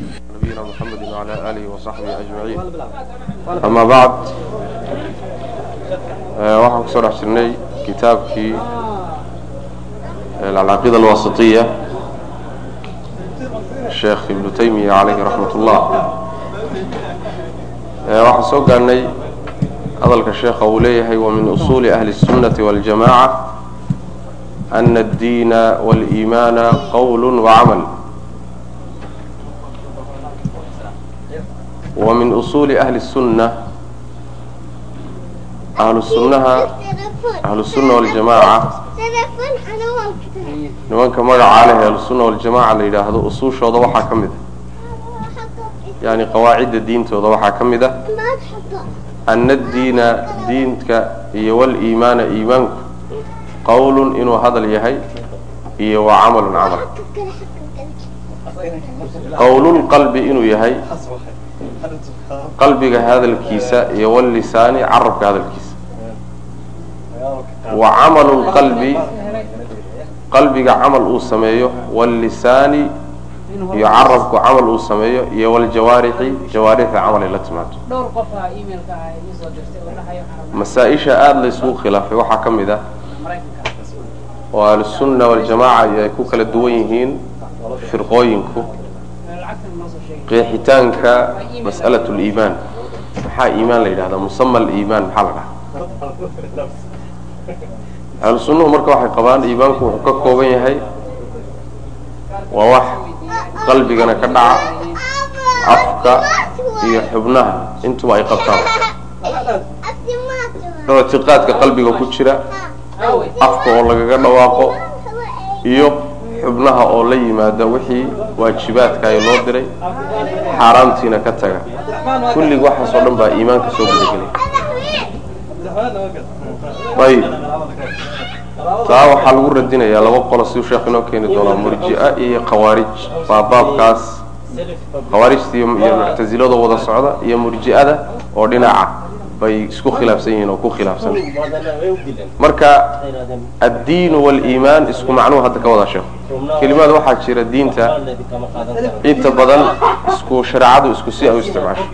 نبينا محمد وعلى آله وصحبه أجمعين أما بعد waxaan kusoo dhex jirnay kitaabkii alcaqiida alwasitiya sheekh ibnu taymiya calayhi raxmat ullah waxaan soo gaarnay hadalka sheekha uu leeyahay wamin usuuli ahli الsunnati waاljamaca ana addiina wاliimaana qowl wacamal wamin usuuli ahli الsunna ahlu sunnaha ahlu sunna waljamaaca nimanka magacaa leh ahlusunna waljamaca la yidhaahdo usuushooda waxaa ka mid a. Yani qawaacidda diintooda waxaa ka mid a. Ana addiina diinka iyo waliimaana iimaanku qowlun inuu hadal yahay iyo wa camalun camal. Qowlulqalbi inuu yahay qalbiga hadalkiisa iyo wallisaani carabka hadalkiisa. Wa camalu lqalbi qalbiga camal uu sameeyo wallisaani iyo carabku camal uu sameeyo iyo waljawaarixi jawaarixda camal ay la timaado. Masaa-isha aada laysugu khilaafay waxaa ka mid ah oo ahlusunna waljamaaca iyo ay ku kala duwan yihiin firqooyinku qeexitaanka mas'alat liimaan maxaa iimaan la yidhahdaa? Musama aliimaan maxaa la dhahaa? Ahlu sunnuhu marka waxay qabaan iimaanku wuxuu ka kooban yahay waa wax qalbigana ka dhaca afka iyo xubnaha intuba ay qabtaan. Ictiqaadka qalbiga ku jira afka oo lagaga dhawaaqo iyo xubnaha oo la yimaada wixii waajibaadka ay loo diray xaaraamtiina ka taga. Kullig waxaasoo dhan baa iimaanka soo gudagelay ayib. Taa waxaa lagu radinayaa laba qolo siduu sheekh inoo keeni doonaa murji-a iyo khawaarij. Baa baabkaas. Khawaarijta iyo muctasilada wada socda iyo murji-ada oo dhinaca bay isku khilaafsan yihiin oo ku khilaafsan. Marka addiinu waliimaan isku macnuhu hadda ka wada sheeko kelimaad waxaa jira diinta. Inta badan isku shareecadu isku si ay u isticmaasho.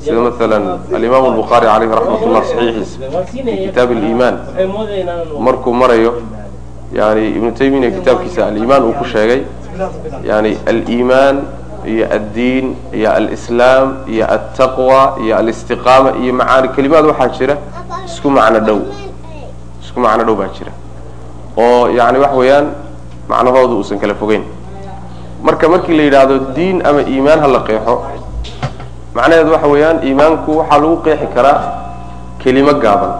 Sida maalan alimaamu albukhaari caleyhi raxmat ullah saxiixiisa fi kitaab aliimaan markuu marayo yani ibnu taymiya kitaabkiisa aliimaan uu ku sheegay yani aliimaan iyo addiin iyo alislaam iyo altaqwa iyo alistiqaama iyo macaani. Kelimaad waxaa jira isku macno dhow. Isku macno dhow baa jira. Oo yani waxa weeyaan macnahooda uusan kala fogeyn. Marka markii la yidhaahdo diin ama iimaan ha la qeexo macnaheedu waxa weeyaan iimaanku waxaa lagu qeexi karaa kelimo gaaban.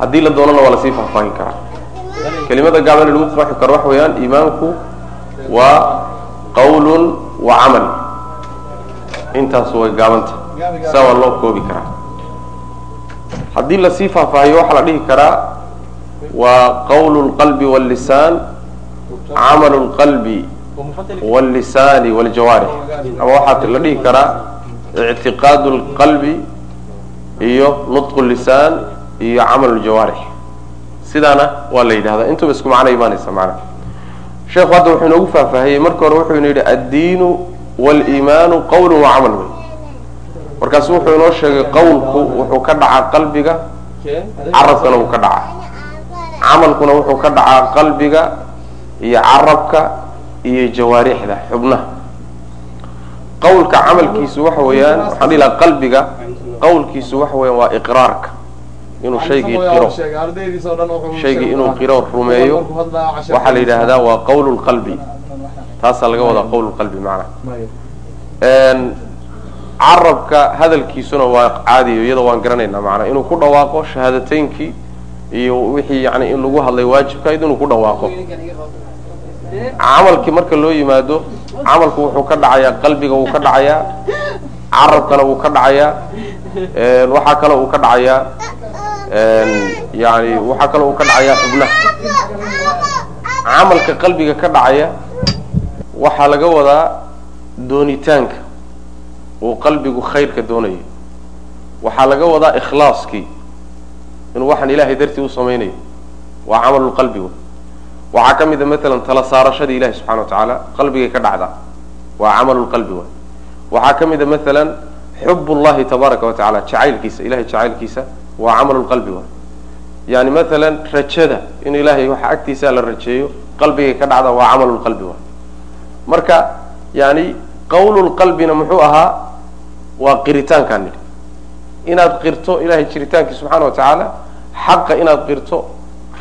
Haddii la doonana waa la sii faahfaahin karaa. Kelimada gaaban lagu qeexi karo waxa weeyaan iimaanku waa qawlun wa camal intaas way gaabanta saa waa loo koobi karaa haddii lasii faahfaahiyo waxaa la dhihi karaa waa qawlu lqalbi wاllisaan camalu lqalbi wاllisaani wاljawaarix ama waxaa la dhihi karaa ictiqaadu lqalbi iyo nutqu lisaan iyo camalu ljawaarix sidaana waa la yidhahdaa intuba isku macno imaanaysa macna sheekhu hadda wuxuu inoogu faahfaahiyey. Marka hore wuxuu ina yidhi addiinu waliimaanu qawlun wa camal wey markaasu wuxuu inoo sheegay qawlku wuxuu ka dhacaa qalbiga carabkana wuu ka dhacaa. Camalkuna wuxuu ka dhacaa qalbiga iyo carabka iyo jawaarixda xubnaha. Qawlka camalkiisu waxa weeyaan waxaan dhihi lahaa qalbiga qawlkiisu waxa weeyaan waa iqraarka inuu shaygii qiro shaygii inuu qiro rumeeyo. waxaa la yidhaahdaa waa qawl lqalbi taasaa laga wadaa qawl lqalbi macnaha carabka hadalkiisuna waa caadiyo iyada waan garanaynaa macnaa. Inuu ku dhawaaqo shahaadateynkii iyo wixii yani in lagu hadlay waajibkayd inuu ku dhawaaqo. Camalkii marka loo yimaado camalku wuxuu ka dhacayaa qalbiga wuu ka dhacayaa carabkana wuu ka dhacayaa waxaa kale uu ka dhacayaa yani waxaa kale uu ka dhacayaa xubnaha. Camalka qalbiga ka dhacaya waxaa laga wadaa doonitaanka uu qalbigu khayrka doonayo. Waxaa laga wadaa ikhlaaskii inuu waxaan ilahay dartii u samaynayo waa camalulqalbi wey waxaa ka mid a maalan tala saarashadii ilahi subxana wa tacaala qalbigay ka dhacdaa waa camalu lqalbi waay waxaa ka mid a maalan xub llahi tabaaraka wa tacala jacaylkiisa ilahay jacaylkiisa waa camalu lqalbi waay yani maalan rajada in ilahay waxa agtiisa la rajeeyo qalbigay ka dhacda waa camalu lqalbi waay marka yani qawlu lqalbina muxuu ahaa waa qiritaankaan nidhi. Inaad qirto ilahay jiritaankii subxaana wa tacaala xaqa inaad qirto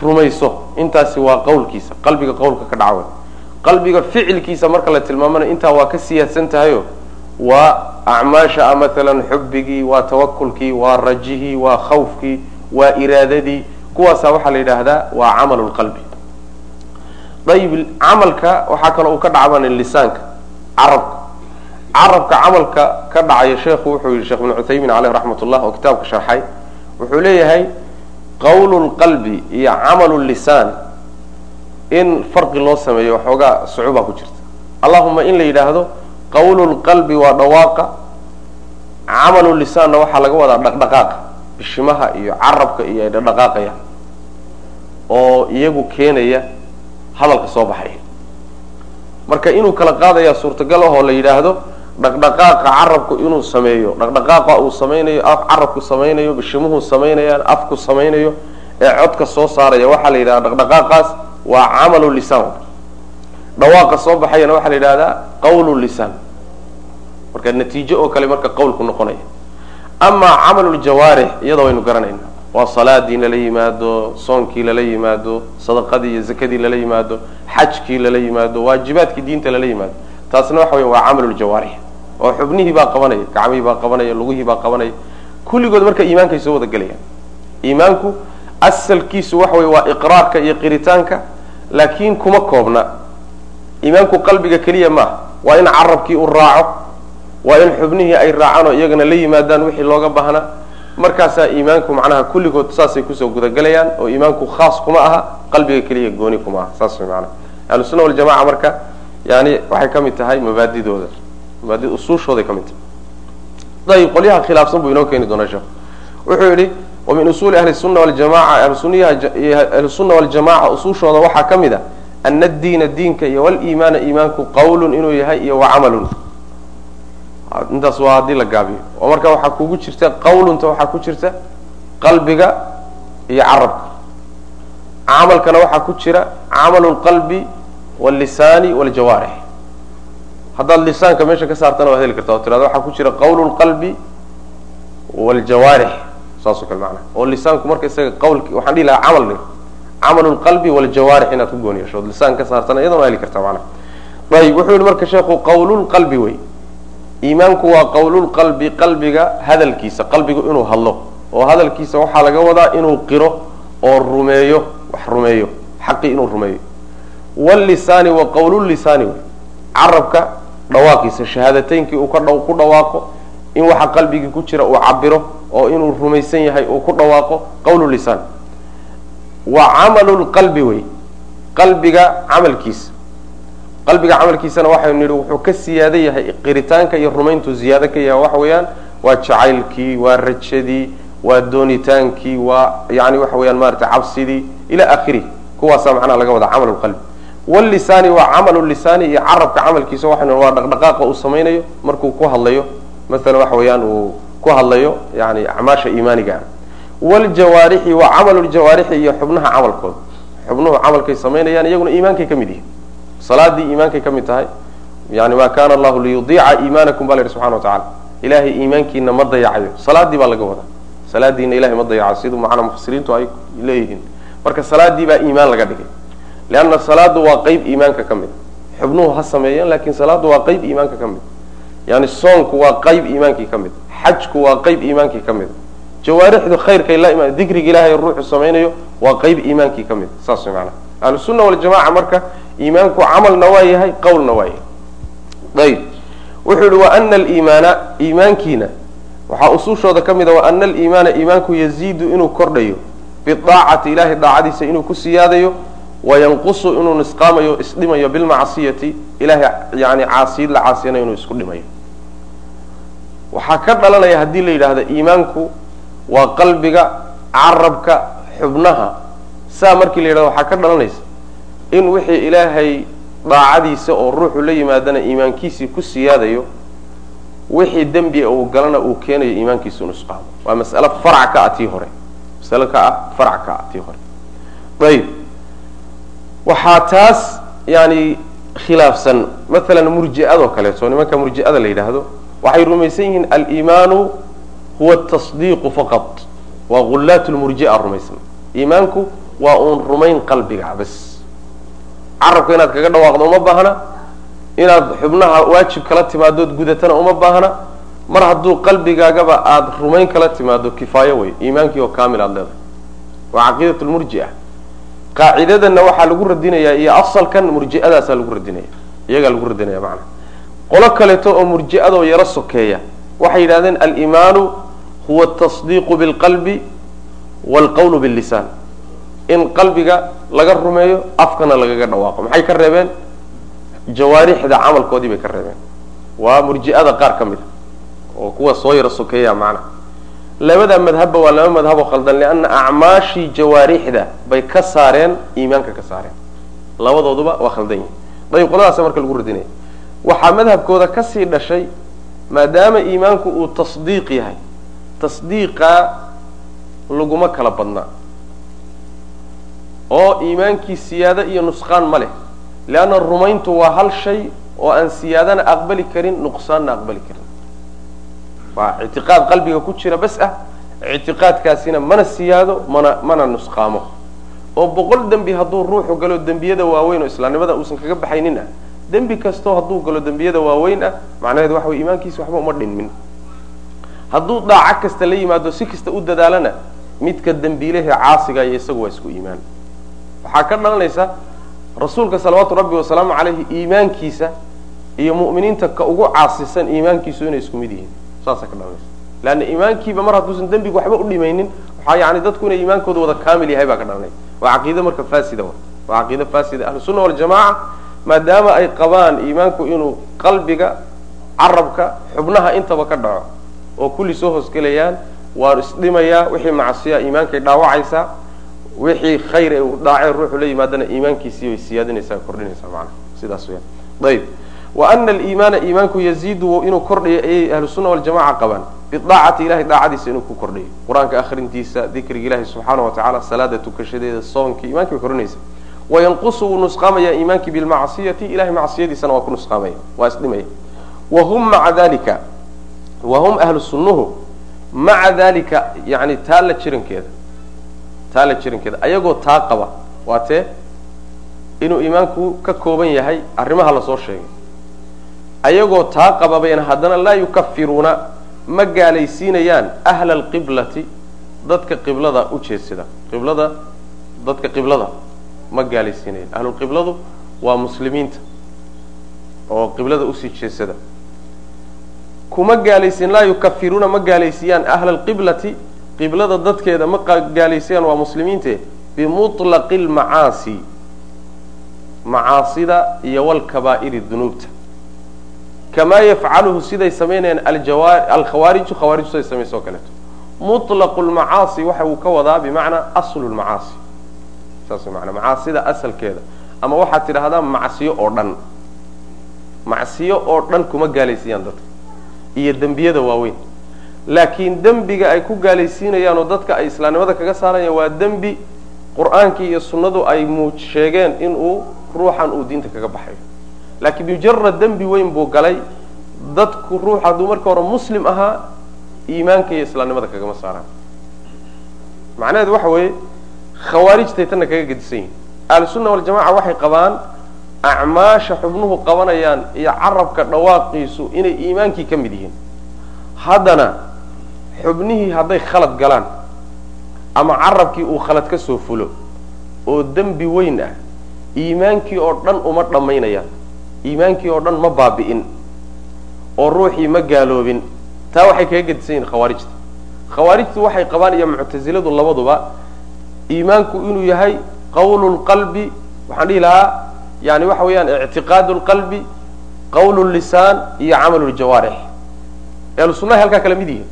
rumayso. Intaasi waa qawlkiisa qalbiga qawlka ka dhaca way qalbiga ficilkiisa marka la tilmaamana intaa waa ka siyaadsan tahayo waa acmaasha a maalan xubbigii waa tawakulkii waa rajihii waa khawfkii waa iraadadii. Kuwaasaa waxaa la yidhaahdaa waa camalu lqalbi ayib camalka waxaa kaloo uu ka dhacban lisaanka carabka. Carabka camalka ka dhacaya sheekhu wuxuu yihi sheekh ibnu cuthaymin caleyh raxmat ullah oo kitaabka sharxay wuxuu leeyahay qawlu lqalbi iyo camalu lisaan in farqi loo sameeyo waxoogaa sucuubaa ku jirta. Allahuma in la yidhaahdo qawlu lqalbi waa dhawaaqa camalu lisaanna waxaa laga wadaa dhaqdhaqaaqa bishimaha iyo carabka iyo ay dhaqdhaqaaqayaan oo iyagu keenaya hadalka soo baxaya. Marka inuu kala qaadaya suurtagal ahoo la yidhaahdo dhaqdhaqaaqa carabku inuu sameeyo dhaqdhaqaaqa uu samaynayo carabku samaynayo bishimuhu samaynayaan afku samaynayo ee codka soo saaraya waxaa la yidhahda dhaqdhaqaaqaas waa camalu lisaan dhawaaqa soo baxayana waxaa la yidhahdaa qawlu lisaan marka natiijo oo kale marka qawlku noqonaya amaa camalu ljawaarix iyada waynu garanayna waa salaadii lala yimaado soonkii lala yimaado sadaqadii iyo zakadii lala yimaado xajkii lala yimaado waajibaadkii diinta lala yimaado. Taasna waxa weya waa camalu ljawaarix oo xubnihii baa qabanaya gacmihii baa qabanaya lugihii baa qabanaya. Kulligood marka iimaankay soo wada gelayaan iimaanku asalkiisu waxa wey waa iqraarka iyo qiritaanka laakiin kuma koobna iimaanku qalbiga keliya maaha waa in carabkii uu raaco. Waa in xubnihii ay raacaan oo iyagana la yimaadaan wixii looga baahnaa markaasaa iimaanku macnaha kulligood saasay ku soo gudagelayaan oo iimaanku khaas kuma aha qalbiga keliya gooni kuma aha. Saas way maanaa ahlusuna waljamaca marka yani waxay ka mid tahay mabaadidooda. Mabaadi usuushooday ka tahay. Ayib qolyaha khilaafsan buu inoo keeni doonaa sheekh. Wuxuu yidhi wa min usuuli ahli sunna waljamaca ahlusuniyaha ahlusunna waljamaca usuushooda waxaa ka mid a ana addiina diinka iyo waliimaana iimaanku qawlun inuu yahay iyo wa camalun intaas waa haddii la gaabiyo oo marka waxaa kugu jirta qawlunta waxaa ku jirta qalbiga iyo carabka camalkana waxaa ku jira camalu lqalbi wاlisaani wاljawaarix haddaad lisaanka meesha ka saartana waad heli karta oo tirado waxaa ku jira qawlu lqalbi wاljawaarix saasoo kale macnaha oo lisaanku marka isaga qawlki waxaan dhihi lahaa camal dhig camalu lqalbi wاljawaarix inaad ku gooni yeesho od lisaan ka saartana iyadana heli karta macnaha ayib wuxuu yihi marka sheekhu qawlulqalbi wey iimaanku waa qawlulqalbi qalbiga hadalkiisa qalbigu inuu hadlo oo hadalkiisa waxaa laga wadaa inuu qiro oo rumeeyo wax rumeeyo xaqii inuu rumeeyo wllisaani wa qawlulisaani wey carabka dhawaaqiisa shahaadateynkii uu ku dhawaaqo in waxa qalbigii ku jira uu cabiro oo inuu rumaysan yahay uu ku dhawaaqo qawlulisaan wa camalu lqalbi wey. Qalbiga camalkiisa qalbiga camalkiisana waxaynu nidhi wuxuu ka siyaado yahay qiritaanka iyo rumayntu ziyaado ka yahay waxa weeyaan waa jacaylkii waa rajadii waa doonitaankii waa yani waxa weyaan maarata cabsidii ila akhirih kuwaasaa macnaha laga wadaa camal qalbi. Wllisaani waa camalu lisaani iyo carabka camalkiisa waxaynu waa dhaqdhaqaaqa uu samaynayo markuu ku hadlayo masalan waxa weeyaan uu ku hadlayo yani acmaasha iimaaniga wljawaarixi waa camalu ljawaarixi iyo xubnaha camalkooda xubnuhu camalkay samaynayaan iyaguna iimaankay ka mid yihiin salaadii iimaankay ka mid tahay yani ma kana allahu liyudiica iimaanakum ba la yidhi subxana wa tacala ilahay iimaankiina ma dayacayo salaadii baa laga wadaa salaadiina ilahay ma dayacayo siduu macnaa mufasiriintu ay leeyihiin marka salaadii baa iimaan laga dhigay leanna salaadu waa qeyb iimaanka ka mid xubnuhu ha sameeyeen laakiin salaadu waa qeyb iimaanka ka mid yani soonku waa qeyb iimaankii ka mid xajku waa qeyb iimaankii ka mid jawaarixdu khayrkay la imaan dikriga ilahay ruuxu samaynayo waa qeyb iimaankii ka mid saas way maanaa ahlusunna waljamaca marka iimaanku camalna waa yahay qawlna waa yahay. Ayib. Wuxuu yihi wa ana aliimaana iimaankiina waxaa usuushooda ka mid a wa ana aliimaana iimaanku yaziidu inuu kordhayo bidaacati ilahay daacadiisa inuu ku siyaadayo wayanqusu inuu nisqaamayo isdhimayo bilmacsiyati ilahay yani caasiyid la caasiyanayo inuu isku dhimayo. Waxaa ka dhalanaya haddii la yidhaahdo iimaanku waa qalbiga carabka xubnaha. Saa markii la yidhahdo waxaa ka dhalanaysa in wixii ilaahay daacadiisa oo ruuxu la yimaadana iimaankiisii ku siyaadayo wixii dembi uu galana uu keenayo iimaankiisu nusqaamo waa mas'alo farac ka ah hore. Masalo ka ah farac ka ah tii hore. Ayib waxaa taas yani khilaafsan. Maalan murji'adoo kaleeto nimanka murji'ada la yidhaahdo waxay rumaysan yihiin aliimaanu huwa tasdiiqu faqad waa ghullaat lmurji'a rumaysan. Iimaanku waa uun rumayn qalbiga bas carabka inaad kaga dhawaaqdo uma baahna. Inaad xubnaha waajib kala timaadood gudatana uma baahna. Mar hadduu qalbigaagaba aada rumayn kala timaado kifaayo wey iimaankii oo kaamil aada leedahay. Waa caqiidat lmurji'a qaacidadanna waxaa lagu radinayaa iyo asalkan murji'adaasaa lagu radinaya. Iyagaa lagu radinaya macana qolo kaleeto oo murji'adoo yaro sokeeya waxay yidhahdeen aliimaanu huwa atasdiiqu bilqalbi waalqawlu billisaan in qalbiga laga rumeeyo afkana lagaga dhawaaqo maxay ka reebeen jawaarixda camalkoodii bay ka reebeen waa murji'ada qaar ka mid a oo kuwa soo yaro sokeeya macana labada madhabba waa laba madhaboo khaldan lianna acmaashii jawaarixda bay ka saareen iimaanka ka saareen labadooduba waa khaldan yihiin qoladaasa marka lagu radinaya waxaa madhabkooda ka sii dhashay maadaama iimaanku uu tasdiiq yahay tasdiiqa laguma kala badnaa oo iimaankii siyaado iyo nusqaan ma leh leanna rumayntu waa hal shay oo aan siyaadana aqbali karin nuqsaanna aqbali karin. Waa ictiqaad qalbiga ku jira bas ah ictiqaadkaasina mana siyaado mana mana nusqaamo. Oo boqol dembi hadduu ruuxu galo dembiyada waaweyn oo islaamnimada uusan kaga baxaynin ah dembi kastoo hadduu galo dembiyada waaweyn ah macnaheedu waxa wey iimaankiisa waxba uma dhinmin hadduu daaco kasta la yimaado si kasta u dadaalana midka dembiilehe caasiga isagu waa isku iimaan. Waxaa ka dhalanaysa rasuulka salawaatu rabbi wasalaamu caleyhi iimaankiisa iyo mu'miniinta ka ugu caasisan iimaankiisu inay isku mid yihiin. Saasaa ka dhalanaysa. Leanna iimaankiiba mar hadduusan dembigu waxba u dhimaynin waxaa yani dadku inay iimaankooda wada kaamil yahay baa ka dhalanaya waa caqiide marka faasida waa caqiide faasida ahlusunna waljamaca maadaama ay qabaan iimaanku inuu qalbiga carabka xubnaha intaba ka dhaco oo kulli soo hoosgelayaan waa isdhimayaa wixii macsiya iimaankay dhaawacaysaa wixii khayr ee uu dhaacay ruuxu la yimaadana iimaankiisii bay siyaadinaysaa kordhinaysaa macnaha. Sidaas weyaan ayib wa ana aliimaana iimaanku yaziidu inuu kordhayo ayay ahlusunna waljamaca qabaan. Bidaacati ilahay daacadiisa inuu ku kordhayo qur'aanka akhrintiisa dikriga ilahi subxaana wa tacala salaada tukashadeeda soonkii imankii bay kordhinaysa. Wayanqusu wuu nusqaamaya iimaankii bilmacsiyati ilahay macsiyadiisana waa ku nusqaamaya waa isdhimaya. Wahum maca dalika wahum ahlu sunnuhu maca dalika yani taa la jirankeeda taa jirankeeda ayagoo taa qaba waa tee inuu iimaanku ka kooban yahay arrimaha la soo sheegay. Ayagoo taa qaba bayna haddana laa yukafiruuna ma gaalaysiinayaan ahla alqiblati dadka qiblada u jeedsada qiblada dadka qiblada ma gaalaysiinayaan. Ahlulqibladu waa muslimiinta oo qiblada u sii jeedsada kuma gaalaysiin laa yukafiruuna ma gaalaysiiyaan ahla alqiblati qiblada dadkeeda ma gaalaysiiyaan waa muslimiinte bimuطlaqi lmacaasi macaasida iyo walkabaa'iri dunuubta. Kamaa yafcaluhu siday samaynayaan alkhawaariju khawaarijtu siday samaysa o kaleeto. Muطlaqu lmacaasi waxa uu ka wadaa bimacnaa aslu lmacaasi saas mana macaasida asalkeeda. Ama waxaad tidhaahdaa macsiyo oo dhan. Macsiyo oo dhan kuma gaalaysiiyaan dadka iyo dembiyada waaweyn. Laakiin dembiga ay ku gaalaysiinayaan oo dadka ay islaamnimada kaga saarayaan waa dembi qur'aankii iyo sunnadu ay sheegeen inuu ruuxan uu diinta kaga baxayo. Laakiin mujarad dembi weyn buu galay dadku ruux hadduu marka hore muslim ahaa iimaanka iyo islaamnimada kagama saaraan. Macnaheedu waxa weeye khawaarijtay tanna kaga gedisan yihiin ahlusunna waljamaca waxay qabaan acmaasha xubnuhu qabanayaan iyo carabka dhawaaqiisu inay iimaankii ka mid yihiin. Haddana xubnihii hadday khalad galaan ama carabkii uu khalad ka soo fulo oo dembi weyn ah iimaankii oo dhan uma dhammaynayaan. Iimaankii oo dhan ma baabi'in oo ruuxii ma gaaloobin. Taa waxay kaga gedisan yihiin khawaarijta. Khawaarijtu waxay qabaan iyo muctasiladu labaduba iimaanku inuu yahay qawlu lqalbi waxaan dhihi lahaa yani waxa weeyaan ictiqaadu lqalbi qawlu lisaan iyo camalu ljawaarix ahlu sunnahay halkaa kala mid yihiin.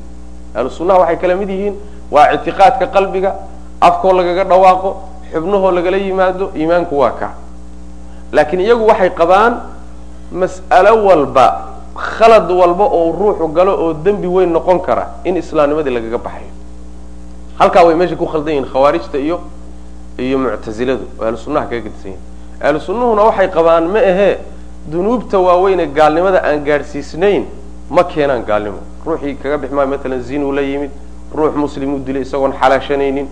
Ahlu sunnaha waxay kala mid yihiin waa ictiqaadka qalbiga afkoo lagaga dhawaaqo xubnahoo lagala yimaado iimaanku waa ka. Laakiin iyagu waxay qabaan mas'alo walba khalad walba oo ruuxu galo oo dembi weyn noqon kara in islaamnimadii lagaga baxayo halkaa way meesha ku khaldan yihiin khawaarijta iyo iyo muctaziladu. Oo ahlu sunnaha kaga gedisan yihiin ahlu sunnuhuna waxay qabaan ma ahee dunuubta waaweyne gaalnimada aan gaadhsiisnayn ma keenaan gaalnimo. Ruuxii kaga bixi maayo matalan zinuu la yimid ruux muslim u dilay isagoon xalaashanaynin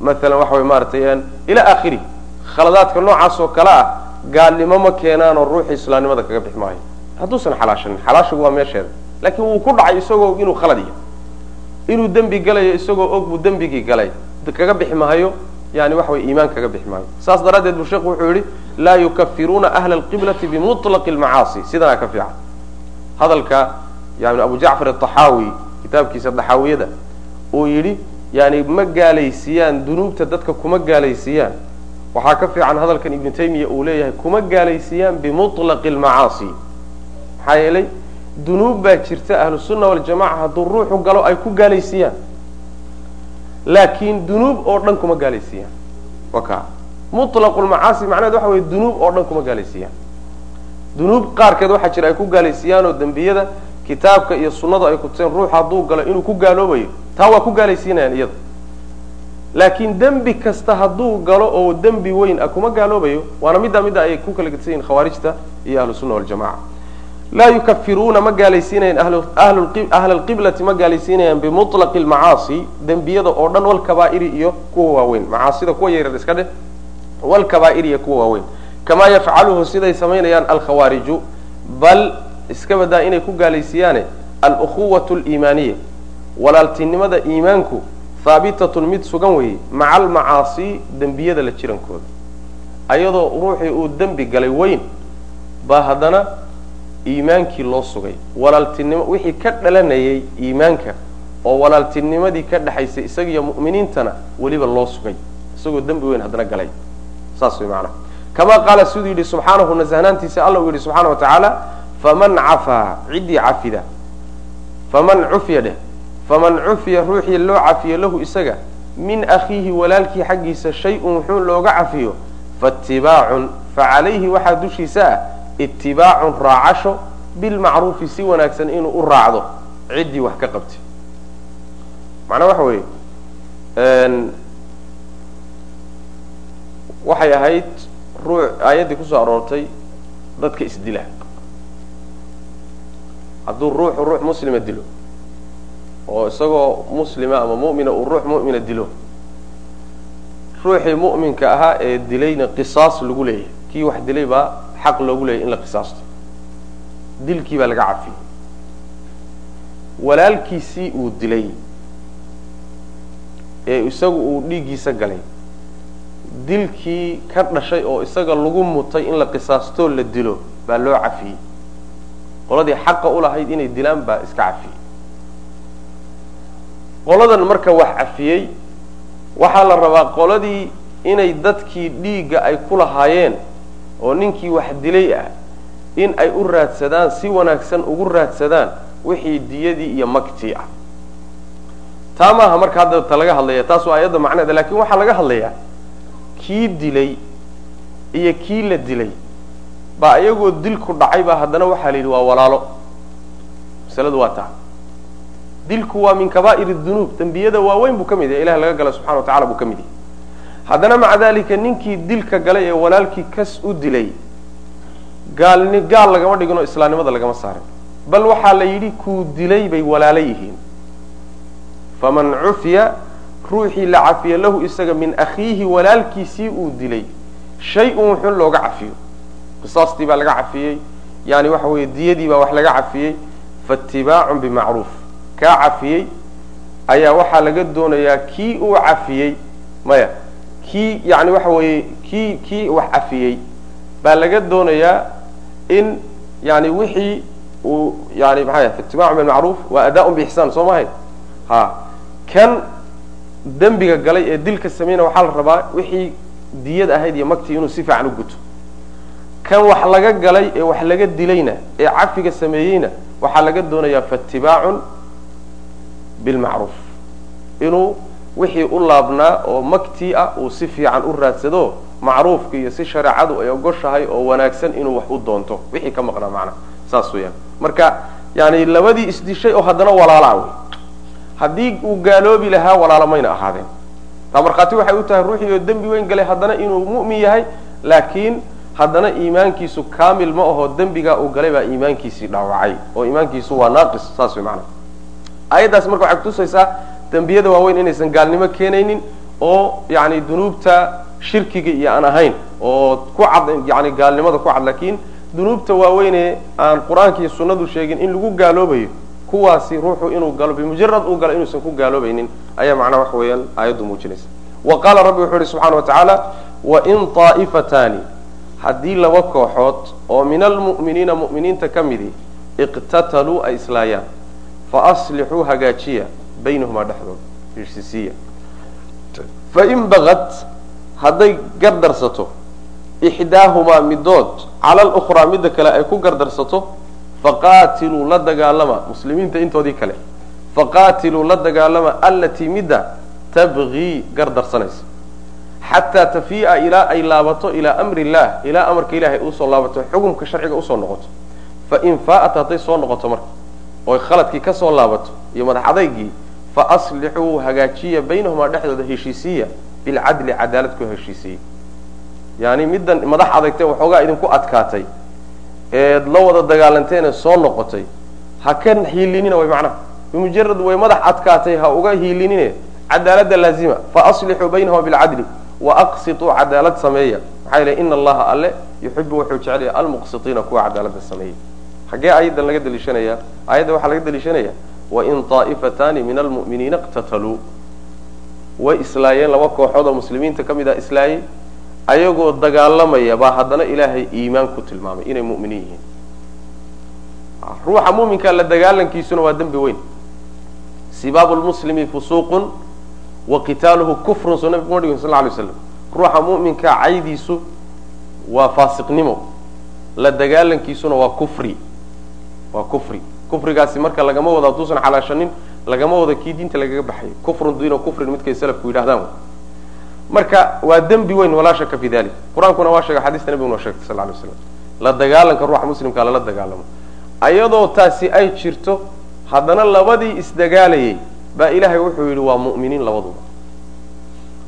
matalan waxa way maaratay ila akhiri khaladaadka noocaas oo kale ah gaalnimo ma keenaanoo ruuxii islaamnimada kaga bixi maayo hadduusan xalaashanin xalaashigu waa meesheeda. Laakiin wuu ku dhacay isagoo inuu khalad yahay. Inuu dembi galayo isagoo og buu dembigii galay. Kaga bixi maayo yani waxa way iimaan kaga bixi maayo. Saas daraaddeed buu sheekhu wuxuu yihi laa yukafiruuna ahla alqiblati bimutlaqi lmacaasi sidanaa ka fiican. Hadalka yani abu jacfar ataxaawi kitaabkiisa daxaawiyada uu yidhi yani ma gaalaysiiyaan dunuubta dadka kuma gaalaysiiyaan. Waxaa ka fiican hadalkan ibnu taymiya uu leeyahay kuma gaalaysiiyaan bimutlaqi lmacaasi maxaa yeelay dunuub baa jirta ahlu waljamaca hadduu ruuxu galo ay ku gaalaysiiyaan laakiin dunuub oo dhan kuma gaalaysiiyaan. Waka. Mutlaqu lmacaasi macnaheed waxa weye dunuub oo dhan kuma gaalaysiiyaan. Dunuub qaarkeed waxaa jira ay ku gaalaysiiyaan oo dembiyada kitaabka iyo sunnadu ay kutuseen ruux hadduu galo inuu ku gaaloobayo taa waa ku gaalaysiinayaan iyada laakiin dembi kasta hadduu galo oo dembi weyn ah kuma gaaloobayo waana middaa midda ay ku kala gedsan yihiin khawaarijta iyo ahlu sunna waljamaca laa yukafiruuna ma gaalaysiinayaan ahla alqiblati ma gaalaysiinayaan bimutlaqi lmacaasi dembiyada oo dhan walkabaa'iri iyo kuwa waaweyn. Macaasida kuwa yaryar iska dheh walkabaa'ir iyo kuwa waaweyn. Kamaa yafcaluhu siday samaynayaan alkhawaariju bal iska badaa inay ku gaalaysiiyaane alukhuwatu liimaaniya walaaltinimada iimaanku haabitatun mid sugan weeye maca almacaasi dembiyada la jirankooda. Ayadoo ruuxii uu dembi galay weyn baa haddana iimaankii loo sugay. Walaaltinimo wixii ka dhalanayay iimaanka oo walaaltinimadii ka dhexaysay isagiyo mu'miniintana weliba loo sugay. Isagoo dembi weyn haddana galay. Saas way macanaha kamaa qaala siduu yidhi subxaanahu nasahnaantiisa alla uu yidhi subxaana wa tacaala faman cafaa ciddii cafida. Faman cufiya dheh. Faman cufiya ruuxii loo cafiyo lahu isaga min akhiihi walaalkii xaggiisa shay-un wuxuu looga cafiyo faitibaacun facalayhi waxaa dushiisa ah itibaacun raacasho bilmacruufi si wanaagsan inuu u raacdo ciddii wax ka qabtay macnaa waxa weeye waxay ahayd ruu aayaddii ku soo aroortay dadka isdila hadduu ruuxu ruux muslima dilo oo isagoo muslima ama mu'mina uu ruux mu'mina dilo ruuxii mu'minka ahaa ee dilayna qisaas lagu leeyahay kii wax dilay baa xaq loogu leeyahy in la qisaasto. Dilkii baa laga cafiyey walaalkiisii uu dilay ee isagu uu dhiiggiisa galay dilkii ka dhashay oo isaga lagu mutay in la qisaastoo la dilo baa loo cafiyey qoladii xaqa u lahayd inay dilaan baa iska cafiyey qoladan marka wax cafiyey waxaa la rabaa qoladii inay dadkii dhiigga ay ku lahaayeen oo ninkii wax dilay ah in ay u raadsadaan si wanaagsan ugu raadsadaan wixii diyadii iyo magtii ah. Taa maaha marka hadda ta laga hadlaya taas waa ayadda macneeda laakiin waxaa laga hadlayaa kii dilay iyo kii la dilay baa iyagoo dilku dhacay baa haddana waxaa la yidhi waa walaalo. Masaladu waa taa. Dilku waa min kabaa'ir dunuub dembiyada waaweyn buu ka mid yahay ilahi laga gala subxana wa tacala buu ka mid yahay haddana maca dalika ninkii dilka galay ee walaalkii kas u dilay gaalni gaal lagama dhigin oo islaamnimada lagama saarin. Bal waxaa la yidhi kuu dilay bay walaalo yihiin. Faman cufiya ruuxii la cafiya lahu isaga min akhiihi walaalkiisii uu dilay shay-un wuxun looga cafiyo. Qisaastii baa laga cafiyey yani waxa weeye diyadii baa wax laga cafiyey faitibaacun bimacruuf. Kaa cafiyey ayaa waxaa laga doonayaa kii uu cafiyey maya kii yani waxa weeye kii kii wax cafiyey baa laga doonayaa in yani wixii uu yani maxaa yahay bilmacruuf waa adaaun biixsaan soo mahay ha. Kan dembiga galay ee dilka sameynaya waxaa la rabaa wixii diyad ahayd iyo magtii inuu si fiican u guto. Kan wax laga galay ee wax laga dilayna ee cafiga sameeyeyna waxaa laga doonayaa faitibaacun bilmacruuf inuu wixii u laabnaa oo magtii ah uu si fiican u raadsado macruufka iyo si shareecadu ay ogoshahay oo wanaagsan inuu wax u doonto. Wixii ka maqnaa macnaha saas weeyaan. Marka yani labadii isdishay oo haddana walaalaa wey. Haddii uu gaaloobi lahaa walaalo mayna ahaadeen. Taa markhaati waxay u tahay ruuxii oo dembi weyn galay haddana inuu mu'min yahay laakiin haddana iimaankiisu kaamil ma aho dembigaa uu galay baa iimaankiisii dhaawacay oo iimaankiisu waa naaqis. Saas wey macnaha aayaddaas marka waxay kutusaysaa dembiyada waaweyn inaysan gaalnimo keenaynin oo yani dunuubta shirkiga iyo aan ahayn oo ku cad yani gaalnimada ku cad laakiin dunuubta waaweynee aan qur'aanka iyo sunnadu sheegin in lagu gaaloobayo kuwaasi ruuxu inuu galo bimujarad uu galo inuusan ku gaaloobaynin ayaa macnaha wax weeyaan aayaddu muujinaysa. Wa qaala rabbi wuxuu ihi subxana wa tacaala wain طaa'ifataani haddii laba kooxood oo min almu'miniina mu'miniinta ka midi iqtataluu ay islaayaan faaslixuu hagaajiya baynahumaa dhexdooda heshiisiiya fain bagad hadday gardarsato ixdaahumaa midood cala alukhraa midda kale ay ku gardarsato faqaatiluu la dagaalama muslimiinta intoodii kale faqaatiluu la dagaalama allatii midda tabgii gardarsanaysa. Xataa tafii'a ilaa ay laabato ilaa amri illah ilaa amarka ilahay u soo laabato xukumka sharciga u soo noqoto. Fain faa'at hadday soo noqoto marka oy khaladkii ka soo laabato iyo madax adaygii faaslixuu hagaajiya baynahumaa dhexdooda heshiisiiya bilcadli cadaalad ku heshiisiiya yani middan madax adagtee waxoogaa idinku adkaatay eed la wada dagaalanteene soo noqotay. Ha ka hiilinina way macnaha. Bimujarad way madax adkaatay ha uga hiilinine cadaalada laazima. Faaslixuu baynahuma bilcadli waaqsituu cadaalad sameeya. Maxaa yele ina allaha alle yuxibu wuxuu jecelaya almuqsitiina kuwa cadaalada sameeya. Xaggee ayadan laga daliishanaya? Aayadda waxaa laga daliishanaya wain طaa'ifataani min almu'miniina iqtataluu way islaayeen laba kooxood oo muslimiinta ka mid ah islaayay ayagoo dagaalamaya baa haddana ilaahay iimaan ku tilmaamay inay mu'miniin yihiin. Ruuxa mu'minka la dagaalankiisuna waa dembi weyn. Sibaabu lmuslimi fusuuqun wa qitaaluhu kufrun soo nabigu ma sal lay slam ruuxa mu'minka caydiisu waa faasiqnimo. La dagaalankiisuna waa kufri. Waa kufri kufrigaasi marka lagama wado hadduusan xalaashanin lagama wado kii diinta lagaga baxayo kufrun diino kufrin midkay salafku yidhahdaan marka waa dembi weyn walaa shaka fi dalik qur'aankuna waa sheegay xadiista nabiguna waa sheegtay sal lay slam la dagaalanka ruuxa muslimka lala dagaalamo. Ayadoo taasi ay jirto haddana labadii isdagaalayay baa ilaahay wuxuu yidhi waa mu'miniin labaduba.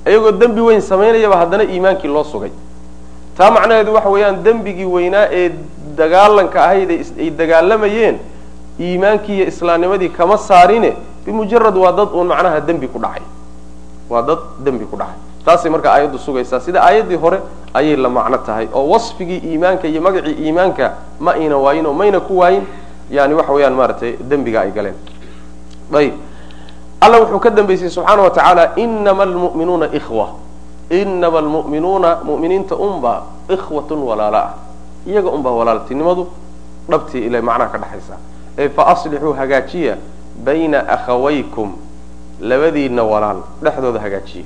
Iyagoo dembi weyn samaynayaba haddana iimaankii loo sugay. Taa macnaheedu waxa weeyaan dembigii weynaa ee dagaalanka ahayd ay dagaalamayeen iimaankii iyo islaamnimadii kama saarine bimujarad waa dad uun macnaha dembi ku dhacay. Waa dad dembi ku dhacay. Taasay marka aayaddu sugaysaa. Sida aayaddii hore ayay la macno tahay oo wasfigii iimaanka iyo magacii iimaanka ma ayna waayin oo mayna ku waayin yani waxa weeyaan maaragtay dembiga ay galeen. Ayib. Alla wuxuu ka dambeysay subxaana wa tacaala inama almu'minuuna ikhwa. Inama almu'minuuna mu'miniinta unbaa ikhwatun walaala ah. Iyaga unbaa walaaltinimadu dhabtii ila macnaha ka dhexaysa ee fa aslixuu hagaajiya bayna akhawaykum labadiina walaal dhexdooda hagaajiya.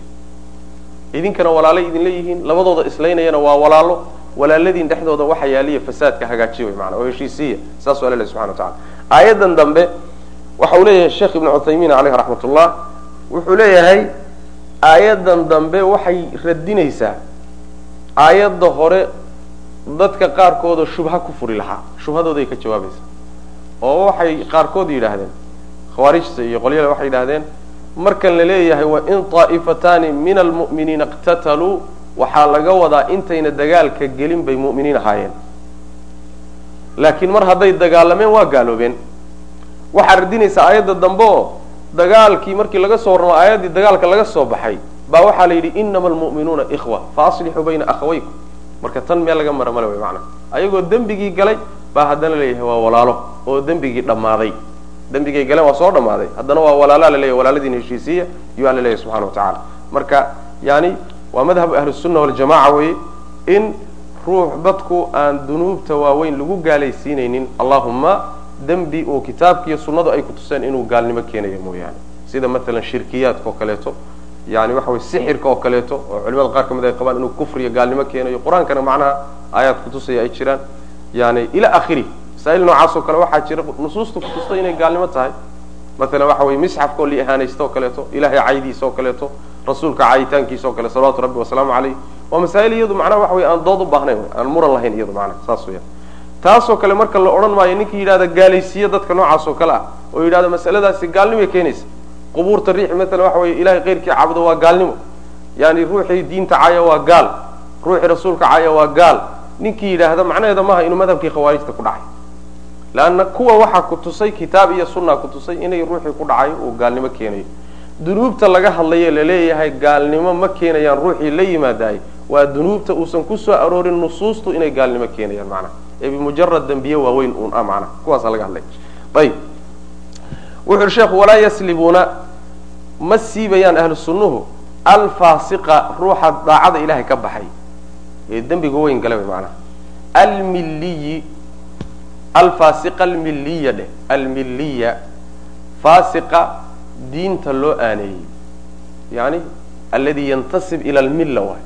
Idinkana walaalay idin leeyihiin labadooda islaynayana waa walaalo walaaladiin dhexdooda waxa yaaliya fasaadka hagaajiya wy maana oo heshiisiya saasuu alla leh subxana wa tacala aayadan dambe waxa uu leeyahay sheekh ibnu cuthaymiin caleyh raxmat ullah wuxuu leeyahay aayadan dambe waxay radinaysaa aayadda hore dadka qaarkoodoo shubha ku furi lahaa shubhadooday ka jawaabaysaa oo waxay qaarkood yidhaahdeen khawaarijta iyo qolyada waxay yidhahdeen markan la leeyahay wain طaa'ifataani min almu'miniina iqtataluu waxaa laga wadaa intayna dagaalka gelin bay mu'miniin ahaayeen. Laakiin mar hadday dagaalameen waa gaaloobeen. Waxaa radinaysaa aayadda dambe oo dagaalkii markii laga soo warramo aayaddii dagaalka laga soo baxay baa waxaa la yidhi inama almu'minuuna ikhwa faaslixuu bayna akhawaykum. Marka tan meel laga mara male way macana ayagoo dembigii galay baa haddana leeyahay waa walaalo oo dembigii dhammaaday. Dembigay galeen waa soo dhammaaday. Haddana waa walaalaa laleeyahy walaaladiina heshiisiya iyuu alla leeyahy subxana wa tacaala. Marka yani waa madhabu ahlusunna waljamaca weeye in ruux dadku aan dunuubta waaweyn lagu gaalaysiinaynin allahuma dembi oo kitaabkiiyo sunnadu ay kutuseen inuu gaalnimo keenayo mooyaane. Sida maalan shirkiyaadka oo kaleeto yani waxa weye sixirka oo kaleeto oo culimada qaar ka mid ay qabaan inuu kufriyo gaalnimo keenayo. Qur'aankana macnaha aayaad kutusaya ay jiraan yani ila akhiri. Masaa'il noocaas oo kale waxaa jira nusuusta kutusta inay gaalnimo tahay. Maalan waxa weye misxafka oo liihaanaysta oo kaleeto ilahay caydiisa oo kaleeto rasuulka caayitaankiisa oo kale salawatu rabbi wasalaamu caleyh waa masaa'il iyadu macnaha waxa wey aan dood u baahnayn aan muran lahayn iyadu macnaha saas weya taasoo kale marka la odhan maayo ninkii yidhahda gaalaysiiye dadka noocaas oo kale ah oo yidhahda masaladaasi gaalnimay keenaysa. Qubuurta riix maalan waxa weye ilahay keyrkii caabudo waa gaalnimo. Yani ruuxii diinta caya waa gaal. Ruuxii rasuulka caya waa gaal ninkii yidhaahda macnaheeda maaha inuu madhabkii khawaarijta ku dhacay. Leanna kuwa waxaa ku tusay kitaab iyo sunna ku tusay inay ruuxii ku dhacay uu gaalnimo keenayo dunuubta laga hadlaye la leeyahay gaalnimo ma keenayaan ruuxii la yimaadaay. Waa dunuubta uusan ku soo aroorin nusuustu inay gaalnimo keenayaan macnaha ee bimujarad dembiye waaweyn uun ah macnaha kuwaasa laga hadlay. Ayib. Wuxu uhi sheekhu walaa yaslibuuna ma siibayaan ahlu sunnuhu. Alfaasiqa ruuxa daacada ilaahay ka baxay ee dembiga weyn gala macnaha. Almilliyi alfaasiqa almilliya dheh almilliya faasiqa diinta loo aaneeyey. Yani aladi yantasib ila almilla waay.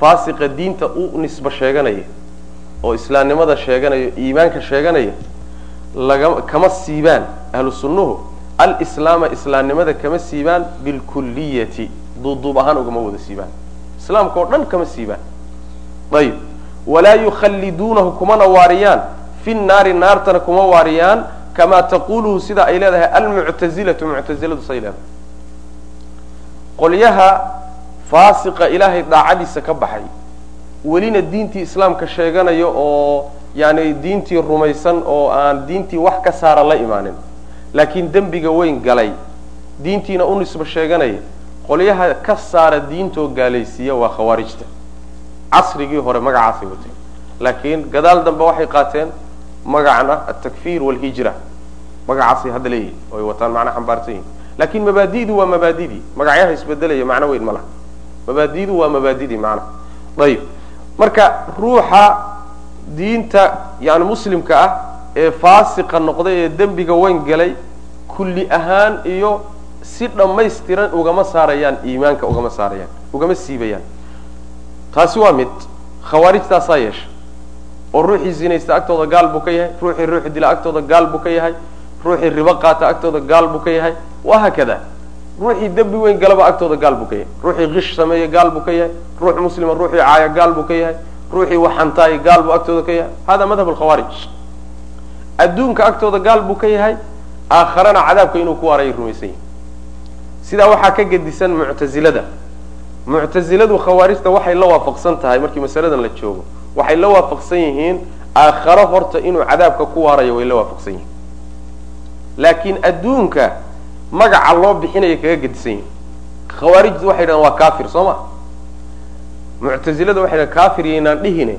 Faasiqa diinta u nisbo sheeganaya oo islaamnimada sheeganaya iimaanka sheeganaya laga kama siibaan ahlu sunnuhu islaamnimada kama siibaan bilkuliyati duuduub ahaan ugama wada siibaan islaamka oo dhan kama siibaan. Ayib. Walaa yukhalliduunahu kumana waariyaan fi naari naartana kuma waariyaan. Kamaa taquluhu sida ay leedahay almuctazilatu muctaziladu say leedahay. Qolyaha faasiqa ilaahay daacadiisa ka baxay. Welina diintii islaamka sheeganaya oo yani diintii rumaysan oo aan diintii wax ka saara la imaanin. Laakiin dembiga weyn galay. Diintiina u nisbo sheeganaya qolyaha ka saara diintoo gaalaysiiya waa khawaarijta. Casrigii hore magacaasay wateen laakiin gadaal dambe waxay qaateen magacan ah altakfir walhijra. Magacaasay hadda leeyihiin oo ay wataan macna xambaarsan yihiin laakin mabaadidu waa mabaadidii magacyaha isbedelaya macno weyn ma mabaadidu waa mabaadidii macnaha ayib. Marka ruuxa diinta yani muslimka ah ee faasiqa noqday ee dembiga weyn galay kulli ahaan iyo si dhammaystiran ugama saarayaan iimaanka ugama saarayaan ugama siibayaan. Taasi waa mid khawaarijtaasaa yeesha. Oo ruuxii zinaysta agtooda gaal buu ka yahay ruuxii ruuxi dila agtooda gaal buu ka yahay ruuxii ribo qaata agtooda gaal buu ka yahay. Wahaakada ruuxii dembi weyn galaba agtooda gaal buu ka yahay. Ruuxii kish sameeya gaal buu ka yahay. Ruux muslima ruuxii caaya gaal buu ka yahay. Ruuxii waxantaay gaal buu agtooda ka yahay. Hada madhab alkhawaarij adduunka agtooda gaal buu ka yahay. Aakharana cadaabka inuu ku waarayay rumaysan yahi sidaa waxaa ka gedisan muctazilada muctaziladu khawaarijta waxay la waafaqsan tahay markii masaladan la joogo. Waxay la waafaqsan yihiin aakharo horta inuu cadaabka ku waarayo way la waafaqsan yihiin. Laakiin adduunka magaca loo bixinaya kaga gedisan yihiin khawaarijtu waxay dhahan waa kafir soo ma? Muctazilada waxay dhahan kafir yaynaan dhihine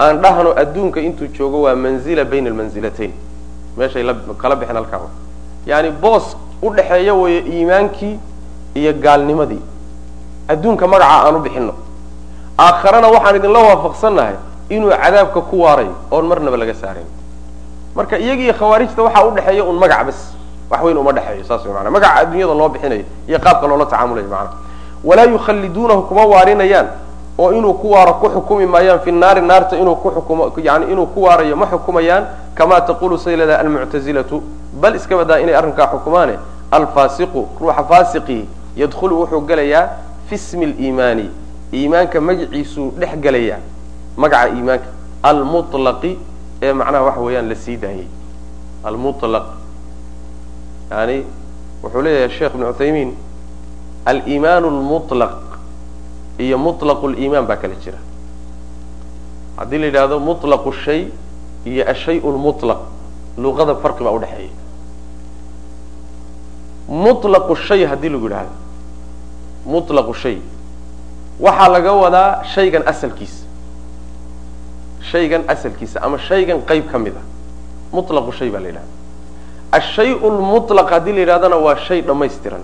aan dhahno adduunka intuu joogo waa manzila bayna almanzilatayn meeshay la kala bixin halkaa yani boos udhaxeeya weeye iimaankii iyo gaalnimadii. Adduunka magaca aan u bixino aakharana waxaan idinla waafaqsannahay inuu cadaabka ku waarayo oon marnaba laga saarayn marka iyagiiyo khawaarijta waxaa udhexeeya un magac bas wax weyn uma dhexeeyo saas way maana magaca adduunyada loo bixinayo iyo qaabka loola tacaamulayo macana walaa yukhalliduunahu kuma waarinayaan oo inuu ku waaro ku xukumi maayaan fi naari naarta inuu ku xukumo yani inuu ku waarayo ma xukumayaan kama taqulu say leedahay almuctazilatu bal iska badaa inay arrinkaa xukumaane alfaasiqu ruuxa faasiqii yadkhulu wuxuu gelayaa fi smi liimaani iimaanka magaciisuu dhex gelayaa magaca iimaanka almutlaqi ee macnaha waxa weeyaan la sii daayey almutlaq. Yani wuxuu leeyahay sheekh ibn cuthaymiin aliimaan lmutlaq iyo mutlaqu liimaan baa kala jira. Haddii la yidhahdo mutlaqu shay iyo ashay lmutlaq luqada farqi baa udhexeeya mutlaqu shay haddii lagu yidhahdo mutlaqu shay. Waxaa laga wadaa shaygan asalkiisa. Shaygan asalkiisa ama shaygan qayb ka mid a mutlaqu shay baa la yidhahda ashay lmutlaq haddii la yidhahdana waa shay dhammaystiran.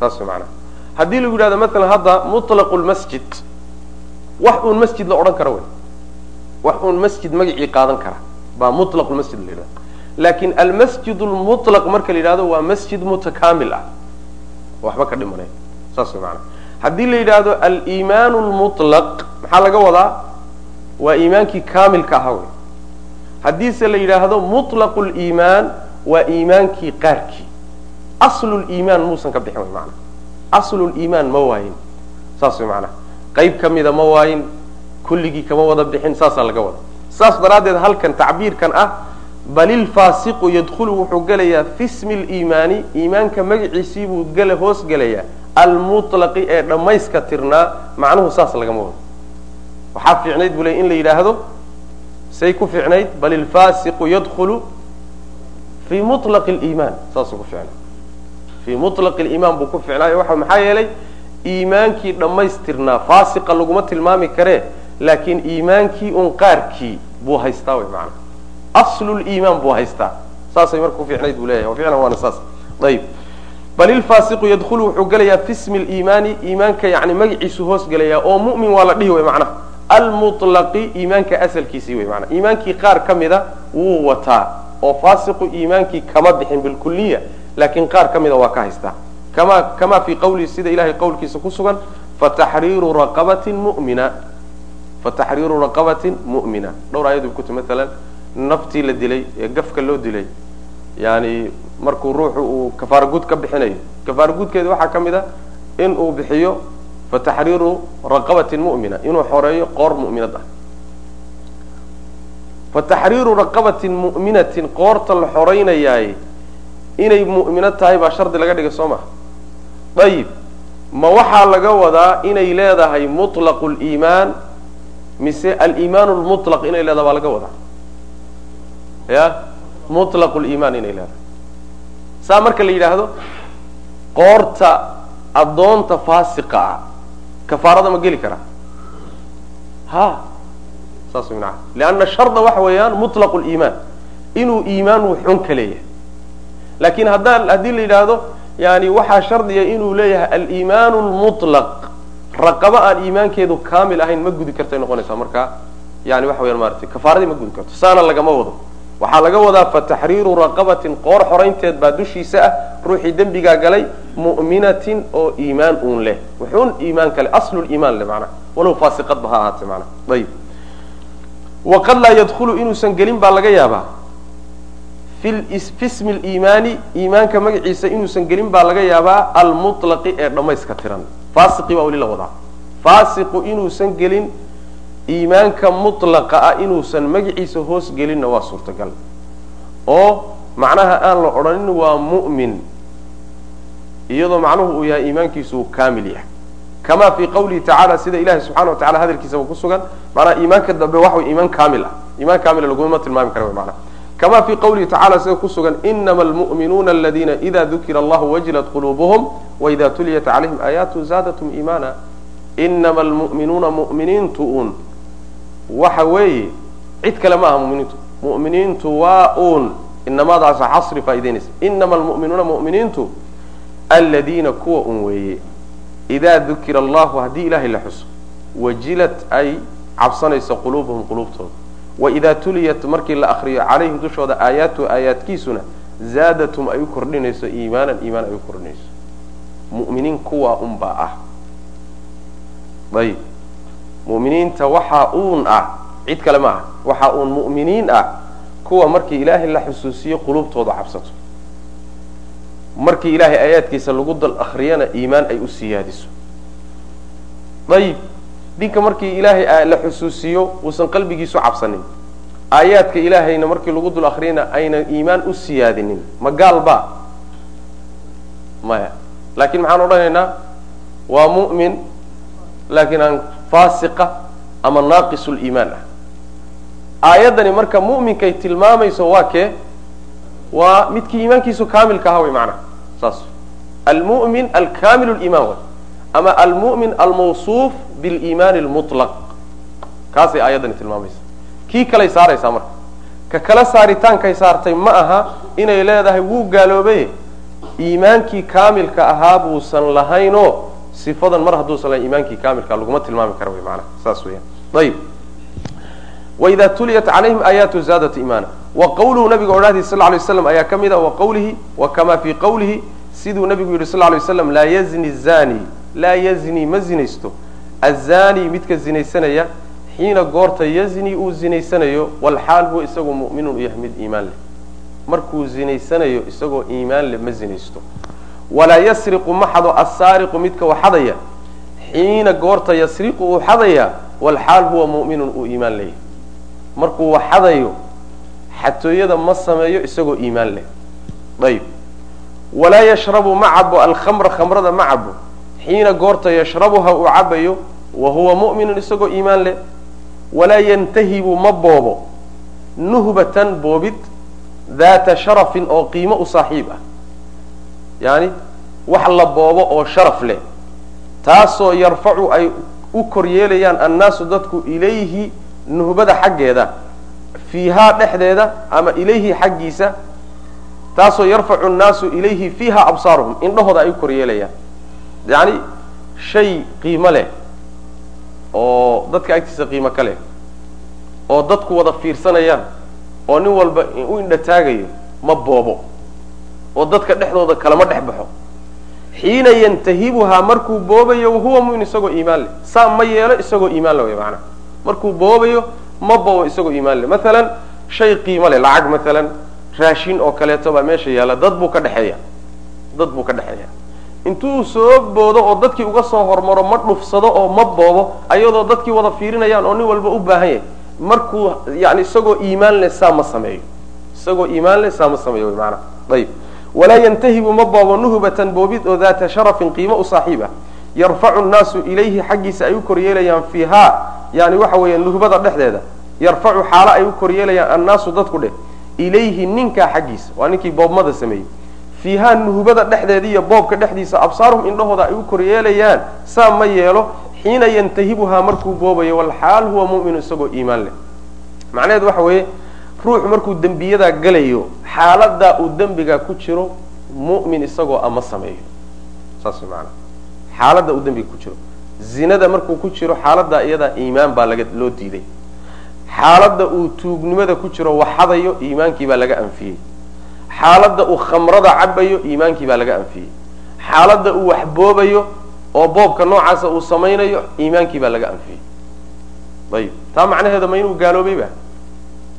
Saas maanaa haddii lagu yidhahdo maalan hadda mutlaqu lmasjid wax uun masjid la odhan karo wey. Wax uun masjid magacii qaadan kara. Baa mutlaq lmasjid la yidhahda laakin almasjid lmutlaq marka la yidhahdo waa masjid mutakaamil ah. Waxba ka dhimanay. Saas maanaa haddii la yidhaahdo aliimaan lmutlaq maxaa laga wadaa? Waa iimaankii kaamilka ahaa wey. Haddiise la yidhaahdo mutlaqu liimaan waa iimaankii qaarkii. Aslu liimaan muusan ka bixin wey maanaa aslu liimaan ma waayin. Saas way macnaha qayb ka mida ma waayin. Kulligii kama wada bixin saasaa laga wada saas daraaddeed halkan tacbiirkan ah bal ilfaasiqu yadkhulu wuxuu gelayaa fi smi liimaani iimaanka magaciisii buu gela hoos gelayaa. Almutlaqi ee dhammayska tirnaa macnuhu saas lagama wado. Waxaa fiicnayd buu ley in la yidhaahdo say ku fiicnayd bal ilfaasiqu yadkhulu fii mutlaqi liimaan saasuu ku ficnay fii mutlaqi liimaan buu ku ficnaayo waxa maxaa yeelay iimaankii dhammaystirnaa faasiqa laguma tilmaami karee laakiin iimaankii un qaarkii buu haystaa wy maana asluliimaan buu haystaa saasay marka ku fiicnayd buu leeyahay ficlan waana saas ayib bal ilfaasiqu yadkhulu wuxuu gelayaa fi smi liimaani iimaanka yani magaciisu hoos gelayaa oo mu'min waa la dhihi way macnaha almutlaqi iimaanka asalkiisii wey maanaa iimaankii qaar ka mida wuu wataa oo faasiqu iimaankii kama bixin bilkuliya laakiin qaar ka mida waa ka haystaa kama kama fii qawlihi sida ilahay qowlkiisa ku sugan fataxriiru raqabatin mumina fataxriiru raqabatin mu'mina dhowr ayadu kuti maalan naftii la dilay ee gafka loo dilay yani markuu ruuxu uu kafaara guud ka bixinayo. Kafaara guudkeeda waxaa ka mid a in uu bixiyo fataxriiru raqabatin mu'mina inuu xoreeyo qoor mu'minad ah. Fataxriiru raqabatin mu'minatin qoorta la xoraynayaay inay mu'mino tahay baa shardi laga dhigay soo maha ayib ma waxaa laga wadaa inay leedahay mutlaqu liimaan mise aliimaan lmutlaq inay leedahay baa laga wadaa ya? Mutlaqu liimaan inay leedahay. Saa marka la yidhaahdo qoorta addoonta faasiqa ah kafaarada ma geli karaa ha? Saas wy maana lianna sharda waxa weeyaan mutlaqu liimaan inuu iimaan wuxun ka leeyahay. Laakiin haddaa haddii la yidhaahdo yani waxaa shardiya inuu leeyahay aliimaan lmutlaq raqaba aan iimaankeedu kaamil ahayn ma gudi kartay noqonaysaa marka yani waxa weyaan maratay kafaaradii ma gudi karto. Saana lagama wado waxaa laga wadaa fataxriiru raqabatin qoor xoraynteed baa dushiisa ah ruuxii dembigaa galay mu'minatin oo iimaan uun leh. Wuxuun iimaan kale asluliimaan leh macnaha walow faasiqadba ha ahaatee macnaha ayib waqad laa yadkhulu inuusan gelin baa laga yaabaa. Fi smi liimaani iimaanka magaciisa inuusan gelin baa laga yaabaa almutlaqi ee dhammayska tiran. Faasiqii baa weli la wadaa. Faasiqu inuusan gelin iimaanka mutlaqa ah inuusan magaciisa hoos gelinna waa suurtagal. Oo macnaha aan la odhanin waa mu'min iyadoo macnuhu uu yahay iimaankiisu kaamil yahay. Kama fii qawlihi tacala sida ilahi subxana wa tacala hadalkiisaba ku sugan macnaha iimaanka dambe waxa iimaan kaamil ah. Iimaan kaamila laguma tilmaami kara macnaha. Kama fii qawlihi tacala sida ku sugan inama almu'minuuna aladina ida dukira allahu wajilat quluubuhum waida tuliyat calayhim aayaatu zaadatum iimaana. Inama almu'minuuna mu'miniintu un waxa weeye cid kale ma aha muminiintu. Mu'miniintu waa uun. Inamadaasa xasri faa'idaynaysa inama almu'minuuna mu'miniintu aladiina kuwa un weeye. Idaa dukira allahu haddii ilahay la xuso wajilat ay cabsanayso quluubuhum quluubtooda. Waidaa tuliyat markii la akriyo calayhim dushooda aayaatu aayaadkiisuna zaadatum ay u kordhinayso iimaanan iimaan ay u kordhinayso. Mu'miniin kuwaa unbaa ah. Ayib mu'miniinta waxaa uun ah cid kale ma aha waxaa uun mu'miniin ah kuwa markii ilaahay la xusuusiyo quluubtooda cabsato markii ilaahay aayaadkiisa lagu dal akriyana iimaan ay u siyaadiso. Ayib dinka markii ilaahay la xusuusiyo uusan qalbigiisu cabsanin aayaadka ilaahayna markii lagu dul akriyana ayna iimaan u siyaadinin ma gaal ba? Maya. Laakiin maxaan odhanaynaa waa mu'min laakiin aan faasiqa ama naaqis liimaan ah. Aayaddani marka mu'minkay tilmaamayso waa kee? Waa midkii iimaankiisu kaamilka aha way macnaha saas. Almu'min alkamil liimaan way. Ama almu'min almawsuuf biliimaani lmutlaq kaasay aayaddani tilmaamaysa. Kii kalay saaraysaa marka? Ka kala saaritaankay saartay ma aha inay leedahay wuu gaaloobay. Iimaankii kaamilka ahaa buusan lahaynoo sifadan mar hadduusan lahayn iimaankii kaamilka laguma tilmaami kara wy maanaha saas weeyaan. Ayib. Waida tuliyat calayhim aayaatu zaadat iimaana. Wa qawluhu nabiga odhahdi sal lay waslam ayaa ka mid a wa qawlihi wa kama fii qawlihi siduu nabigu yidhi sal lay waslam laa yazni zani laa yazni ma zinaysto. Azani midka zinaysanaya xiina goorta yazni uu zinaysanayo walxaal huwa isagoo mu'minun u yahay mid iimaan leh. Markuu zinaysanayo isagoo iimaan leh ma zinaysto walaa yasriqu ma xado assaariqu midka waxadaya xiina goorta yasriqu uu xadayaa walxaal huwa mu'minun uu iimaan leeyahy markuu wax xadayo xatooyada ma sameeyo isagoo iimaan leh. Ayib walaa yashrabu ma cabo alkhamra khamrada ma cabo xiina goorta yashrabuha uu cabayo wa huwa mu'minun isagoo iimaan leh. Walaa yantahibu ma boobo. Nuhbatan boobid daata sharafin oo qiimo u saaxiib ah yaani wax la boobo oo sharaf leh. Taasoo yarfacu ay u kor yeelayaan annaasu dadku ilayhi nuhbada xaggeeda fiihaa dhexdeeda ama ilayhi xaggiisa. Taasoo yarfacu annaasu ilayhi fiiha absaaruhum indhahooda ay u kor yeelayaan. Yacni shay qiimo leh oo dadka agtiisa qiimo ka leh oo dadku wada fiirsanayaan oo nin walba u indha taagayo ma boobo oo dadka dhexdooda kalama dhex baxo. Xiina yantahibuhaa markuu boobayo wahuwa mumin isagoo iimaan leh. Saa ma yeelo isagoo iimaan le way maanaa markuu boobayo ma boobo isagoo iimaan leh. Maalan shay qiimo leh lacag maalan raashin oo kaleeto baa meesha yaalla. Dad buu ka dhexeeya. Dad buu ka dhexeeya. Intuu soo boodo oo dadkii uga soo hormaro ma dhufsado oo ma boobo ayadoo dadkii wada fiirinayaan oo nin walba u baahan yahay. Markuu yani isagoo iimaan leh saa ma sameeyo. Isagoo iimaan leh saa ma sameeyo maanaa ayib walaa yantahibu ma boobo nuhbatan boobid oo daata sharafin qiimo u saaxiib ah. Yarfacu nnaasu ilayhi xaggiisa ay u koryeelayaan fiihaa yani waxa weeye nuhbada dhexdeeda. Yarfacu xaalo ay u koryeelayaan annaasu dadku dheh ilayhi ninkaa xaggiisa waa ninkii boobmada sameeyey. Fiihaa nuhbada dhexdeeda iyo boobka dhexdiisa absaaruhum indhahooda ay u koryeelayaan saa ma yeelo xiina yantahibuhaa markuu boobayo walxaal huwa mu'minu isagoo iimaan leh. Macnaheedu waxa weeye ruuxu markuu dembiyadaa galayo xaaladaa uu dembigaa ku jiro mu'min isagoo ama sameeyo. Saas maanaa xaaladda uu dembiga ku jiro. Zinada markuu ku jiro xaaladaa iyadaa iimaan baa loo diiday. Xaaladda uu tuugnimada ku jiro waxadayo iimaankii baa laga anfiyey. Xaaladda uu khamrada cabayo iimaankii baa laga anfiyey. Xaaladda uu wax boobayo oo boobka noocaasa uu samaynayo iimaankii baa laga anfiyey. Ayib. Taa macnaheeda ma inuu gaaloobay ba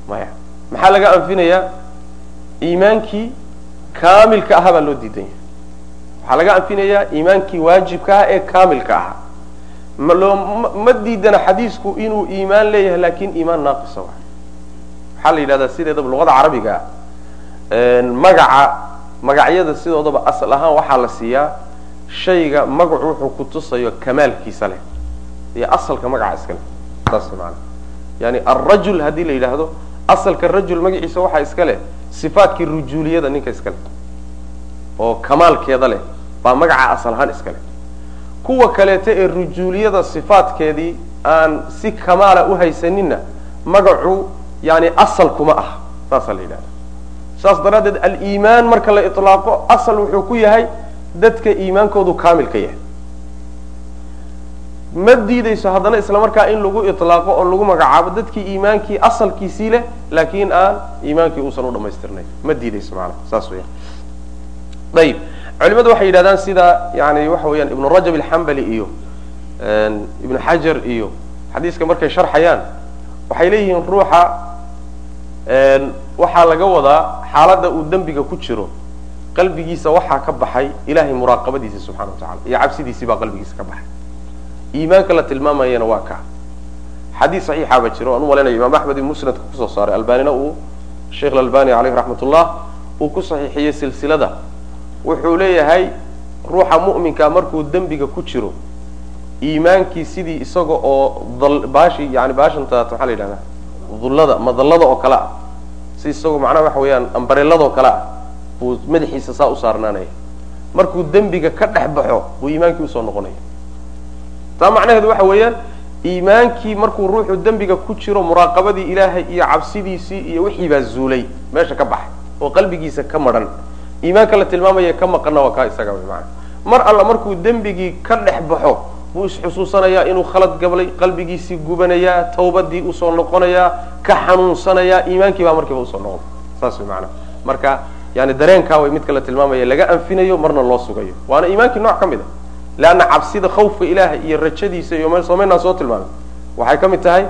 maya maxaa laga anfinayaa? Iimaankii kaamilka ahaa baa loo diidan yahay. Waxaa laga anfinayaa iimaankii waajibka ah ee kaamilka ahaa. Ma diidana xadiisku inuu iimaan leeyahay laakiin iimaan naaqisa waay waxaa la yidhahdaa sideedaba luqada carabiga magaca magacyada sidoodaba asal ahaan waxaa la siiyaa shayga magacu wuxuu kutusayo kamaalkiisa leh. Iyo asalka magaca iska leh. Saas maana yani alrajul haddii la yidhaahdo asalka rajul magaciisa waxaa iska leh sifaatkii rujuuliyada ninka iska leh oo kamaalkeeda leh baa magaca asal ahaan iska leh. Kuwa kaleeto ee rujuuliyada sifaatkeedii aan si kamaala uhaysaninna magacu yani asal kuma ah saasaa la yidhahda saas daraaddeed aliimaan marka la ilaaqo asal wuxuu ku yahay dadka iimaankoodu kaamilka yahay ma diideyso haddana isla markaa in lagu ilaaqo oo lagu magacaabo dadkii iimaankii asalkiisii leh laakiin aan iimaankii uusan u dhamaystirnayn ma diideyso maanaa saas weya ayib culimadu waxay yidhahdaan sida yani waxa weeyaan ibnu rajab alxambali iyo ibnu xajar iyo xadiiska markay sharxayaan waxay leeyihiin ruuxa waxaa laga wadaa xaaladda uu dembiga ku jiro qalbigiisa waxaa ka baxay ilahay muraaqabadiisa subxana wa tacala iyo cabsidiisii baa qalbigiisa ka baxay iimaanka la tilmaamayana waa ka. Xadiis saxiixa ba jiro aan u malaynayo imaam axmed ibn musnadka ku soo saaray. Albanina uu sheikh albani aleyh raxmat ullah uu ku saxiixiyey silsilada. Wuxuu leeyahay ruuxa mu'minka markuu dembiga ku jiro iimaankii sidii isaga oo baashi yani baashanta maxaa la yidhahdaa? Dullada madallada oo kale ah. Si isagoo macnaha waxa weeyaan ambareeladoo kale ah buu madaxiisa saa u saarnaanaya. Markuu dembiga ka dhex baxo buu iimaankii u soo noqonaya taa macnaheedu waxa weeyaan iimaankii markuu ruuxu dembiga ku jiro muraaqabadii ilaahay iyo cabsidiisii iyo wixii baa zuulay. Meesha ka baxay oo qalbigiisa ka madhan iimaanka la tilmaamaya ka maqana waa kaa isaga maana mar alla markuu dembigii ka dhex baxo buu isxusuusanayaa inuu khalad gablay qalbigiisii gubanayaa tawbadii u soo noqonayaa ka xanuunsanayaa iimaankii baa markiiba u soo noqon. Saas wy maana marka yani dareenkaa way midka la tilmaamaya laga anfinayo marna loo sugayo. Waana iimaankii nooc ka mid a leanna cabsida khawfka ilaahay iyo rajadiisa iyo somaynaan soo tilmaamay waxay ka mid tahay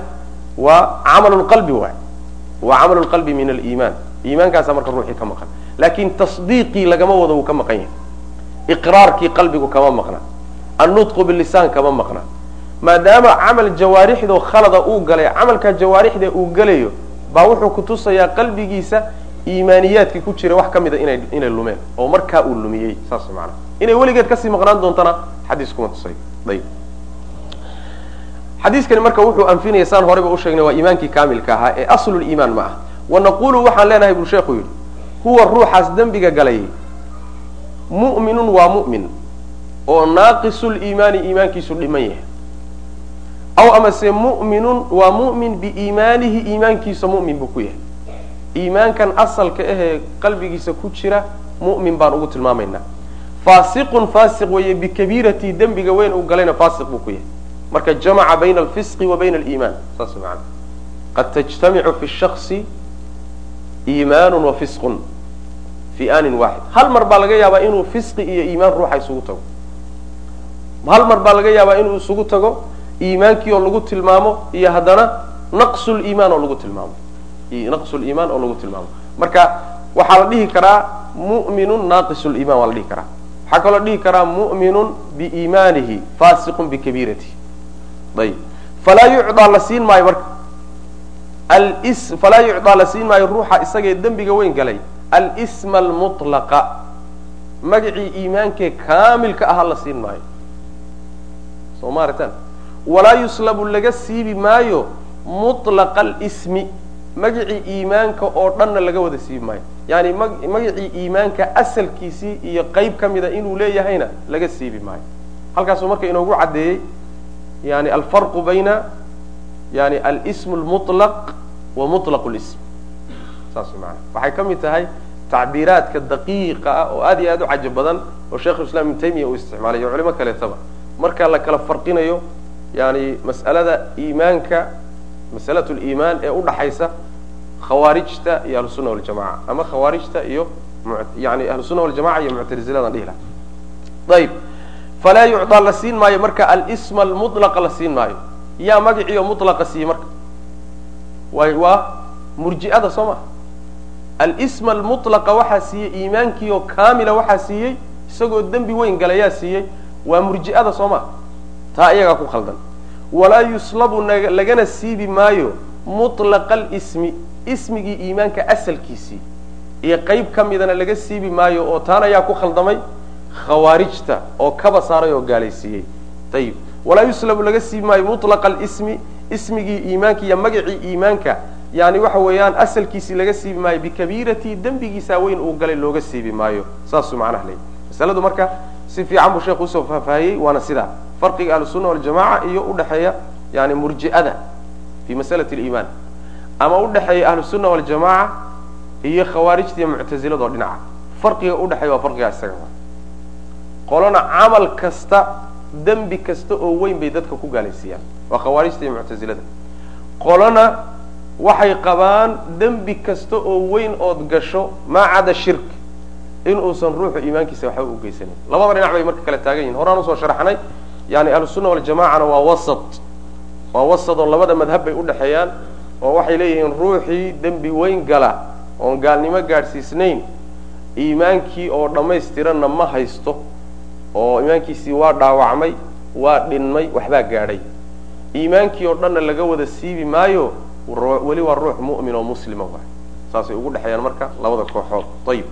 waa camalu lqalbi waay waa lqalbi min aliimaan iimaankaasa marka ruuxii ka maqan laakin tasdiiqii lagama wado wuu ka maqan yahay iqraarkii qalbigu kama maqna annutqu bilisaan kama maqna maadaama camal jawaarixdo khalada uu galay camalka jawaarixda uu gelayo baa wuxuu kutusayaa qalbigiisa iimaaniyaadka ku jira wax ka mida inay inay lumeen oo markaa uu lumiyey saas maanaa inay weligeed ka sii maqnaan doontana xadiis kuma tusay. Ayb xadiiskani marka wuxuu anfinaya saan horeyba usheegnay waa iimaankii kaamilka ahaa ee asluliimaan ma ah. Wa naqulu waxaan leenahay buu sheekhu yidhi huwa ruuxaas dembiga galay. Mu'minun waa mu'min oo naaqisuliimaani iimaankiisu dhiman yahay. Aw amase mu'minun waa mu'min biiimaanihi iimaankiisa mu'min buu ku yahay iimaankan asalka ahee qalbigiisa ku jira mu'min baan ugu tilmaamaynaa. Faasiqun faasiq weeye bikabiirati dembiga weyn uu galayna faasiq buu ku yahay. Marka jamaca bayna alfisqi wa bayna aliimaan saas maana qad tajtamicu fi shaksi iimaanu wa fisqun fi aanin waaxid hal mar baa laga yaabaa inuu fisqi iyo iimaan ruuxa isugu tago? Hal mar baa laga yaabaa inuu isugu tago iimaankii oo lagu tilmaamo iyo haddana naqsuliimaan oo lagu tilmaamo naqsuliimaan oo lagu tilmaamo. Marka waxaa la dhihi karaa mu'minun naaqisuliiman waa la dhihi karaa. Waxaa kaloo dhihi karaa mu'minun biiimaanihi faasiqun bikabiiratihi. Ayib falaa yucdaa la siin maayo marka. Falaa yucdaa la siin maayo ruuxa isagee dembiga weyn galay. Alsma almutlaqa magacii iimaankee kaamilka ahaa la siin maayo. Soo ma aritaan walaa yuslabu laga siibi maayo mutlaqa alsmi magacii iimaanka oo dhanna laga wada siibi maayo. Yani magacii iimaanka asalkiisii iyo qeyb ka mida inuu leeyahayna laga siibi maayo. Halkaasuu marka inoogu caddeeyey yani alfarqu bayna yani alsm lmutlaq wa mutlaq lsm saas maana waxay ka mid tahay tacbiiraadka daqiiqa ah oo aad iyo aad u cajo badan oo sheikhu islam ibnu taymiya uu isticmaalay iyo culimo kaleetaba marka la kala farqinayo yani mas'alada iimaanka masalatu liimaan ee udhaxaysa khawaarijta iyo ahlusunna waljamaca ama khawaarijta iyo yani ahlusunna waljamaca iyo muctaziladan dhihi laha ayib falaa yucdaa la siin maayo marka alsma almutlaqa la siin maayo. Yaa magaciio mutlaqa siiye marka. Way waa murji'ada soo maha alsma almutlaqa waxaa siiyey iimaankii oo kaamila waxaa siiyey isagoo dembi weyn galayaa siiyey waa murji'ada soo maha taa iyagaa ku khaldan walaa yuslabu lagana siibi maayo mutlaqa alismi ismigii iimaanka asalkiisii. Iyo qeyb ka midana laga siibi maayo oo taana ayaa ku khaldamay khawaarijta oo kaba saaray oo gaalaysiiyey. Ayib walaa yuslabu laga siibi maayo mutlaqa alismi ismigii iimaanka iyo magacii iimaanka. Yani waxa weeyaan asalkiisii laga siibi maayo bikabiirati dembigiisaa weyn uu galay looga siibi maayo. Saasuu macnaha leeyay masaladu marka si fiican buu sheekhu u soo faahfaahiyey waana sidaa farqiga ahlusunna waljamaca iyo udhexeeya yani murji'ada fi masalati liimaan ama udhexeeya ahlusunna waljamaca iyo khawaarijta iyo muctazilada oo dhinaca. Farqiga udhexeeya waa farqigaa isaga qolona camal kasta dembi kasta oo weyn bay dadka ku gaalaysiiyaan waa khawaarijta iyo muctazilada qolona waxay qabaan dembi kasta oo weyn ood gasho maa cada shirk in uusan ruuxu iimaankiisa waxba u geysanin labada dhinac bay marka kale taagan yihiin horaan u soo sharxnay yani ahlusunna waljamacana waa wasat. Waa wasat oo labada madhab bay udhexeeyaan oo waxay leeyihiin ruuxii dembi weyn gala oon gaalnimo gaadhsiisnayn iimaankii oo dhammaystiranna ma haysto oo iimaankiisii waa dhaawacmay waa dhinmay waxbaa gaadhay. Iimaankii oo dhanna laga wada siibi maayo weli waa ruux mu'min oo muslima waay. Saasay ugu dhexeeyaan marka labada kooxood. Ayib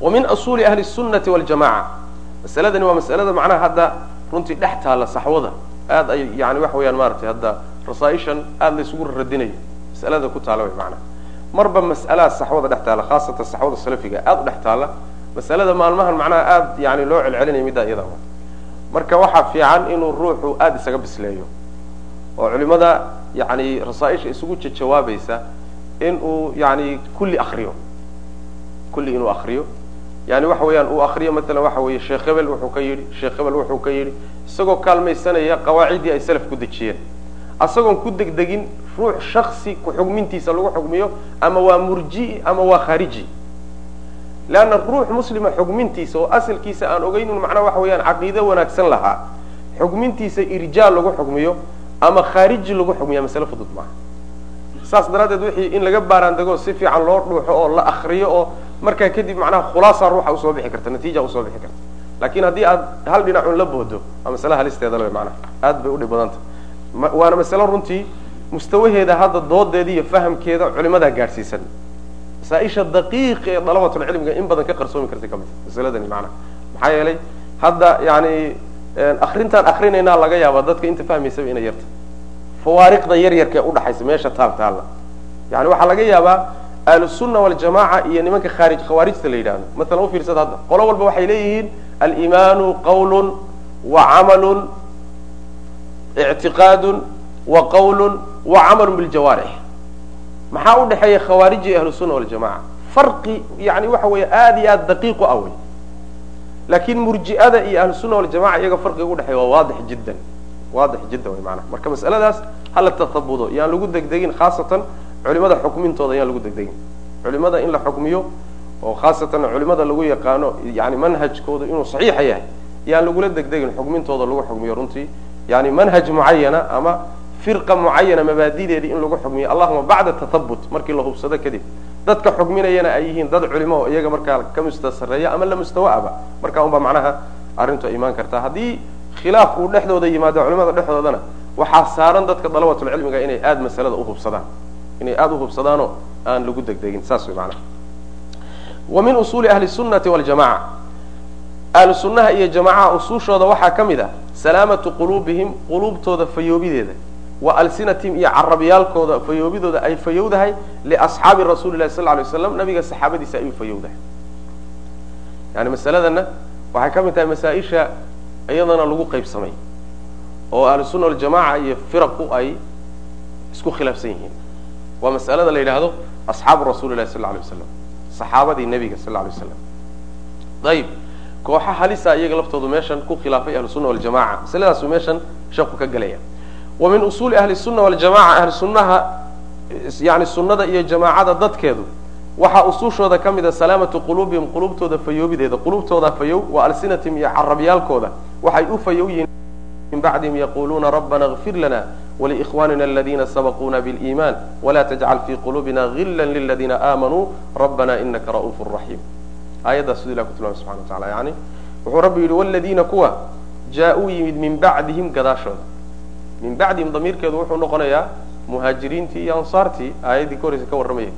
min usuuli ahli sunnati waljamaca masaladani waa masalada macnaha hadda runtii dhex taalla saxwada aad ay yani waxa weyaan maratay hadda rasaaishan aada la isugu radinayo masalada ku taala macnaha marba mas'alaha saxwada dhex taalla khaasatan saxwada salafiga aada u dhex taalla masalada maalmahan macnaha aada yani loo celcelinaya middaa iyada marka waxaa fiican inuu ruuxu aada isaga bisleeyo oo culimada yani rasaaisha isugu jajawaabaysa in uu yani kulli akriyo kulli inuu akriyo yani waxa weeyaan uu akriyo maalan waxa weeye sheekh hebel wuxuu ka yidhi sheekh hebel wuxuu ka yidhi isagoo kaalmaysanaya qawaaciddii ay salaf ku dejiyeen asagoon ku degdegin ruux shaksi ku xugmintiisa lagu xugmiyo ama waa murji'i ama waa khaariji. Leanna ruux muslima xugmintiisa oo asalkiisa aan ogeyn un macnaha waxa weeyaan caqiide wanaagsan lahaa xugmintiisa irjaal lagu xugmiyo ama khaariji lagu xugmiya masale fudud maaha. Saas daraaddeed wixii in laga baaraandego si fiican loo dhuuxo oo la akriyo oo markaa kadib macnaha khulaasa ruuxa u soo bixi karta natiija u soo bixi karta. Laakiin haddii aad hal dhinacun la boodo waa masale halisteeda le maanaha aad bay udhib badanta waana masale runtii mustawaheeda hadda doodeeda iyo fahamkeeda culimadaa gaadhsiisan. Masaaisha daqiiqa ee dalabatulcilmiga in badan ka qarsoomi kartay ka mid masaladani maanaha maxaa yeelay hadda yani akrintaan akrinaynaa laga yaaba dadka inta fahmaysaba inay yarta. Fawaariqda yar yarka ee udhaxaysa meesha taal taalla. Yani waxaa laga yaabaa ahlusunna waljamaca iyo nimanka khaarij khawaarijta la yidhahdo maalan ufiirsada hadda. Qolo walba waxay leeyihiin alimaanu qawlun wa camalun ictiqaadun wa qawlun wa camalun biljawaarix maxaa u dhexeeya khawaarij iyo ahlusunna waljamaca farqi yani waxa weeye aada iyo aada daqiiq u ah wey laakin murji'ada iyo ahlusunna waljamaca iyaga farqiga udhexeeya waa waadix jiddan waadix jiddan wey maanaha marka mas'aladaas hala tatabudo yaan lagu degdegin khaasatan culimada xukmintooda yaan lagu degdegin. Culimada in la xukmiyo oo khaasatan culimada lagu yaqaano yani manhajkooda inuu saxiixa yahay yaan lagula degdegin xukmintooda lagu xukmiyo runtii. Yani manhaj mucayana ama firqa mucayana mabaadideedii in lagu xukmiyo. Allahuma bacda tatabut markii la hubsado kadib. Dadka xukminayana ay yihiin dad culimo iyaga markaa ka mustasareeya ama la mustawaaba. Markaa unbaa macnaha arrintu imaan kartaa. Haddii khilaaf uu dhexdooda yimaado culimada dhexdoodana waxaa saaran dadka dalabatulcilmiga inay aada masalada uhubsadaan inay aada uhubsadaanoo aan lagu degdegin saas way macnaha. Wa min usuuli ahli sunnati waljamaca ahlu sunnaha iyo jamacaha usuushooda waxaa ka mid ah salaamatu quluubihim quluubtooda fayoobideeda wa alsinatihim iyo carabyaalkooda fayoobidooda ay fayowdahay liasxaabi rasuuli lahi sal ly waslam nabiga saxaabadiisa ayuu fayowdahay. Yani masaladana waxay ka mid tahay masaa-isha iyadana lagu qaybsamay oo ahlusunna waljamaca iyo firaqu ay isku khilaafsan yihiin. Waa mas'alada la yidhaahdo asxaabu rasuuli lahi sal lay waslam saxaabadii nebiga sal lay waslam ayib kooxa halisa iyaga laftoodu meeshan ku khilaafay ahlusunna waljamaca masaladaasu meeshan sheeku ka gelaya wa min usuuli ahli sunna waljamaca ahli yani sunnada iyo jamaacada dadkeedu waxaa usuushooda ka mida salaamatu quluubihim quluubtooda fayoobideeda. Quluubtooda fayow wa alsinatihim iyo carabyaalkooda waxay u fayow yihiin min bacdihim yaquluuna rabbana اغfir lana wlikhwanina aladina sabaquna biliiman wla tajcal fi quluubina gila liladina aamanuu rabbana inaka ra'uuf raxiim aayaddaas siduu ilah ku tilmamay subxana wa tacala yani wuxuu rabbi yidhi wladiina kuwa jaa-uu yimid min bacdihim gadaashooda. Min bacdihim damiirkeedu wuxuu noqonayaa muhaajiriintii iyo ansaartii. Aayaddii ka horeysa ka warramayay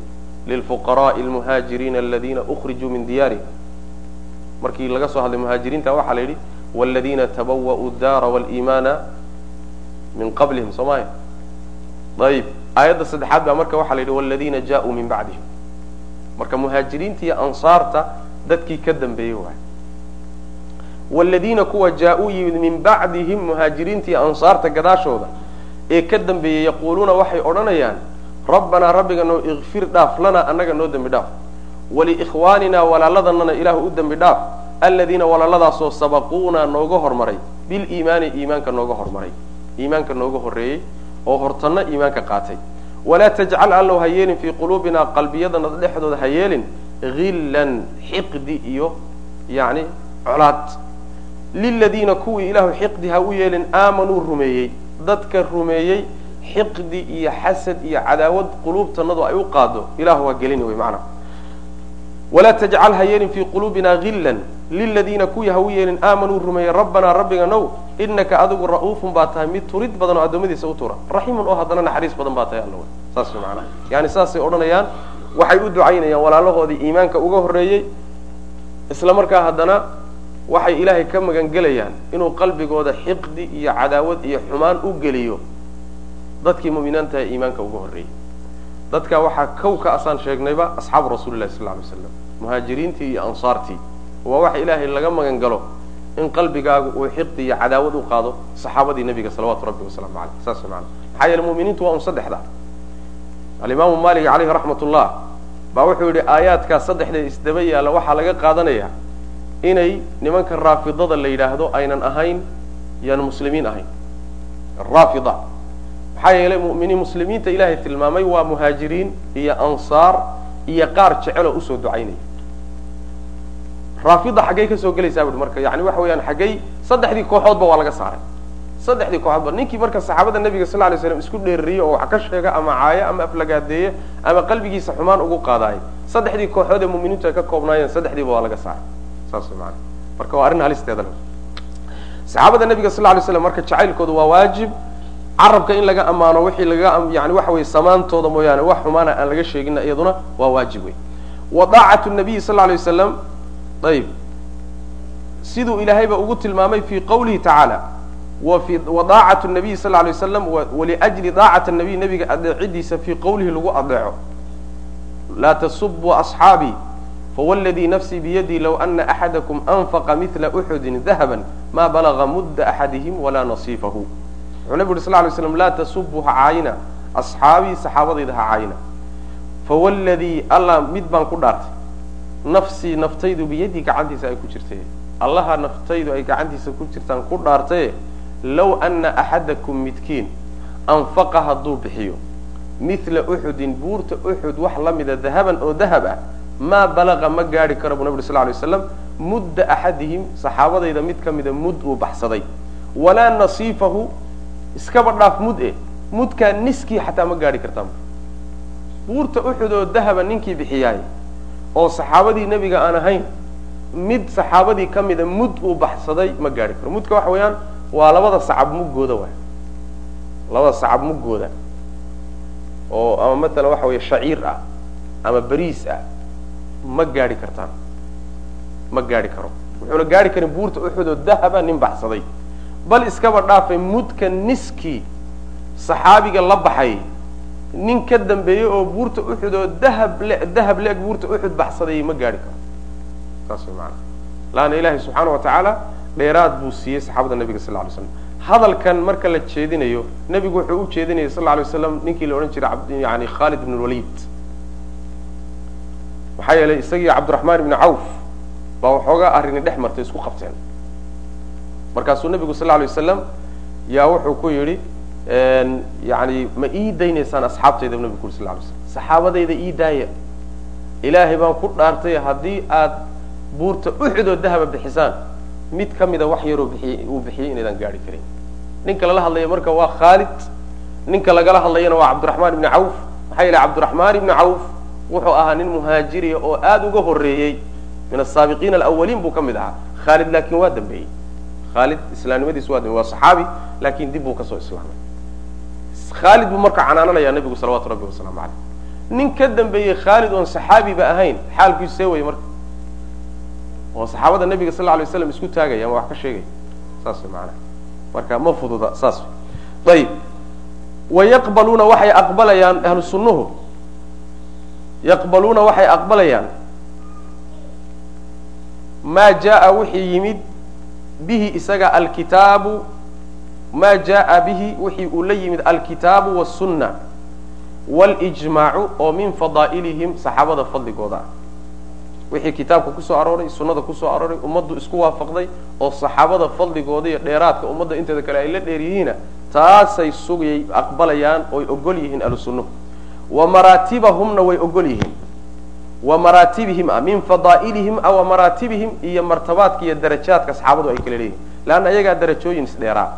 lilfuqaraءi almuhaajiriina aladina ukrijuu min diyaarihim markii laga soo hadlay muhaajiriinta waxaa la yidhi wاladina tabawa'uu daara wاliimaana min qablihim soo maya ayib aayadda saddexaad baa marka waxaa la yidhi wاladina jaa-uu min bacdihim marka muhaajiriinta iyo ansaarta dadkii ka dambeeyey waay wاladina kuwa jaa-uu yimid min bacdihim muhaajiriinta iyo ansaarta gadaashooda ee ka dambeeyey yaquuluuna waxay odhanayaan rabbanaa rabbiga noo ikfir dhaaf lana annaga noo dembi dhaaf. Waliikhwaanina walaaladannana ilaahu u dembi dhaaf. Aladiina walaaladaasoo sabaquuna nooga hormaray. Biliimaani iimaanka nooga hormaray. Iimaanka nooga horreeyey oo hortanna iimaanka qaatay. Walaa tajcal allow ha yeelin fii quluubina qalbiyadana dhexdooda ha yeelin hillan xiqdi iyo yani colaad. Liladiina kuwii ilaahu xiqdi ha u yeelin aamanuu rumeeyey. Dadka rumeeyey xiqdi iyo xasad iyo cadaawad quluubtanadu ay u qaado. Ilahu ha gelini wey macnaha walaa tajcal ha yeelin fii quluubina hillan liladiina kuwii ha u yeelin aamanuu rumeeyey rabbanaa rabbiga now inaka adigu ra'uufun baa tahay mid turid badan oo addoommadiisa u tura raxiimun oo haddana naxariis badan baa tahay alla saas way macnaha yani saasay odhanayaan waxay u ducaynayaan walaalahoodii iimaanka uga horreeyey isla markaa haddana waxay ilaahay ka magan gelayaan inuu qalbigooda xiqdi iyo cadaawad iyo xumaan u geliyo dadkii mu'miniinta ee iimaanka uga horreeyey dadka waxaa kow ka asaan sheegnayba asxaabu rasuuli lahi sal lay slam muhaajiriintii iyo ansaartii waa waxa ilaahay laga magan galo in qalbigaagu uu xiqdi iyo cadaawad u qaado saxaabadii nebiga salawatu rabbi wasalaamu aleyh saas maana maxaa yeele muminiintu waa un saddexda. Alimaamu malik caleyhi raxmat ullah baa wuxuu yidhi aayaadkaa saddexda isdaba yaalla waxaa laga qaadanaya inay nimanka raafidada la yidhaahdo aynan ahayn yaan muslimiin ahayn. Raafida maxaa yeelay muminiin muslimiinta ilaahay tilmaamay waa muhaajiriin iyo ansaar iyo qaar jeceloo u soo ducaynaya raafida xaggay ka soo gelaysaa bui marka yani waxa weeyaan xaggay saddexdii kooxoodba waa laga saaray. Saddexdii kooxoodba ninkii marka saxaabada nebiga sal lay slam isku dheerariye oo wax ka sheega ama caayo ama aflagaadeeye ama qalbigiisa xumaan ugu qaadaay saddexdii kooxood ee muminiintu ay ka koobnaayeen saddexdiiba waa laga saaray. Saas maana marka waa arrin halisteeda saxaabada nebiga sal lay slam marka jacaylkoodu waa waajib carabka in laga ammaano wixii laga yani waxa weye samaantooda mooyaane wax xumaana aan laga sheegina iyaduna waa waajib wey wa daacatu nabiyi sal lay wasalam ayib siduu ilaahayba ugu tilmaamay fi qawlihi tacaala wa daacatu nabiyi sal lay wasalam waliajli daacati nabiy nabiga adeecidiisa fii qawlihi lagu adeeco. Laa tasubuu asxaabii fawladii nafsii biyadii low ana axadakum anfaqa mila uxudin dahaba ma balaga mudda axadihim walaa nasiifahu wuxuu nabi uri sl lay slam laa tasubuu ha caayina. Asxaabii saxaabadayda ha caayina. Fawladii allah mid baan ku dhaartay. Nafsii naftaydu biyadii gacantiisa ay ku jirtay. Allaha naftaydu ay gacantiisa ku jirtaan ku dhaartaye low ana axadakum midkiin anfaqa hadduu bixiyo. Mila uxudin buurta uxud wax la mida dahaban oo dahab ah maa balaqa ma gaari karo buu nabi uri sl lay waslam mudda axadihim saxaabadayda mid ka mida mud uu baxsaday. Walaa nasiifahu iskaba dhaaf mud e mudkaa niskii xataa ma gaari kartaa buurta uxud oo dahaba ninkii bixiyaay oo saxaabadii nebiga aan ahayn mid saxaabadii ka mida mud uu baxsaday ma gaari karo. Mudka waxa weeyaan waa labada sacab muggooda waay. Labada sacab muggooda oo ama matalan waxa weeye shaciir ah ama beriis ah ma gaari kartaan ma gaari karo. Wuxuuna gaari karin buurta uxud oo dahaba nin baxsaday bal iskaba dhaafay mudka niskii saxaabiga la baxay. Nin ka dambeeyey oo buurta uxud oo dahab le dahab le-eg buurta uxud baxsaday ma gaari karo. Saas way maana laanna ilaahay subxaana wa tacaala dheeraad buu siiyey saxaabada nabiga sal lay slam hadalkan marka la jeedinayo nebigu wuxuu u jeedinayay sal lay waslam ninkii la odhan jiray yani khalid ibn lwalid maxaa yeelay isagii cabdiraxmaan ibni cawf baa waxoogaa arrini dhex martay isku qabteen markaasuu nebigu sal lay wasalam yaa wuxuu ku yidhi yani ma ii daynaysaan asxaabtayda bu nebigu uri sal lay slam saxaabadayda ii daaya. Ilaahay baan ku dhaartay haddii aad buurta uxud oo dahaba bixisaan mid ka mida wax yaroo bixiy uu bixiyey inaydaan gaari karin. Ninka lala hadlaya marka waa khaalid ninka lagala hadlayana waa cabdiraxmaan ibni cawf. Maxaa yeele cabdiraxmaan ibni cawf wuxuu ahaa nin muhaajiriya oo aada uga horeeyey min asaabiqiina alawaliin buu ka mid ahaa. Khaalid laakin waa dambeeyey khaalid islaamnimadiisu waa saxaabi laakin dib buu ka soo islaamay. Khaalid buu marka canaananaya nabigu salawatu rabbi wasalaamu caleyh nin ka dambeeyey khaalid oon saxaabiba ahayn xaalkiisu see weye marka. Oo saxaabada nabiga sal lay waslam isku taagaya ama wax ka sheegaya saas way maanaa marka ma fududa saas way. Ayib wayaqbaluuna waxay aqbalayaan ahlu yaqbaluuna waxay aqbalayaan. Maa jaa wixii yimid bihi isaga alkitaabu maa jaa bihi wixii uu la yimid alkitaabu wاsunna wاljmaacu oo min fadaa'ilihim saxaabada fadligooda. Ah wixii kitaabka ku soo arooray sunnada ku soo arooray ummaddu isku waafaqday oo saxaabada fadligooda iyo dheeraadka ummadda inteeda kale ay la dheer yihiina taasay sugayay aqbalayaan oy ogol yihiin ahlu sunnuhu wa maraatibahumna way ogol yihiin wa maraatibihim a min fadaa'ilihim a wa maraatibihim iyo martabaadka iyo darajaadka saxaabadu ay kala leeyihiin leanna iyagaa darajooyin isdheeraa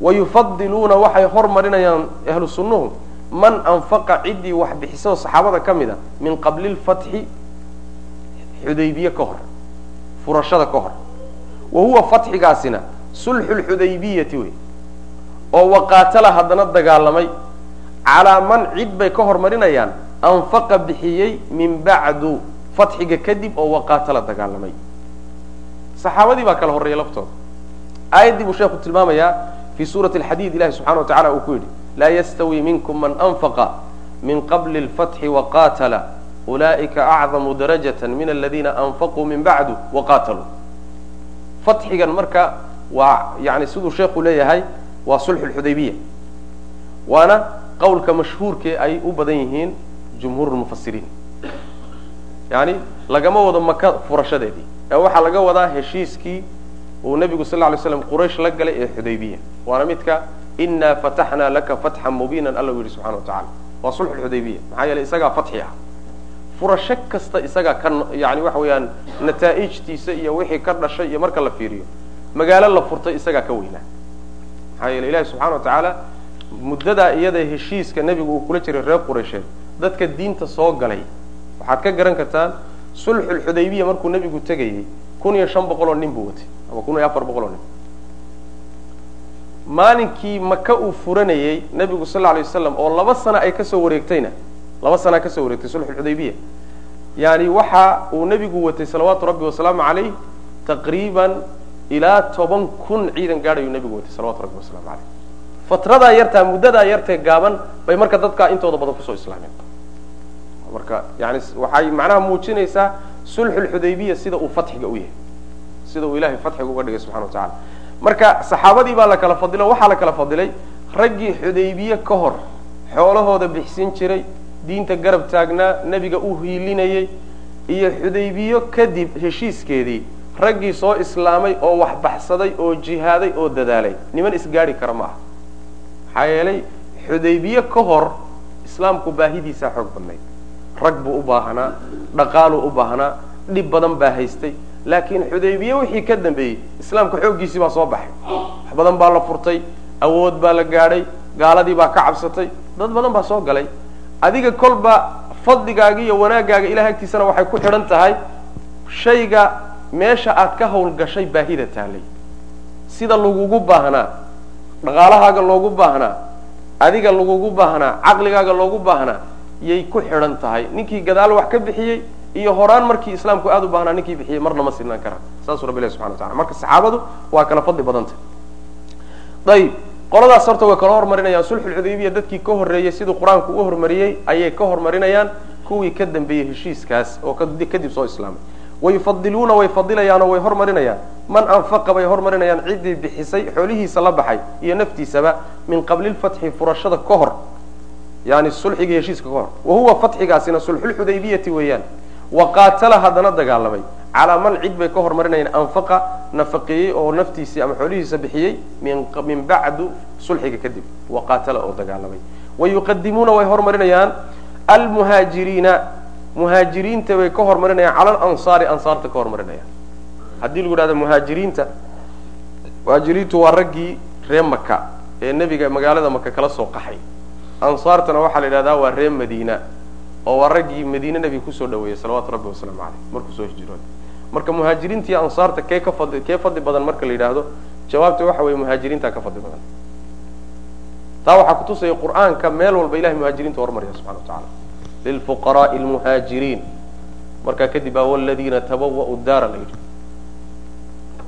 wa yufadiluuna waxay hormarinayaan ahlu sunnuhu man anfaqa ciddii wax bixiso saxaabada ka mid a min qabli lfatxi xudaybiye ka hor furashada ka hor. Wa huwa fatxigaasina sulxu lxudaybiyati wey oo waqaatala haddana dagaalamay calaa man cid bay ka hormarinayaan anfaqa bixiyey min bacdu fatxiga kadib oo waqaatala dagaalamay saxaabadii baa kala horreeya laftooda aayaddii buu sheekhu tilmaamayaa fii suurati alxadiid ilahi subxana wa tacala uu ku yidhi laa yastawi minkum man anfaqa min qabli lfatxi waqaatala ulaa'ika acdamu darajata min aladiina anfaquu min bacdu waqaataluu fatxigan marka waa yani siduu sheekhu leeyahay waa sulxu lxudaybiya waana qawlka mashhuurkee ay u badan yihiin jumhuur lmufasiriin yani lagama wado maka furashadeedii ee waxaa laga wadaa heshiiskii uu nabigu sal lay slam quraysh la galay ee xudaybiya waana midka inaa fataxnaa laka fatxan mubiinan alla u yidhi subxana wa tacala waa sulxu lxudaybiya maxaa yeele isagaa fatxi ah furasho kasta isagaa ka yani waxa weeyaan nataa'ijtiisa iyo wixii ka dhashay iyo marka la fiiriyo magaalo la furtay isagaa ka weynaa maxaa yeele ilahi subxana wa tacaala muddadaa iyada heshiiska nebigu uu kula jiray reer quraysheed dadka diinta soo galay. Waxaad ka garan kartaan sulxulxudaybiya markuu nebigu tegayey kun iyo shan boqol oo nin buu watay ama kun iyo afar boqol oo nin. Maalinkii maka uu furanayey nebigu sal lla lay wasalam oo laba sano ay ka soo wareegtayna laba sana ka soo wareegtay sulxulxudaybiya yani waxa uu nebigu watay salawaatu rabbi wasalaamu calayh taqriiban ilaa toban kun ciidan gaadhayuu nebigu watay salawatu rabbi wasalaamu calayh fatradaa yartaa muddadaa yartee gaaban bay marka dadkaa intooda badan ku soo islaameen. Marka yani waxay macnaha muujinaysaa sulxulxudaybiya sida uu fatxiga u yahay sida uu ilahay fatxiga uga dhigay subxana wa tacala marka saxaabadii baa la kala fadilo waxaa la kala fadilay raggii xudaybiye ka hor xoolahooda bixsin jiray diinta garab taagnaa nebiga u hiilinayay iyo xudaybiyo kadib heshiiskeedii raggii soo islaamay oo wax baxsaday oo jihaaday oo dadaalay. Niman isgaadhi kara ma aha maxaa yeelay xudaybiye ka hor islaamku baahidiisaa xoog badnayd rag buu u baahnaa dhaqaaluu u baahnaa dhib badan baa haystay. Laakiin xudaybiye wixii ka dambeeyey islaamka xooggiisii baa soo baxay. Wax badan baa la furtay awood baa la gaadhay gaaladii baa ka cabsatay dad badan baa soo galay. Adiga kolba fadligaaga iyo wanaaggaaga ilahay agtiisana waxay ku xidhan tahay shayga meesha aad ka hawlgashay baahida taalay. Sida lagugu baahnaa dhaqaalahaaga loogu baahnaa adiga lagugu baahnaa caqligaaga loogu baahnaa yay ku xidhan tahay. Ninkii gadaal wax ka bixiyey iyo horaan markii islaamku aada u baahnaa ninkii bixiyey marna ma sinaan karaan. Saasuu rabbi ilahi subxana wa tacala marka saxaabadu waa kala fadli badanta ayib qoladaas horta way kala hormarinayaan. Sulxulxudaybiya dadkii ka horreeyey siduu qur'aanku u hormariyey ayay ka hormarinayaan. Kuwii ka dambeeyey heshiiskaas oo kadib soo islaamay wayufadiluuna way fadilayaanoo way hormarinayaan. Man anfaqa bay hormarinayaan. Ciddii bixisay xoolihiisa la baxay iyo naftiisaba min qabli lfatxi furashada ka hor. Yani sulxiga heshiiska ka hor. Wa huwa fatxigaasina sulxulxudaybiyati weeyaan. Wa qaatala haddana dagaalamay. Calaa man cid bay ka hormarinayaan anfaqa nafaqeeyey oo naftiisii ama xoolihiisa bixiyey min bacdu sulxiga kadib. Wa qaatala oo dagaalamay. Wa yuqadimuuna way hormarinayaan. Almuhaajiriina muhaajiriinta bay ka hormarinayaan cala alansaari ansaarta ka hormarinayaan. Haddii lagu yidhahdo muhaajiriinta muhaajiriintu waa raggii ree maka ee nebiga magaalada maka kala soo qaxay. Ansaartana waxaa la yidhahdaa waa ree madiina oo waa raggii madiine nebiga ku soo dhaweeyey salawaatu rabbi wasalaamu caleyh markuu soo hijrooday marka muhaajiriinta iyo ansaarta kee ka fadli kee fadli badan marka la yidhaahdo jawaabta waxa weeye muhaajiriintaa ka fadli badan. Taa waxaa kutusaya qur'aanka meel walba ilahay muhaajiriinta hormarya subxana wa tacala lilfuqaraai almuhaajiriin markaa kadib baa waladiina tabawa'u daara la yidhi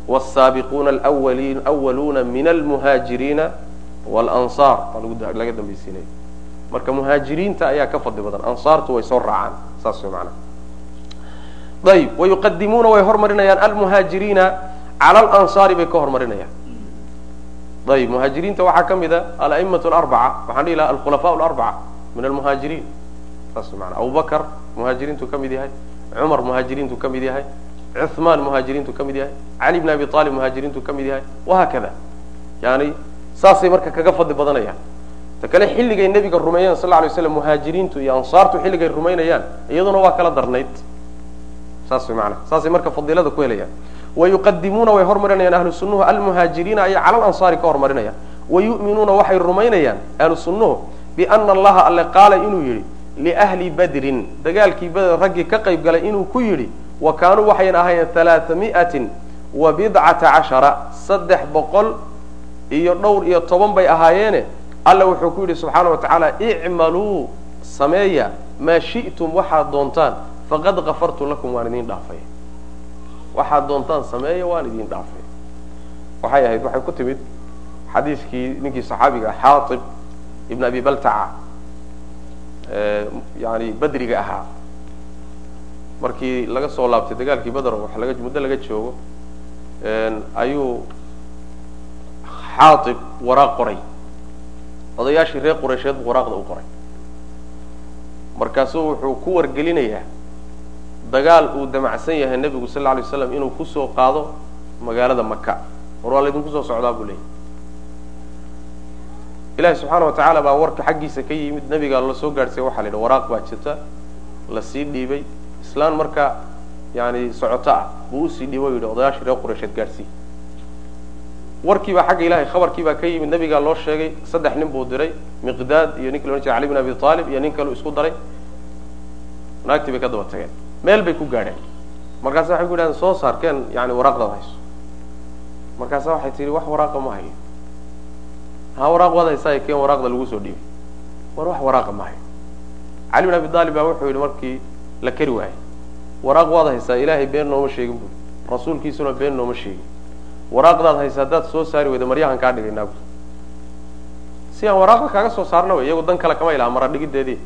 wsaabiquuna awaluuna min almuhaajiriina walansaar baa laga dambaysiinaya marka muhaajiriinta ayaa ka fadli badan ansaartu way soo raacaan saas macnaha ayib wayuqadimuuna way hormarinayaan almuhaajiriina cala alansaari bay ka hormarinayaan ayib muhaajiriinta waxaa ka mid a alaimatu alarbaca waxaan dhihi laha alkhulafa larbaca min almuhaajiriin saas way maanaa abubakar muhaajiriintu ka mid yahay. Cumar muhaajiriintu ka mid yahay. Cuثmaan muhaajiriintu ka mid yahay. Cali bn abi aalib muhaajiriintu ka mid yahay. Wahaakada yani saasay marka kaga fadli badanayaan. Ta kale xilligay nebiga rumeeyeen sal lay slam muhaajiriintu iyo ansaartu xilligay rumaynayaan iyaduna waa kala darnayd. Saas way maanaa saasay marka fadiilada ku helayaan. Wayuqadimuuna way hormarinayaan ahlu sunnuhu. Almuhaajiriina ayay cala lansaari ka hormarinayaan. Wayu'minuuna waxay rumaynayaan ahlu sunnuhu biana allaha alle qaala inuu yidhi liahli badrin dagaalkii beder raggii ka qayb galay inuu ku yidhi wa kaanuu waxayna ahaayeen halaaa miatin wa bidcata cashara. Saddex boqol iyo dhowr iyo toban bay ahaayeene. Alla wuxuu ku yidhi subxaana wa tacaala icmaluu sameeya maa shi'tum waxaad doontaan. Faqad kafartu lakum waan idin dhaafay. Waxaad doontaan sameeya waan idin dhaafay. Waxay ahayd waxay ku timid xadiiskii ninkii saxaabiga xaatib ibn abi baltaca yani badriga ahaa. Markii laga soo laabtay dagaalkii beder wax laga muddo laga joogo ayuu xaatib waraaq qoray. Odayaashii reer qureysheed buu waraaqda u qoray. Markaasuu wuxuu ku wargelinayaa dagaal uu damacsan yahay nebigu sal lla alay slam inuu ku soo qaado magaalada maka war waa laydinku soo socdaa buu leeyay ilahi subxaana wa tacaala baa warka xaggiisa ka yimid nebigaa la soo gaadhsay waxaa la yidhi waraaq baa jirta la sii dhiibay islaan marka yani socoto ah buu u sii dhiibo yidhi odayaashii reer qureysheed gaadhsii warkii baa xagga ilahay khabarkii baa ka yimid nebigaa loo sheegay saddex nin buu diray miqdaad iyo ninki la odhan jiray cali bin abi aalib iyo nin kaleu isku daray. Naagtii bay ka daba tageen. Meel bay ku gaadheen. Markaasa waxay ku yidhahdeen soo saar keen yani waraaqdaad hayso. Markaasa waxay tihi wax waraaqa ma hayo ha waraaq waad haysaa keen waraaqda lagu soo dhiibay war wax waraaqa ma hayo cali bin abi aalib baa wuxuu yidhi markii la keri waayey waraaq waad haysaa ilaahay been nooma sheegin bui rasuulkiisuna been nooma sheegin. Waraaqdaad haysa haddaad soo saari weyda maryahan kaa dhigaynaa bu si aan waraaqda kaaga soo saarna wey iyagu dan kale kama ilaha mara dhigideedii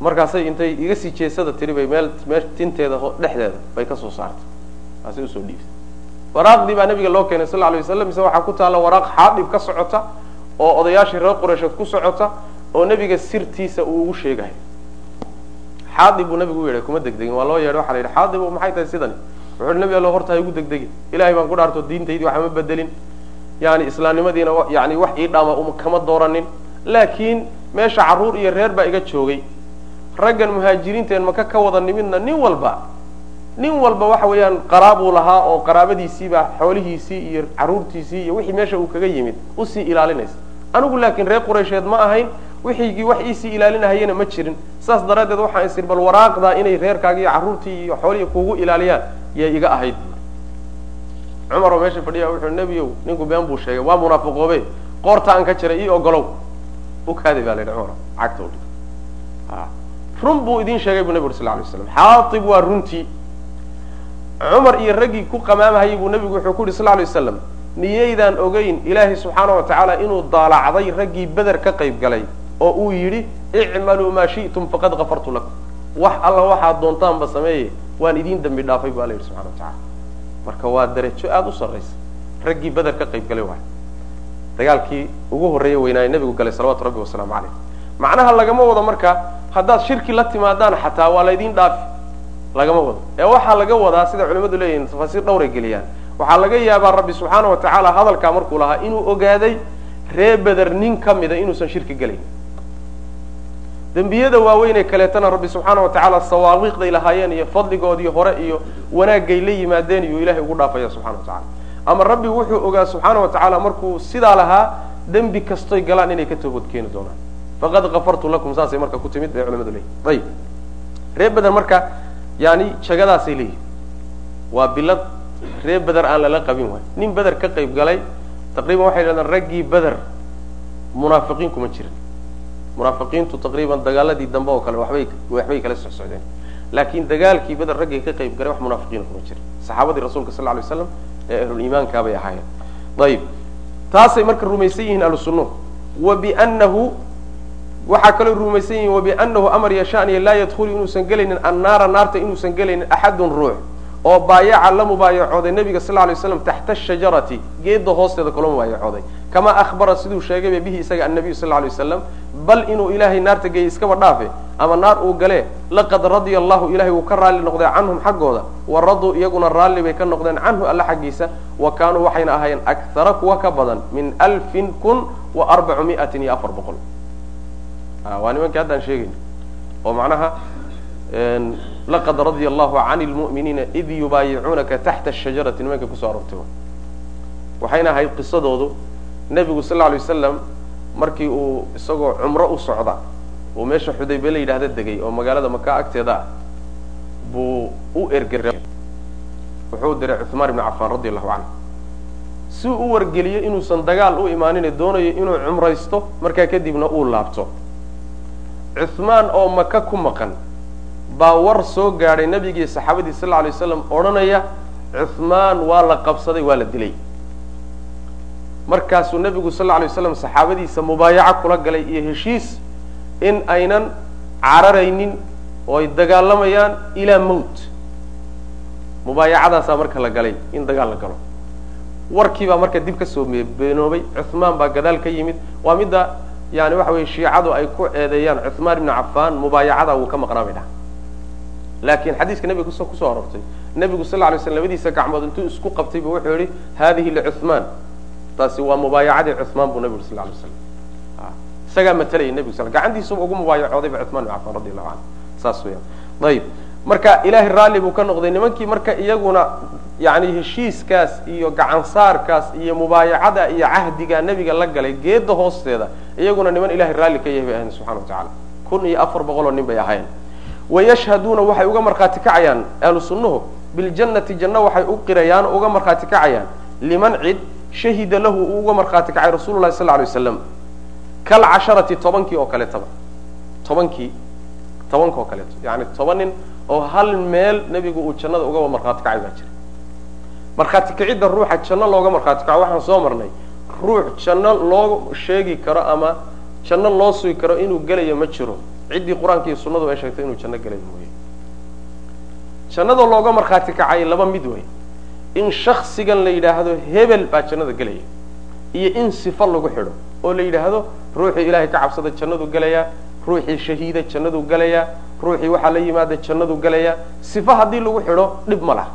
markaasay intay iga sii jeesada tiri bay meel meel tinteeda dhexdeeda bay ka soo saartay. Taasay u soo dhiibtay waraaqdii baa nabiga loo keenay sal alay waslam mise waxaa ku taalla waraaq xaadhib ka socota oo odayaashii reer qureysheed ku socota oo nebiga sirtiisa uu ugu sheegayo xaadib buu nabigu u yeedhay kuma degdegin. Waa loo yeedhay waxa la yidhi xaadibu maxay tahay sidani? Wuxu uhi nabi allo horta ha igu degdegin. Ilahay baan ku dhaarto diintaydii waxama bedelin. Yani islaamnimadiina yani wax ii dhaama kama dooranin. Laakiin meesha carruur iyo reer baa iga joogay. Raggan muhaajiriinteen maka ka wada nimidna nin walba nin walba waxa weeyaan qaraabuu lahaa oo qaraabadiisiibaa xoolihiisii iyo carruurtiisii iyo wixii meesha uu kaga yimid u sii ilaalinaysa. Anigu laakiin reer quraysheed ma ahayn wixiigii wax iisii ilaalinahayana ma jirin. Saas daraaddeed waxaan isir bal waraaqdaa inay reerkaagi iyo carruurtii iyo xoolihii kugu ilaaliyaan yay iga ahayd. Cumar oo meesha fadhiya wuxuu nebiyow ninku been buu sheegay waa munaafiqoobe qoorta aan ka jiray ii ogolow. Ukaaday baa la yidhi cumar cagta udhig run buu idin sheegay buu nebi uri sal lay slam xaatib waa runtii cumar iyo raggii ku qamaamahayay buu nebigu wuxuu ku yidhi sal lay waslam miyaydaan ogeyn ilaahay subxaana wa tacaala inuu daalacday raggii beder ka qayb galay oo uu yidhi icmaluu maa shi'tum faqad kafartu lakum wax alla waxaad doontaanba sameeye waan idin dembi dhaafay bu alla yidhi subxana wa tacala marka waa darajo aada u sarraysa raggii beder ka qayb galay waay dagaalkii ugu horreeye weynaaye nebigu galay salawatu rabbi wasalaamu caleyh macnaha lagama wado marka haddaad shirki la timaadaan xataa waa laydin dhaafi lagama wado. Ee waxaa laga wadaa sida culimadu leeyihiin tafaasiir dhowray geliyaan. Waxaa laga yaabaa rabbi subxaana wa tacaala hadalkaa markuu lahaa inuu ogaaday ree beder nin ka mida inuusan shirki gelayn. Dembiyada waaweynee kaleetana rabbi subxaana wa tacaala sawaaqiiqday lahaayeen iyo fadligoodii hore iyo wanaagay la yimaadeen iyuu ilahay ugu dhaafaya subxana wa tacala ama rabbi wuxuu ogaa subxaana wa tacaala markuu sidaa lahaa dembi kastoy galaan inay ka toobad keeni doonaan. Faqad kafartu lakum saasay marka ku timid bay culimadu leeyihiin ayib ree beder marka yani jagadaasay leeyihiin waa bilad ree beder aan lala qabin waay. Nin beder ka qayb galay taqriban waxay dhahdeen raggii beder munaafiqiin kuma jirin. Munaafiqiintu taqriiban dagaaladii dambe oo kale waxbay waxbay kala socsocdeen laakiin dagaalkii beder raggii ka qayb galay wax munaafiqiina kuma jirin. Saxaabadii rasuulka sal lay slam ee ahluliimaankaa bay ahaayeen. Ayib taasay marka rumaysan yihiin ahlu sunnuhu wa biannahu waxaa kaloo rumaysan yihiin wabianahu amar yashaaniya laa yadkhulu inuusan gelaynin annaara naarta inuusan gelaynin axadun ruux oo baayaca la mubaayacooday nabiga sal lay slam taxta ashajarati geedda hoosteeda kula mubaayacooday. Kamaa ahbara siduu sheegayba bihi isaga annabiyu sal lay wasalam bal inuu ilaahay naarta geeyey iskaba dhaafe ama naar uu gale laqad radia allahu ilahay wuu ka raalli noqday canhum xaggooda wa raduu iyaguna raalli bay ka noqdeen canhu alla xaggiisa wa kaanuu waxayna ahaayeen akthara kuwa ka badan min alfin kun wa arbacu miatin iyo afar boqol waa nimankii haddaan sheegayna oo macnaha laqad radia allahu can lmu'miniina id yubaayicuunaka taxta ashajarati nimanka ku soo aroortay waxayna ahayd qisadoodu nebigu sal lay wasalam markii uu isagoo cumro u socda uu meesha xudaybe la yidhaahda degay oo magaalada maka agteeda ah buu u ergera wuxuu diray cuثmaan ibn cafaan radi allahu canhu. Si u wargeliyo inuusan dagaal u imaanin doonayo inuu cumraysto markaa kadibna uu laabto cusmaan oo maka ku maqan baa war soo gaadhay nabigii saxaabadii sal alay slam odhanaya cusmaan waa la qabsaday waa la dilay. Markaasuu nebigu sal alay wasalam saxaabadiisa mubaayaco kula galay iyo heshiis in aynan cararaynin oo ay dagaalamayaan ilaa mowt mubaayacadaasaa marka la galay in dagaal la galo. Warkii baa marka dib ka soo beenoobay cusmaan baa gadaal ka yimid. Waa midda yani waxa weye shiicadu ay ku eedeeyaan cuhmaan ibnu cafaan mubaayacada wuu ka maqnaa bay dhaha laakiin xadiiska nebiga kus ku soo aroortay nebigu sal lay sl labadiisa gacmood intuu isku qabtay bu wuxuu yihi hadihi licuhmaan taasi waa mubaayacadii cuhmaan buu nebigu sal lay slam isagaa matelaya nebigu s gacantiisuba ugu mubaayacooday ba cuhmaan ibn cafaan radi allahu canhu saas weyaan ayib marka ilaahay raalli buu ka noqday nimankii marka iyaguna yani heshiiskaas iyo gacansaarkaas iyo mubaayacada iyo cahdiga nebiga la galay geedda hoosteeda iyaguna niman ilahay raalli ka yahay bay ahayn subxana wa tacala kun iyo afar boqol oo nin bay ahayn wayashhaduuna waxay uga markhaati kacayaan ahlu sunnuhu biljannati janno waxay u qirayaan uga markhaati kacayaan. Liman cid shahida lahu uu uga markhaati kacay rasulu lahi sal lay waslam kalcasharati tobankii oo kaleetaba tobankii tobanka oo kaleeto yani toban nin oo hal meel nebigu uu jannada ugaba markhaati kacay baa jira markhaati kicidda ruuxa janno looga markhaati kaco waxaan soo marnay ruux janno loo sheegi karo ama janno loo sugi karo inuu gelayo ma jiro. Ciddii qur'aanka iyo sunnadu ay sheegtay inuu janno gelayo mooye. Jannada looga markhaati kacay laba mid wey in shaksigan la yidhaahdo hebel baa jannada gelaya iyo in sifo lagu xidho. Oo la yidhaahdo ruuxii ilaahay ka cabsada jannadu gelayaa ruuxii shahiida jannadu gelayaa ruuxii waxaa la yimaada jannadu gelayaa sifo haddii lagu xidho dhib ma laha.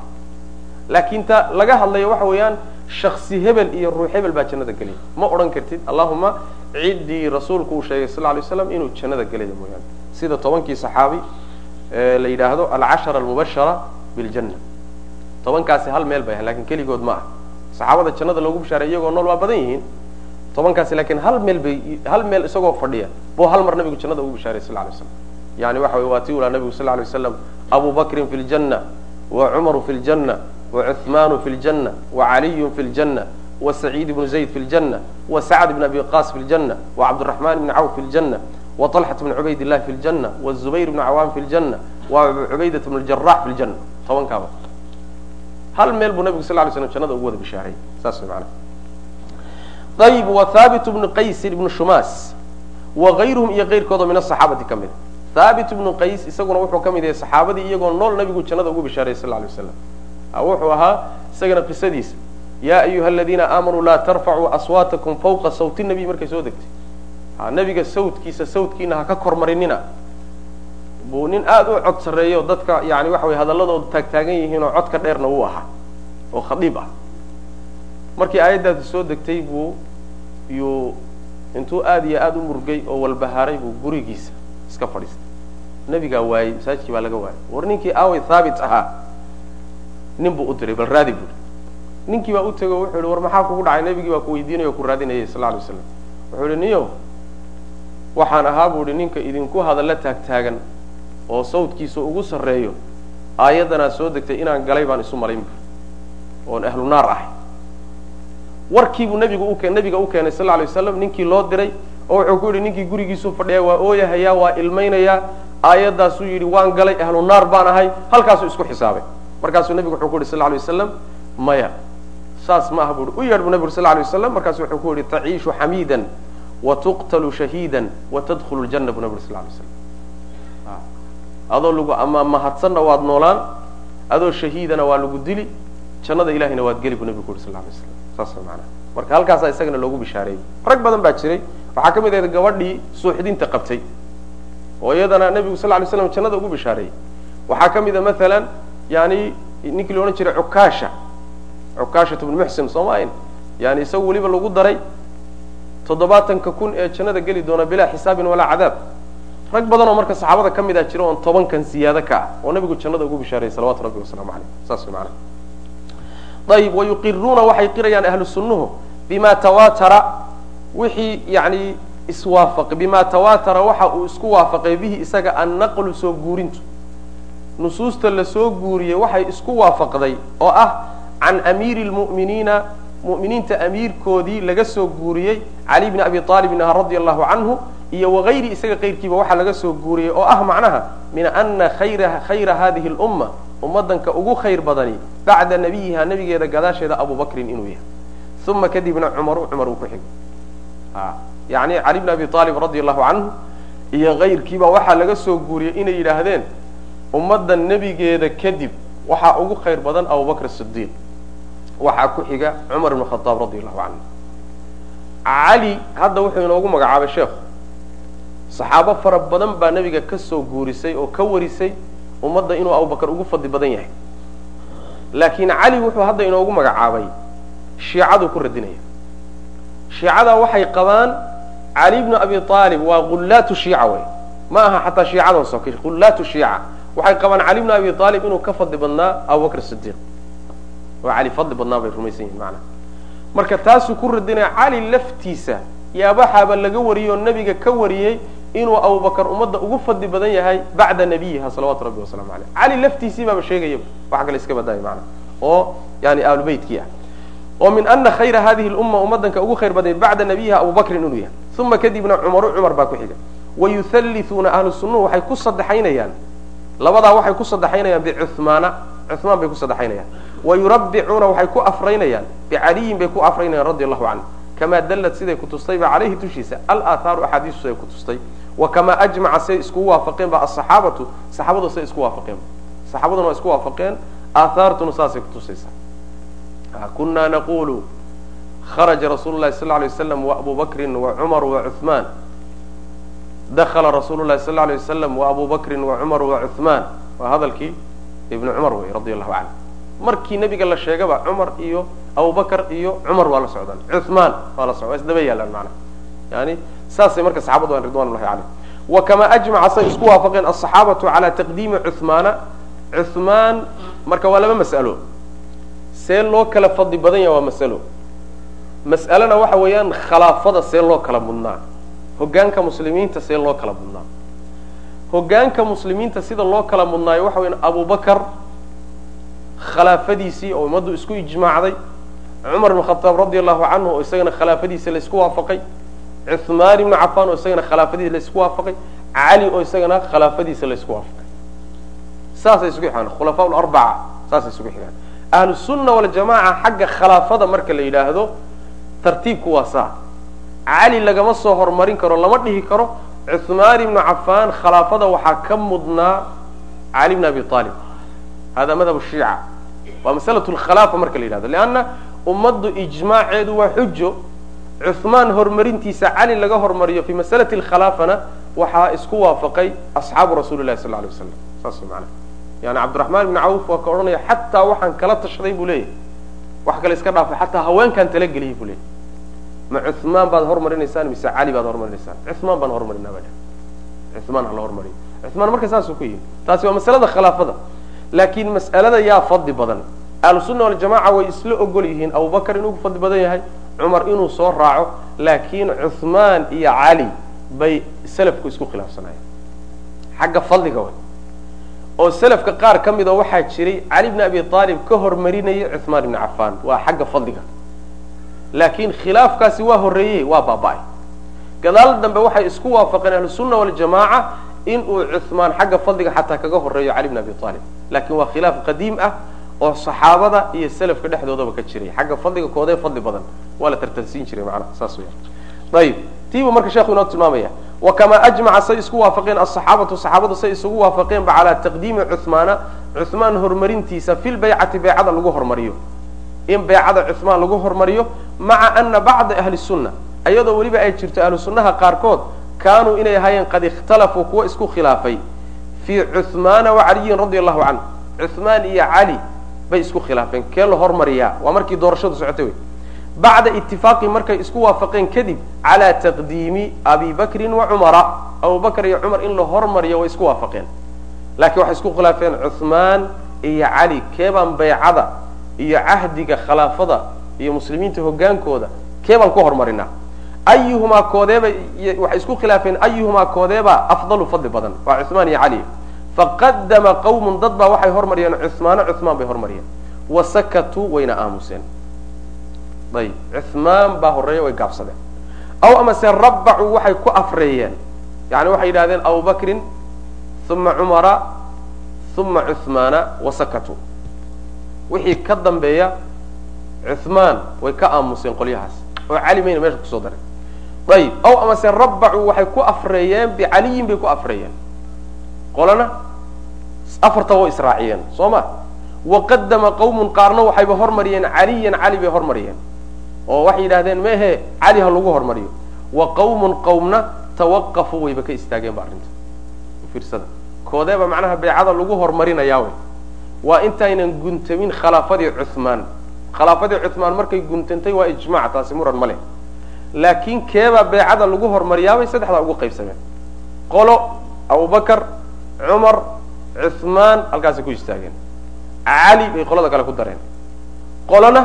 Laakiin ta laga hadlayo waxa weeyaan shaksi hebel iyo ruux hebel baa jannada gelaya ma odhan kartid allahuma ciddii rasuulku uu sheegay sal lay slam inuu jannada gelaya mooyaane. Sida tobankii saxaabi la yidhaahdo alcashara almubashara biljanna. Tobankaasi hal meel bay ahan laakiin keligood ma ah saxaabada jannada loogu bishaaray iyagoo nool waa badan yihiin tobankaasi laakiin hal meel bay hal meel isagoo fadhiya bu hal mar nabigu jannada ugu bishaaray sal lay slam yani waxa waa ti ulaa nabigu sal lay slam abu bakrin fi ljanna wa cumaru fi ljanna wa cuhmaanu fi ljanna wa caliyun fi ljanna wa saciid ibnu zayd fi ljanna wa sacd ibn abi qas fi ljanna wa cabdiraxman ibn cawf fi ljanna wa طalxat bn cubayd illahi fi ljanna wa zubayr ibn cawaan fi ljanna wa cubaydat bn ljarax fi ljanna tobankaaba. Hal meel buu nabigu sal lay slam jannada ugu wada bishaaray. Saas manaa ayib wa haabit bnu qaysin ibnu shumaas wa kayruhum iyo keyrkoodo min asaxaabati ka mid haabit ibnu qays isaguna wuxuu ka mid yahay saxaabadii iyagoo nool nabigu jannada ugu bishaaray sal lay waslam wuxuu ahaa isagana qisadiisa. Yaa ayuha aladiina aamanuu laa tarfacuu aswaatakum fawqa sawti nabiy markay soo degtay. Nabiga sawdkiisa sawdkiina ha ka kormarinina. Buu nin aada u cod sarreeyo dadka yani waxa weye hadaladooda taagtaagan yihiinoo codka dheerna wuu ahaa oo khadiib ah. Markii aayaddaasi soo degtay buu yuu intuu aada iyo aada u murgay oo walbahaaray buu gurigiisa iska fadhiistay. Nebigaa waayey masaajidkii baa laga waayay war ninkii aaway thaabit ahaa nin buu u diray bal raadi buui ninkii baa u tego wuxuu yihi war maxaa kugu dhacay? Nebigii baa ku weydiinaya o ku raadinayay sal lay slam wuxuu yihi niyo waxaan ahaa bu ihi ninka idinku hadalla taagtaagan oo sawdkiisa ugu sarreeyo aayaddanaa soo degtay inaan galay baan isu malayn bu oon ahlu naar ahay warkiibuu nabiga u keenay sal lay waslam ninkii loo diray oo wuxuu ku yidhi ninkii gurigiisuu fadhiyaa waa ooyahayaa waa ilmaynayaa aayaddaasuu yidhi waan galay ahlu naar baan ahay. Halkaasuu isku xisaabay. Markaasuu nabigu wuxuu ku yidhi sal lay waslam maya. Saas ma aha bu u yeedh bu nabigu sal lay waslam markaasu wuxuu ku yidhi taciishu xamiidan wa tuqtalu shahiidan wa tadkhulu ljanna bu nabigu sal lay waslam adoo lagu ama mahadsanna waad noolaan adoo shahiidana waa lagu dili jannada ilahayna waad geli bu nabigu ku yidhi sal lay waslam saas maanaa marka halkaasaa isagana loogu bishaareeyey rag badan baa jiray. Waxaa ka mid ahayd gabadhii suuxdinta qabtay. Oo iyadana nabigu sal lay slam jannada ugu bishaareeyey waxaa ka mid a maalan yani ninkii la odhan jiray cukaasha cukaashat bnu muxsin soo maayn yani isagu weliba lagu daray toddobaatanka kun ee jannada geli doona bilaa xisaabin walaa cadaab. Rag badan oo marka saxaabada ka mid a jira oon tobankan siyaado ka ah oo nabigu jannada ugu bishaarayay salawatu rabbi wasalaamu aleyh saas way ayib wayuqiruuna waxay qirayaan ahlu sunnuhu bima tawatara wixii yani iswaafaqay bima tawatara waxa uu isku waafaqay bihi isaga annaqlu soo guurintu nusuusta la soo guuriyey waxay isku waafaqday oo ah can amiiri lmu'miniina mu'miniinta amiirkoodii laga soo guuriyey cali bni abi aalibin ah radia allahu canhu iyo wagayri isaga kayrkiiba waxaa laga soo guuriyey oo ah macnaha min ana khayra hadihi lumma ummadanka ugu khayr badani bacda nabiyiha nabigeeda gadaasheeda abu bakrin inuu yahay. Uma kadibna cumaru cumar uu ku xigo yani cali bni abi aalib radia allahu canhu iyo kayrkiiba waxaa laga soo guuriyey inay yidhaahdeen ummadda nebigeeda kadib waxaa ugu khayr badan abubakr sidiiq waxaa ku xiga cumar ibn khadaab radi allahu canhu cali hadda wuxuu inoogu magacaabay sheekhu saxaabo fara badan baa nebiga ka soo guurisay oo ka warisay ummadda inuu abubakar ugu fadli badan yahay. Laakiin cali wuxuu hadda inoogu magacaabay shiicaduu ku radinaya. Shiicadaa waxay qabaan cali bnu abi aalib waa gullaatu shiica wey ma aha xataa shiicadan soke gullaatu shiica. Waxay qabaan cali bnu abi aalib inuu ka fadli badnaa abubakr sidiiq oo cali fadli badnaa bay rumaysan yihiin maanaa marka taasuu ku radinaya cali laftiisa yaabaxaaba laga wariyey oo nebiga ka wariyey inuu abubakar ummadda ugu fadli badan yahay bacda nabiyiha salawatu rabbi wasalamu aleyh cali laftiisii baaba sheegayaba wax kale iska badaya mana oo yani ahlubeytkii ah. Oo min ana khayra hadihi lumma ummadanka ugu khayr badnay bacda nabiyiha abubakrin inuu yahay. Uma kadibna cumaru cumar baa ku xiga. Wayuhallisuuna ahlu sunnuhu waxay ku sadexaynayaan labadaa waxay ku sadexaynayaan bicuhmaana cuhmaan bay ku sadexaynayaan wayurabbicuuna waxay ku afraynayaan bicaliyin bay ku afraynayaan radi allahu canhu kamaa dallad siday kutustayba caleyhi dushiisa alaahaaru axaadiistu siday kutustay wa kamaa ajmaca say iskugu waafaqeen ba asaxaabatu saxaabadu say isku waafaqeen saxaabaduna waa isku waafaqeen aathaartuna saasay kutusaysaa kuna naqulu kharaja rasuulu lahi sal lay waslam waabu bakrin wacumar wacuhmaan dakala rasuulu lahi sal lay waslam waabu bakrin wacumar wacuhmaan waa hadalkii ibnu cumar wey radi allahu canhu markii nebiga la sheegaba cumar iyo abubakr iyo cumar waa la socdaan cuhmaan waa la socda waa isdaba yaalaan maana yani saasay marka saxabadu aan ridwan llahi caleyh wa kamaa ajmaca say isku waafaqeen asaxaabatu cala taqdiimi cuhmaana cuhmaan marka waa laba mas'alo. See loo kala fadli badan yaha waa masalo. Mas'alena waxa weeyaan khalaafada see loo kala mudnaa hogaanka muslimiinta see loo kala mudnaa hogaanka muslimiinta sida loo kala mudnaayo waxa weyan abubakar khilaafadiisii oo ummaddu isku ijmaacday. Cumar ibn khataab radi allahu canhu oo isagana khilaafadiisa la isku waafaqay. Cuhmaan ibnu cafaan oo isagana khilaafadiisa la isku waafaqay. Cali oo isagana khilaafadiisa la isku waafaqay. Saasay isugu xigaan khulafaa larbaca saasay isugu xigaan ahlu sunna waljamaca xagga khilaafada marka la yidhaahdo tartiibku waa saa. Cali lagama soo hormarin karo lama dhihi karo. Cuhmaan ibnu cafaan khilaafada waxaa ka mudnaa cali bn abi aalib hada madhab shiica waa masalat lkhilaafa marka la yidhahdo leanna ummaddu ijmaaceedu waa xujo cuhmaan horumarintiisa cali laga hormariyo fi masalati lkhilaafana waxaa isku waafaqay asxaabu rasuli lahi sal lay waslam saas mana yani cabdiraxmaan ibni cawf waa ka odhanaya xataa waxaan kala tashaday buu leeyahy wax kale iska dhaafay xataa haweenkaan talageliyay buu leeyahy ma cuhmaan baad hormarinaysaan mise cali baad hormarinaysaan cuhmaan baan hormarinaa baa cuhmaan hala hormariyo cuhmaan marka saasuu ku yihi taasi waa masalada khilaafada laakiin mas'alada yaa fadli badan. Ahlusunna waljamaca way isla ogol yihiin abubakar inuu fadli badan yahay cumar inuu soo raaco laakiin cuhmaan iyo cali bay selafku isku khilaafsanayeen xagga fadliga way. Oo selafka qaar ka mida waxaa jiray cali bni abi aalib ka hormarinaya cuhmaan ibni cafaan waa xagga fadliga. Laakiin khilaafkaasi waa horreeyey waa baaba-ay. Gadaal dambe waxay isku waafaqeen ahlusunna waljamaaca inuu cuhmaan xagga fadliga xataa kaga horeeyo cali bn abi aalib laakiin waa khilaaf qadiim ah oo saxaabada iyo selafka dhexdoodaba ka jiray. Xagga fadliga koodee fadli badan. Waa la tartansiin jiray macnaha saas weya ayib tiibuu marka sheekhu inoo tilmaamaya wa kamaa ajmaca say isku waafaqeen asaxaabatu saxaabadu say isugu waafaqeenba calaa taqdiimi cuhmaana cuhmaan horumarintiisa fi lbaycati baycada lagu hormariyo. In baycada cuhmaan lagu hormariyo maca ana bacda ahli sunna iyadoo weliba ay jirto ahlu qaarkood kaanuu inay ahaayeen qad ikhtalafuu kuwa isku khilaafay fii cuhmaana wa caliyin radi allahu canhu. Cuhmaan iyo cali bay isku khilaafeen kee la hormariyaa. Waa markii doorashadu socotay wey. Bacda itifaaqi markay isku waafaqeen kadib calaa taqdiimi abi bakrin wa cumara. Abubakr iyo cumar in la hormariyo way isku waafaqeen. Laakiin waxay isku khilaafeen cuhmaan iyo cali keebaan baycada iyo cahdiga khilaafada iyo muslimiinta hogaankooda keebaan ku hormarinaa ayuhumaa koodeeba waxay isku khilaafeen ayuhumaa koodeeba afdalu fadli badan waa cuhmaan iyo cali faqadama qawmun dad baa waxay hormariyeen cuhmaano cuhmaan bay hormariyeen wasakatuu wayna aamuseen ayib cuhmaan baa horreeya way gaabsadeen aw amase rabbacuu waxay ku afreeyeen yani waxay yidhahdeen abubakrin uma cumara uma cuhmaana wasakatuu wixii ka dambeeya cuhmaan way ka aamuseen qolyahaas oo cali mayna meesha ku soo dareen ayib aw amase rabbacuu waxay ku afreeyeen bicaliyin bay ku afreeyeen. Qolana afartaba way israaciyeen soo ma? Waqadama qawmun qaarna waxayba hormariyeen caliyan cali bay hormariyeen. Oo waxay yidhahdeen mehe cali ha lagu hormariyo. Wa qawmun qawmna tawaqafuu wayba ka istaageen ba arrinta. Fiirsada. Koodeeba macnaha beecada lagu hormarinayaa wey waa intaynan guntamin khilaafadii cuhmaan khilaafadii cuhmaan markay guntantay waa ijmac taasi muran ma leh laakiin keebaa beecada lagu hormariyaabay saddexdaa ugu qaybsameen. Qolo abubakar cumar cuhmaan halkaasay ku istaageen. Cali bay qolada kale ku dareen. Qolona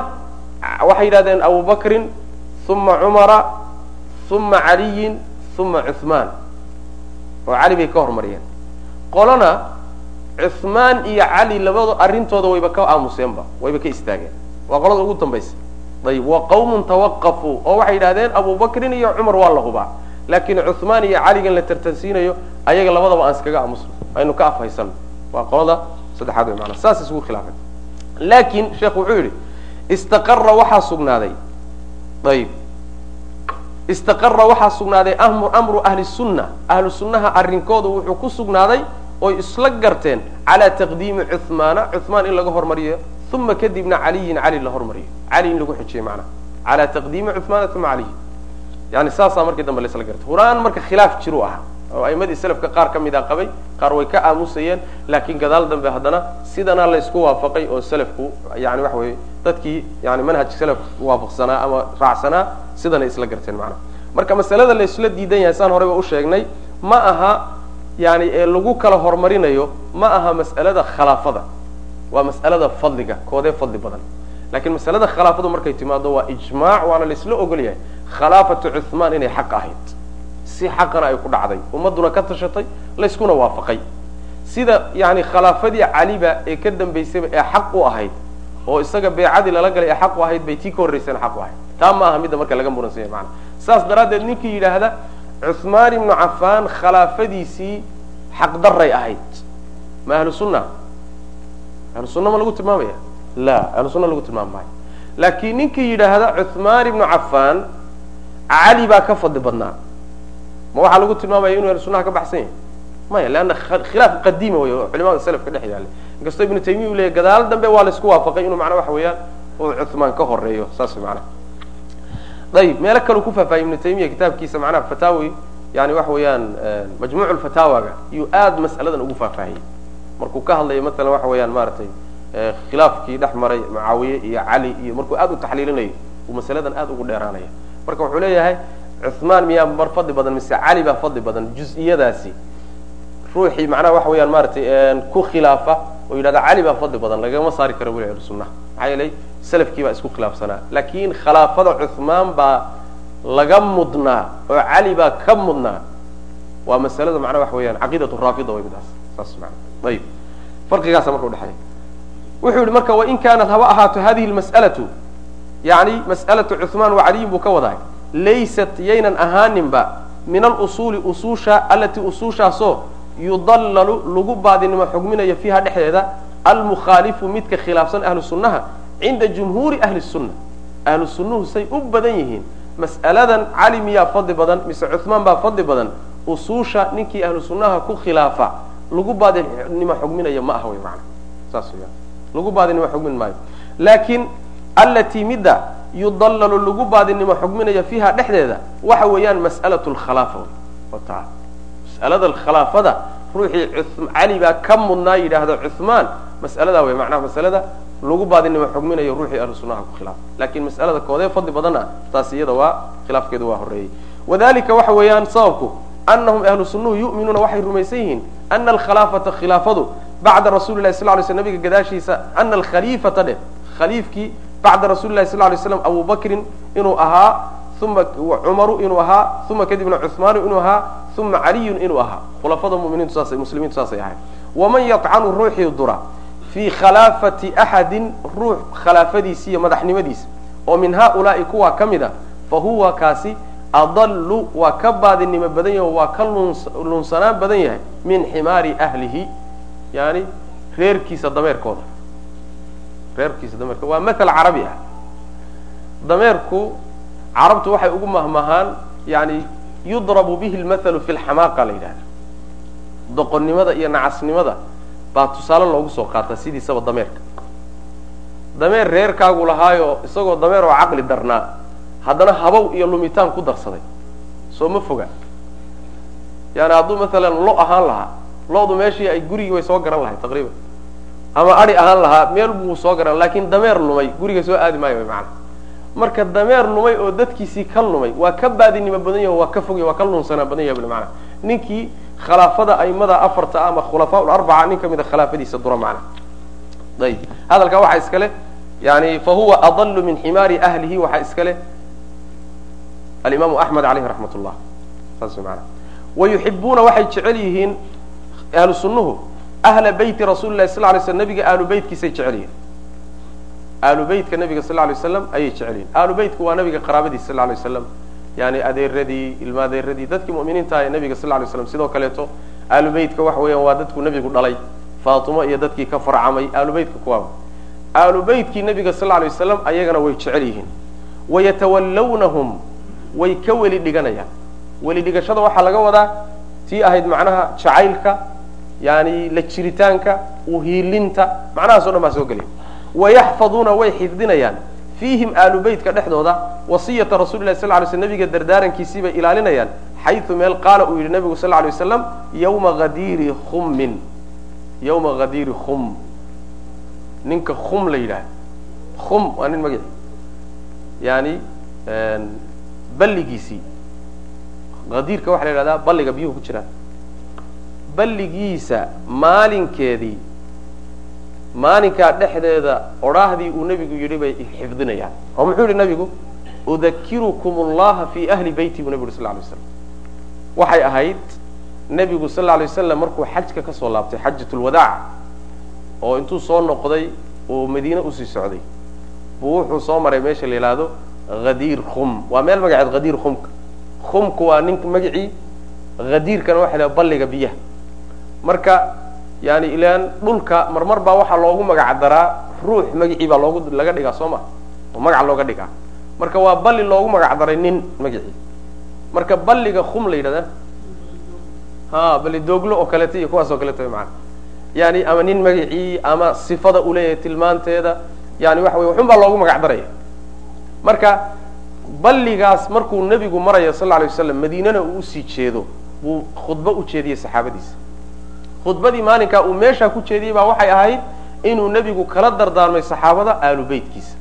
waxay yidhahdeen abubakrin uma cumara uma caliyin uma cuhmaan oo cali bay ka hormariyeen. Qolona cuhmaan iyo cali labado arrintooda wayba ka aamuseenba wayba ka istaageen. Waa qolada ugu dambaysa ayib wa qawmun tawaqafuu oo waxay yidhahdeen abubakrin iyo cumar waa la hubaa. Laakiin cuhmaan iyo caligan la tartansiinayo ayaga labadaba aan iskaga aamusno aynu ka afhaysano waa qolada saddexaad way maanaa saas isugu khilaafay. Laakiin sheekhu wuxuu yidhi istaqara waxaa sugnaaday. Ayib. Istaqara waxaa sugnaaday amru ahli sunna. Ahlu sunnaha arrinkooda wuxuu ku sugnaaday oy isla garteen calaa taqdiimi cuhmaana cuhmaan in laga hormariyo uma kadibna caliyin cali la hormariyo. Cali in lagu xijiyey macnaha calaa taqdiimi cuhmaana uma caliyin yani saasaa markii dambe laisla gartay horaan marka khilaaf jiru ah oo aimadii selafka qaar ka mid a qabay qaar way ka aamusayeen laakiin gadaal dambe haddana sidanaa la isku waafaqay oo selafku yani waxa weye dadkii yani manhajka selaf waafaqsanaa ama raacsanaa sidanay isla garteen macnaha marka masalada la isla diidan yahay saan horeyba u sheegnay ma aha yani ee lagu kala horumarinayo ma aha mas'alada khilaafada. Waa mas'alada fadliga koodee fadli badan. Lakiin masalada khilaafadu markay timaado waa ijmaac waana la isla ogol yahay. Khilaafatu cuhmaan inay xaq ahayd. Si xaqana ay ku dhacday. Ummaduna ka tashatay layskuna waafaqay. Sida yani khilaafadii caliba ee ka dambaysayba ee xaq u ahayd oo isaga beecadii lala galay ee xaq u ahayd bay tii ka horraysana xaq u ahayd. Taa ma aha midda marka laga muransanya maana saas daraaddeed ninkii yidhaahda cuhmaan ibnu cafaan khilaafadiisii xaqdaray ahayd. Ma ahlu sunna? Ahlu sunna ma lagu tilmaamaya? La ahlu sunna lagu tilmaami maayo laakiin ninkii yidhaahda cuhmaan ibnu cafaan cali baa ka fadli badnaa. Ma waxaa lagu tilmaamaya inuu ahlu sunnaha ka baxsan yahay? Maya leanna khilaaf qadiima wey oo culimada selafka dhex yaallay inkastoo ibnu taymiya u leyahy gadaal dambe waa la isku waafaqay inuu macnaa waxa weeyaan uu cuhmaan ka horeeyo saas macnaha ayib meelo kaleu ku faahfaahiyay ibnu taymiya kitaabkiisa macnaha fataawi yani waxa weeyaan majmuuc lfataawaga iyuu aad mas'aladan ugu faahfaahiyey markuu ka hadlayo matalan waxa weeyaan maaragtay khilaafkii dhex maray mucaawiye iyo cali iyo markuu aad u taxliilinayo uu masaladan aad ugu dheeraanaya marka wuxuu leeyahay cuhmaan miyaa mar fadli badan mise cali baa fadli badan juz-iyadaasi ruuxii macnaha waxa weeyaan maaragtay ku khilaafa oo yidhahda cali baa fadli badan lagama saari karo weli ahlu sunnaha maxaa yeelay salafkii baa isku khilaafsanaa. Laakiin khilaafada cuhmaan baa laga mudnaa oo cali baa ka mudnaa. Waa masalada macnaha waxa weeyaan caqiidatu raafida way midaas saas mana ayib. Farqigaasa marka udhexeeya wuxuu yihi marka wain kaanat haba ahaato hadihi lmas'alatu yani mas'alatu cuhmaan wa caliyin buu ka wadahay laysat yaynan ahaaninba min alusuuli usuusha alatii usuushaasoo yudallalu lagu baadinimo xugminayo fiiha dhexdeeda almukhaalifu midka khilaafsan ahlu sunnaha cinda jumhuuri ahli sunna. Ahlu sunnuhu say u badan yihiin. Mas'aladan cali miyaa fadli badan mise cuhmaan baa fadli badan usuusha ninkii ahlu sunnaha ku khilaafa. Lagu baadinimo xugminayo ma aha wy mana saas wya lagu baadinimo xugmin maayo. Laakiin allatii midda yudallalu lagu baadinimo xugminayo fiiha dhexdeeda waxa weeyaan mas'alatu lkhalaafa ta mas'alada khilaafada ruuxii cali baa ka mudnaa yidhaahda cuhmaan mas'aladaa wey macnaha masalada lagu baadinimo xugminayo ruuxii ahlu sunnaha ku khilaafa laakiin mas'alada koodee fadli badanna taas iyada waa khilaafkeedu waa horeeyey wadalika waxa weeyaan sababku anahum ahlu yu'minuuna waxay rumaysan yihiin ana alkhilaafata khilaafadu bacda rasuli lahi lay sl nabiga gadaashiisa ana alkhaliifata dheh khaliifkii bacda rasuli lahi lay slam abu bakrin inuu ahaa uma cumaru inuu ahaa uma kadibna cuhmaanu inuu ahaa uma caliyun inuu ahaa khulafada muminiintu saasay ahayd waman yatcanu ruuxii dura fii khilaafati axadin ruux khilaafadiisa iyo madaxnimadiisa oo min haulaai kuwaa ka mid a fa huwa kaasi adallu waa ka baadinimo badan yahay waa ka lunsanaan badan yahay min ximaari ahlihi yani reerkiisa dameerkooda reerkiisa dameerkooda waa mathal carabi ah dameerku carabtu waxay ugu mahmahaan yani yudrabu bihi lmathalu fi lxamaaqa la yidhahda doqonnimada iyo nacasnimada baa tusaale loogu soo qaataa sidiisaba dameerka. Dameer reerkaagu lahaayo isagoo dameer oo caqli darnaa haddana habow iyo lumitaan ku darsaday. Soo ma foga. Yani hadduu maalan lo ahaan lahaa lodu meeshii ay gurigii way soo garan lahay taqriiban. Ama adi ahaan lahaa meel buu soo garan laakiin dameer lumay guriga soo aadi maayo mana marka dameer lumay oo dadkiisii ka lumay waa ka baadinimo badan yaho waa ka fogya waa ka lunsanaa badan yaha mana ninkii khilaafada aimada afarta ama khulafaa larbaca nin kamida khilaafadiisa dura macna ayib hadalkaa waxaa iska le yani fa huwa adalu min ximaari ahlihi waxaa iska le alimaamu axmed aleyhi raxmat llah saas mana wa yuxibuuna waxay jecel yihiin ahlu ahla beyti rasuuli lahi sal lay slam nabiga ahlu beytkiisay jecel yihiin ahlu beytka nabiga sal lay waslam ayay jecel yihiin ahlu beytku waa nabiga qaraabadiisa sal lay waslam yani adeeradii ilma adeeradii dadkii mu'miniinta ee nabiga sal lay slam sidoo kaleeto ahlu beytka waxa weeyaan waa dadku nabigu dhalay. Faatimo iyo dadkii ka farcamay ahlu beytka kuwaaba. Ahlu beytkii nabiga sal lay wasalam ayagana way jecel yihiin. Wayatawallawnahum way ka weli dhiganayaan. Weli dhigashada waxaa laga wadaa tii ahayd macnaha jacaylka yani la jiritaanka uhiilinta macnahaas o dhan baa soo gelaya wayaxfaduuna way xifdinayaan fiihim aalu beytka dhexdooda wasiyata rasuli lahi sal lay sl nabiga dardaarankiisii bay ilaalinayaan xayu meel qaala uu yidhi nabigu sal lay waslam yawma hadiiri khummin yawma hadiiri khum ninka khum la yidhaah khum waa nin magaci yani balligiisii hadiirka waxaa la yidhahdaa balliga biyuhu ku jiraan balligiisa maalinkeedii maalinkaa dhexdeeda odhaahdii uu nebigu yidhi bay xifdinayaan. oo muxuu yihi nabigu udakirukum allaha fi ahli beyti buu nebigu yuri sal lay slam waxay ahayd nebigu sal lay wasalam markuu xajka ka soo laabtay xajat lwadaac oo intuu soo noqday uu madiine u sii socday. Buu wuxuu soo maray meesha la yidhaahdo hadiir khum. Waa meel magaceed hadiir khumka khumku waa nin magacii hadiirkana waxa la balliga biyaha. Marka yani ilaan dhulka marmar baa waxaa loogu magac daraa ruux magacii baa loogu laga dhigaa soo ma oo magac looga dhigaa. Marka waa balli loogu magac daray nin magacii marka balliga khum la yidhahda ha balli dooglo oo kaleeto iyo kuwaas oo kaleeto maana yani ama nin magacii ama sifada uleeyahay tilmaanteeda yani waxa wey waxun baa loogu magac daraya marka balligaas markuu nebigu marayo sal lay waslam madiinana uu u sii jeedo buu khudbo u jeediyey saxaabadiisa khudbadii maalinkaa uu meeshaa ku jeediyey baa waxay ahayd inuu nebigu kala dardaarmay saxaabada aalu beytkiisa.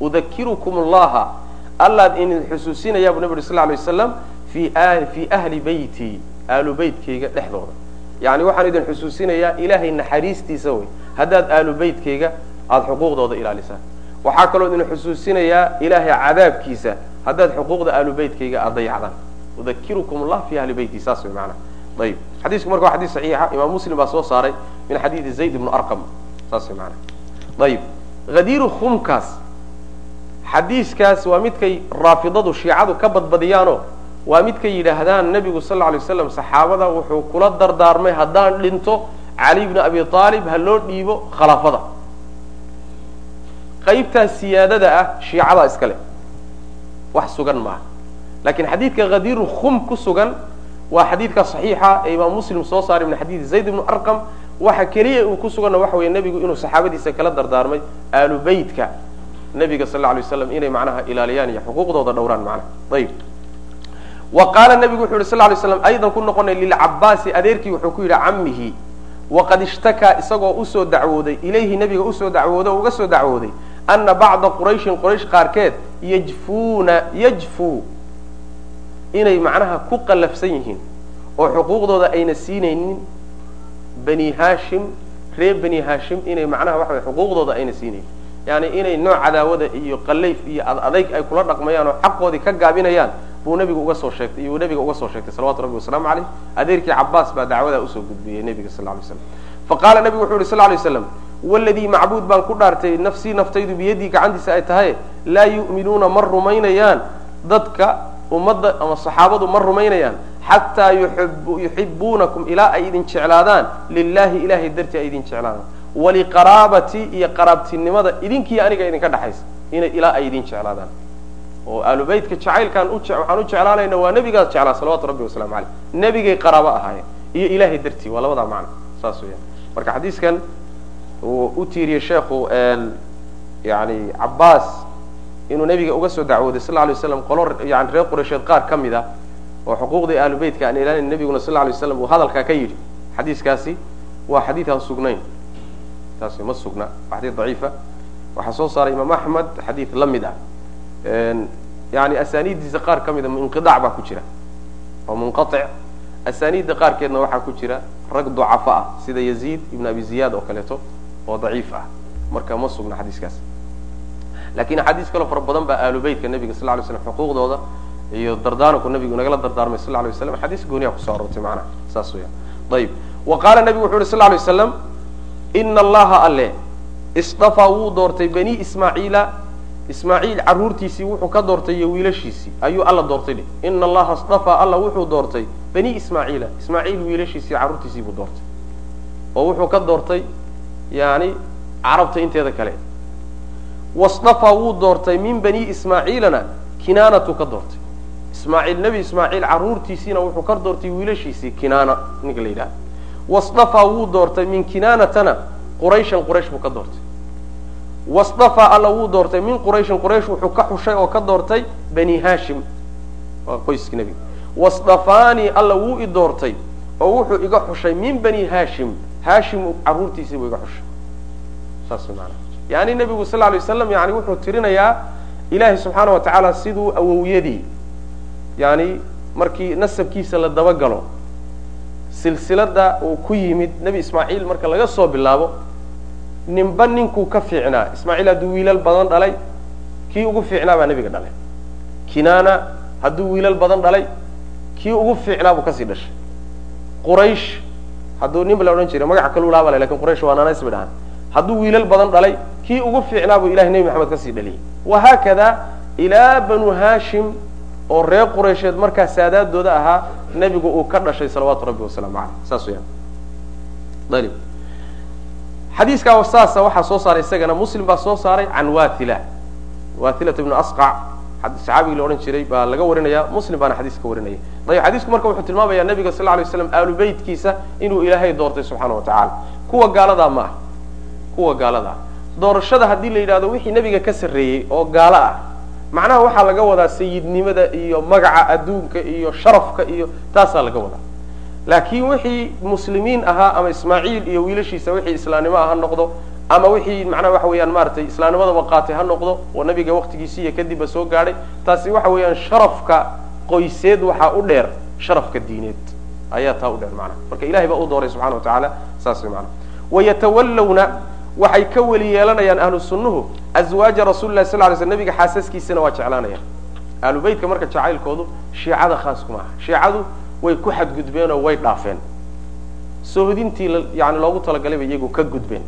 Udakirukum allaha allaad idin xusuusinaya buu nebi uri sal lay waslam fi fii ahli beyti aalu beytkayga dhexdooda. Yani waxaan idin xusuusinayaa ilaahay naxariistiisa wey. Haddaad aalu beytkayga aada xuquuqdooda ilaalisaan waxaa kaloo idin xusuusinayaa ilaahay cadaabkiisa haddaad xuquuqda aalu beytkayga aada dayacdaan udakirukum allah fi ahli beyti saas way maanaa ayib xadiisku marka waa xadis saxiixa. Imaam muslim baa soo saaray min xadiidi zayd ibnu arqam. Saas way maanaa ayib hadiiru khumkaas xadiiskaas waa midkay raafidadu shiicadu ka badbadiyaano waa midkay yidhaahdaan nebigu sal lla lay waslam saxaabada wuxuu kula dardaarmay haddaan dhinto cali bni abi aalib ha loo dhiibo khalaafada. Qaybtaas siyaadada ah shiicada iskale wax sugan maaha. Lakin xadiidka hadiiru khum ku sugan waa xadiidka saxiixa ee imaam muslim soo saaray min xadiidi zayd ibnu arqam. Waxa keliya uu ku suganna waxa weeye nebigu inuu saxaabadiisa kala dardaarmay aalu beytka nebiga sal alay waslam inay macnaha ilaaliyaan iyo xuquuqdooda dhowraan macnaha ayib wa qaala nebigu wuxu yhi sal lay slam aydan ku noqonay lilcabaasi adeerkii wuxuu ku yidhi camihi waqad ishtakaa isagoo u soo dacwooday ilayhi nebiga u soo dacwooday uga soo dacwooday ana bacda qurayshin quraysh qaarkeed yajfuuna yajfuu inay macnaha ku qallafsan yihiin oo xuquuqdooda ayna siinaynin bani hashim reer bani hashim inay macnaha waxa way xuquuqdooda ayna siinaynin. Yani inay nooc cadaawada iyo qalayf iyo adayg ay kula dhaqmayaan oo xaqoodii ka gaabinayaan buu nebigu uga soo sheegtay iyuu nebiga uga soo sheegtay salawatu rabbi wasalaamu caleyh adeerkii cabaas baa dacwadaa u soo gudbiyey nebiga sal lay slam faqaala nebigu wuxu yhi sal lay slam waladii macbuud baan ku dhaartay nafsii naftaydu biyadii gacantiisa ay tahay laa yu'minuuna ma rumaynayaan. Dadka ummadda ama saxaabadu ma rumaynayaan xataa yuxibuunakum ilaa ay idin jeclaadaan. Lilahi ilahay dartii ay idin jeclaadaan. Waliqaraabati iyo qaraabtinimada idinkiiyo aniga idinka dhexaysa inay ilaa ay idin jeclaadaan. Oo aalubeytka jacaylkaan waxaan u jeclaanayna waa nebigaas jeclaa salawatu rabbi waslamu caleyh nebigay qaraabo ahaayeen iyo ilahay dartii waa labadaa macno saas weyaan marka xadiiskan uu u tiiriyey sheekhu yani cabaas inuu nebiga uga soo dacwooday sal lay waslam qolo yani reer quraysheed qaar ka mid a oo xuquuqdii aalubeytka aan ilaalin nebiguna sal lay waslam uu hadalkaa ka yidhi. Xadiiskaasi waa xadiid aan sugnayn. Taasi ma sugna waa xadiid daciifa. Waxaa soo saaray imaam axmed xadiid la mid ah. Yani asaniiddiisa qaar ka mida inqidac baa ku jira oo munqaic asaniidda qaarkeedna waxaa ku jira rag ducafa ah sida yaziid ibn abi ziyad oo kaleeto oo daciif ah. Marka ma sugna xadiiskaas laakiin axaadiis kaloo fara badan baa aalubeytka nebiga sal lay slam xuquuqdooda iyo dardaaranku nabigu nagala dardaarmay sal lay waslam xadiis gooniya ku soo aroortay macnaha saas weyaan ayib wa qaala nabigu wuxu uhi sal lay waslam ina allaha alle isdafaa wuu doortay bani ismaaciila ismaaciil carruurtiisii wuxuu ka doortay iyo wiilashiisii. Ayuu alla doortay dheh. Ina allaha isdafaa alla wuxuu doortay bani ismaaciila ismaaciil wiilashiisii carruurtiisii buu doortay. Oo wuxuu ka doortay yani carabta inteeda kale wasdafaa wuu doortay min bani ismaaciilana kinaanatu ka doortay. Ismaaciil nebi ismaaciil carruurtiisiina wuxuu ka doortay wiilashiisii kinaana ninka la yidhaha wasdafaa wuu doortay min kinaanatana qurayshan quraysh buu ka doortay. Wasdafaa alla wuu doortay min qurayshin quraysh wuxuu ka xushay oo ka doortay bani hashim waa qoyskii nebiga wasdafaanii alla wuu i doortay oo wuxuu iga xushay min bani hashim hashim carruurtiisii buu iga xushay. Saas maana yani nebigu sal lay waslam yani wuxuu tirinayaa ilaahay subxaana wa tacaala siduu awowyadii yani markii nasabkiisa la dabagalo silsilada uu ku yimid nebi ismaaciil marka laga soo bilaabo ninba ninkuu ka fiicnaa. Ismaaciil hadduu wiilal badan dhalay kii ugu fiicnaa baa nebiga dhalay. Kinaana hadduu wiilal badan dhalay kii ugu fiicnaa buu ka sii dhashay. Quraysh hadduu nin ba la odhan jiray magaca kalu laaba le laakiin quraysh waa nanas bay dhahaan hadduu wiilal badan dhalay kii ugu fiicnaa buu ilahay nebi maxamed ka sii dhaliyay wahaakada ilaa banu hashim oo reer quraysheed markaa saadaadooda ahaa nebigu uu ka dhashay salawaatu rabbi wasalaamu caleyh saas weyaan ayib xadiiskaa saasa waxaa soo saaray isagana muslim baa soo saaray can wathila wathilat ibnu asqac saxaabigii la odhan jiray baa laga warinaya muslim baana xadiis ka warinaya. Ayib xadiisku marka wuxuu tilmaamaya nabiga sal lay slam aalu beytkiisa inuu ilaahay doortay subxaana wa tacaala kuwa gaaladaa ma ah kuwa gaaladaa doorashada haddii la yidhahdo wixii nebiga ka sarreeyey oo gaalo ah. Macnaha waxaa laga wadaa sayidnimada iyo magaca adduunka iyo sharafka iyo taasaa laga wadaa. Laakiin wixii muslimiin ahaa ama ismaaciil iyo wiilashiisa wixii islaamnimo ah ha noqdo ama wixii macnaha waxa weeyaan maaragtay islaamnimadaba qaatay ha noqdo oo nabiga waktigiisi iyo kadibba soo gaadhay taasi waxa weeyaan sharafka qoyseed waxaa u dheer sharafka diineed. Ayaa taa u dheer macnaha. Marka ilahay baa u dooray subxana wa tacaala saas way macnaha. Wayatawallawna waxay ka weli yeelanayaan ahlu sunnuhu azwaaja rasuli lahi sal lay sl nabiga xaasaskiisana waa jeclaanayaan. Ahlu beytka marka jacaylkoodu shiicada khaas kuma aha shiicadu way ku xadgudbeen oo way dhaafeen. Soohodintii yani loogu talagalay bay iyagu ka gudbeen.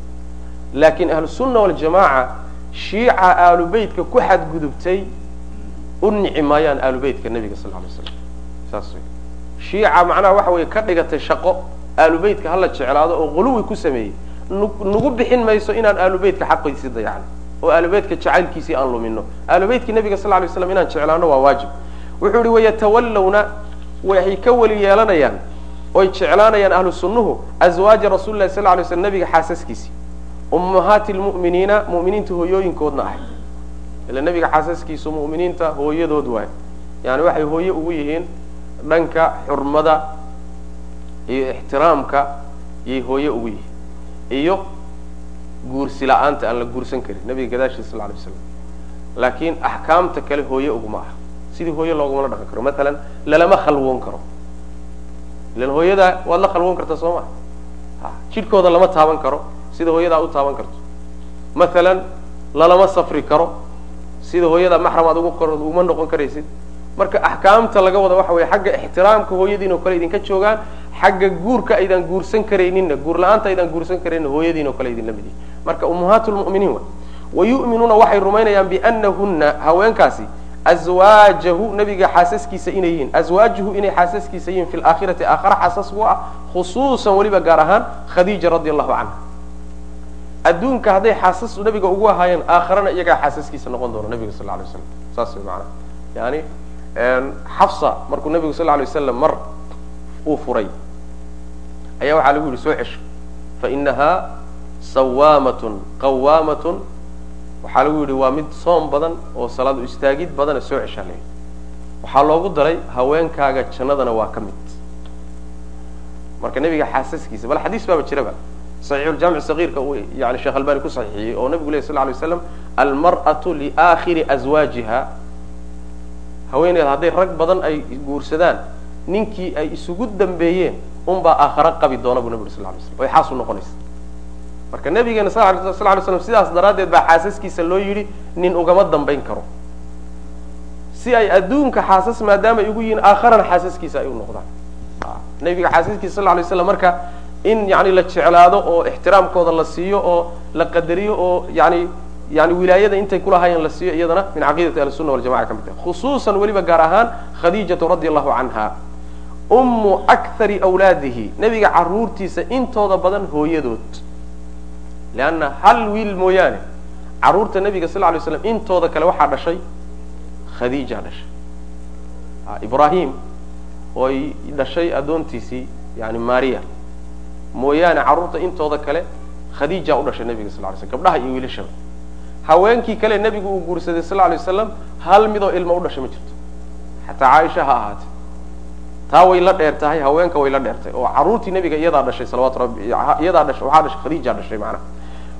Laakiin ahlu sunna waljamaaca shiica ahlu beytka ku xadgudubtay u nici maayaan ahlu beytka nebiga sal lay slam saas wey shiica macnaha waxa weye ka dhigatay shaqo ahlu beytka hala jeclaado oo quluwi ku sameeyey nagu bixin mayso inaan ahlu beytka xaqiisii dayacno oo ahlu beytka jacaylkiisii aan lumino. Ahlu beytkii nabiga sal lay slam inaan jeclaano waa waajib. Wuxuu yihi wayatawallawna waxay ka weli yeelanayaan oy jeclaanayaan ahlu sunnuhu azwaaja rasuli lahi sal lay slam nabiga xaasaskiisii. Ummahaati lmu'miniina mu'miniinta hooyooyinkoodna ahay. Ila nabiga xaasaskiisu mu'miniinta hooyadood waay. Yani waxay hooye ugu yihiin dhanka xurmada iyo ixtiraamka yay hooye ugu yihiin iyo guursi la'aanta aan la guursan karin nabiga gadaashiisa sal lay slam laakiin axkaamta kale hooye uguma aha. Sidii hooye loogumala dhaqan karo. Matalan lalama khalwoon karo. Ilan hooyada waad la khalwoon kartaa soo ma? Jidhkooda lama taaban karo. Sida hooyadaa u taaban karto. Matalan lalama safri karo. Sida hooyada maxram aad ugu uma noqon karaysid marka axkaamta laga wada waxa weye xagga ixtiraamka hooyadiin oo kale idinka joogaan xagga guurka aydaan guursan karayninna guur la'aanta aydaan guursan karayninna hooyadiin oo kale idin la mid yihiin marka ummahaat lmu'miniin wa wayu'minuuna waxay rumaynayaan bianahunna haweenkaasi azwaajahu nabiga xaasaskiisa inay yihiin azwaajuhu inay xaasaskiisa yihiin fi laakhirati aakhara xaasas ah khusuusan weliba gaar ahaan khadiija radi allahu canha adduunka hadday xaasas nabiga ugu ahaayeen aakharana iyagaa xaasaskiisa noqon doona nabiga sal lay slam saas maanaa yani xafsa markuu nabigu sal lay waslam mar uu furay ayaa waxaa lagu yihi soo cesho fainaha sawaamatun qawaamatun waxaa lagu yidhi waa mid soom badan oo salaadu istaagid badana soo ceshaa la waxaa loogu daray haweenkaaga jannadana waa ka mid. Marka nebiga xaasaskiisa bal xadiis baaba jiraba saxiixuljaamic sagiirka uu yani sheekh albani ku saxiixiyey oo nabigu ley sal lay waslam almar'atu liaakhiri azwaajiha haweeneed hadday rag badan ay guursadaan ninkii ay isugu dambeeyeen unbaa aakhara qabi doona buu nabigu sal lay slam oy xaas u noqonaysa. Marka nabigeena sal lay slam sidaas daraaddeed baa xaasaskiisa loo yidhi nin ugama dambayn karo. Si ay adduunka xaasas maadaama ay ugu yihiin aakharana xaasaskiisa ay u noqdaan. Nabiga xaasaskiisa sal lay slam marka in yani la jeclaado oo ixtiraamkooda la siiyo oo la qadariyo oo yani yani wilaayada intay kulahaayeen la siiyo iyadana min caqiidati ahlisunna waljamaca ka mid tahay khusuusan weliba gaar ahaan khadiijatu radi allahu canha ummu akthari awlaadihi nebiga caruurtiisa intooda badan hooyadood. Leanna hal wiil mooyaane carruurta nebiga sal lay slam intooda kale waxaa dhashay khadiija dhashay. Ibrahim ooy dhashay addoontiisii yani maria mooyaane carruurta intooda kale khadiija u dhashay nebiga sal lay slm gabdhaha iyo wiilashaba haweenkii kale nebigu uu guursaday sal lay waslam hal midoo ilmo u dhashay ma jirto. Xataa caaisha ha ahaatee. Taa way la dheer tahay haweenka way la dheertahay oo caruurtii nebiga iyadaa dhashay salawatu rabbi iyadaa dhashay waxaa dhashay khadiija dhashay macnaha.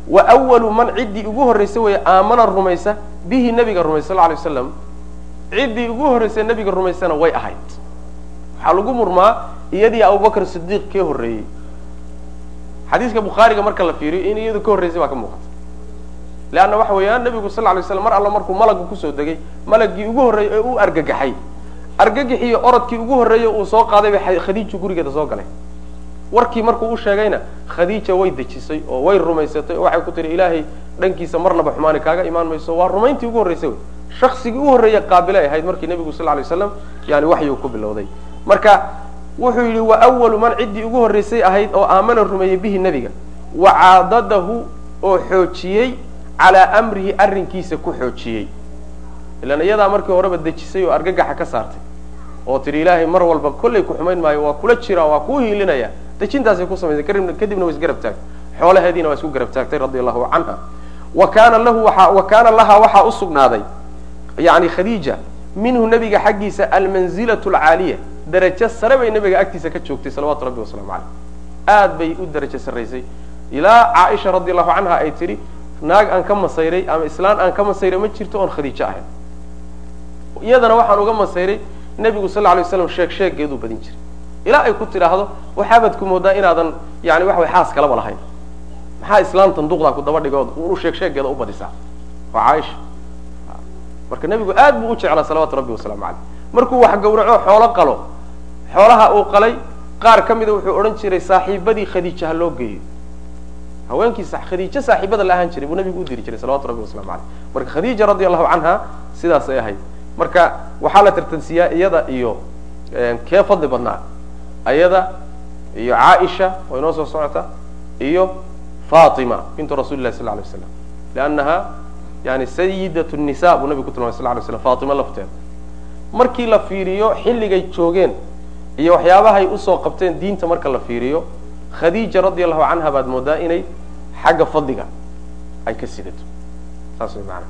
Wa awalu man ciddii ugu horraysa weeye aamana rumaysa bihi nebiga rumaysa sal lay waslam ciddii ugu horraysa nebiga rumaysana way ahayd. Waxaa lagu murmaa iyadii abubakr sidiiq kee horreeyey. Xadiiska bukhaariga marka la fiiriyo in iyadu ka horraysay baa ka muuqata leanna waxa weeyaan nebigu sal lay slam mar alla markuu malagu ku soo degay malagii ugu horreeyey ee u argagaxay. Argagaxiyo orodkii ugu horreeyey uu soo qaaday bay khadiiju gurigeeda soo galay. Warkii markuu u sheegayna khadiija way dejisay oo way rumaysatay oo waxay ku tihi ilaahay dhankiisa marnaba xumaani kaaga imaan mayso. Waa rumayntii ugu horraysay wey. Shaksigii u horreeye qaabilay ahayd markii nebigu sal lay waslam yani waxyuu ku bilowday. Marka wuxuu yidhi wa awalu man ciddii ugu horraysay ahayd oo aamana rumeeyey bihi nebiga wa caadadahu oo xoojiyey calaa amrihi arrinkiisa ku xoojiyey. Ilan iyadaa markii horeba dejisay oo argagaxa ka saartay oo tidhi ilaahay mar walba kollay ku xumayn maayo waa kula jira waa kuu hiilinaya. Dejintaasay ku samaysay kadibna way isgarab taagtay. Xoolaheediina waa isku garab taagtay radia allahu canha. Wa kaana lahu waa wa kaana lahaa waxaa u sugnaaday yani khadiija minhu nebiga xaggiisa almanzilatu alcaaliya darajo sare bay nebiga agtiisa ka joogtay salawatu rabbi wasalaamu caleyh aad bay u darajo sarraysay. Ilaa caaisha radi allahu canha ay tidhi naag aan ka masayray ama islaan aan ka masayray ma jirto oon khadiijo ahayn. Iyadana waxaan uga masayray nebigu sal alay waslam sheeg sheegeeduu badin jiray. Ilaa ay ku tidhaahdo waxaabaad ku moodaa inaadan yani waxa way xaas kalaba lahayn. Maxaa islaamtan duqdaa ku daba dhigo u sheeg sheegeeda u badisaa. Waa caaisha. Marka nebigu aad buu u jeclaa salawatu rabbi wasalaamu caleyh markuu wax gawraco xoolo qalo. Xoolaha uu qalay qaar ka mida wuxuu odhan jiray saaxiibadii khadiija ha loo geeyo haweenkii khadiijo saaxiibada la ahaan jiray buu nabigu u diri jiray salawatu rabbi waslamu caleyh marka khadiija radi allahu canha sidaasay ahayd. Marka waxaa la tartansiiyaa iyada iyo kee fadli badnaa ayada iyo caaisha oo inoo soo socota iyo fatima bintu rasuli lahi sal ly waslam liannaha yani sayidat nisa buu nabigu ku tilmamay sal lay slam fatima lafteeda. Markii la fiiriyo xilligay joogeen iyo waxyaabahay u soo qabteen diinta marka la fiiriyo khadiija radi allahu canha baad moodaa inay xagga fadliga ay ka sidato. Saas way maanaa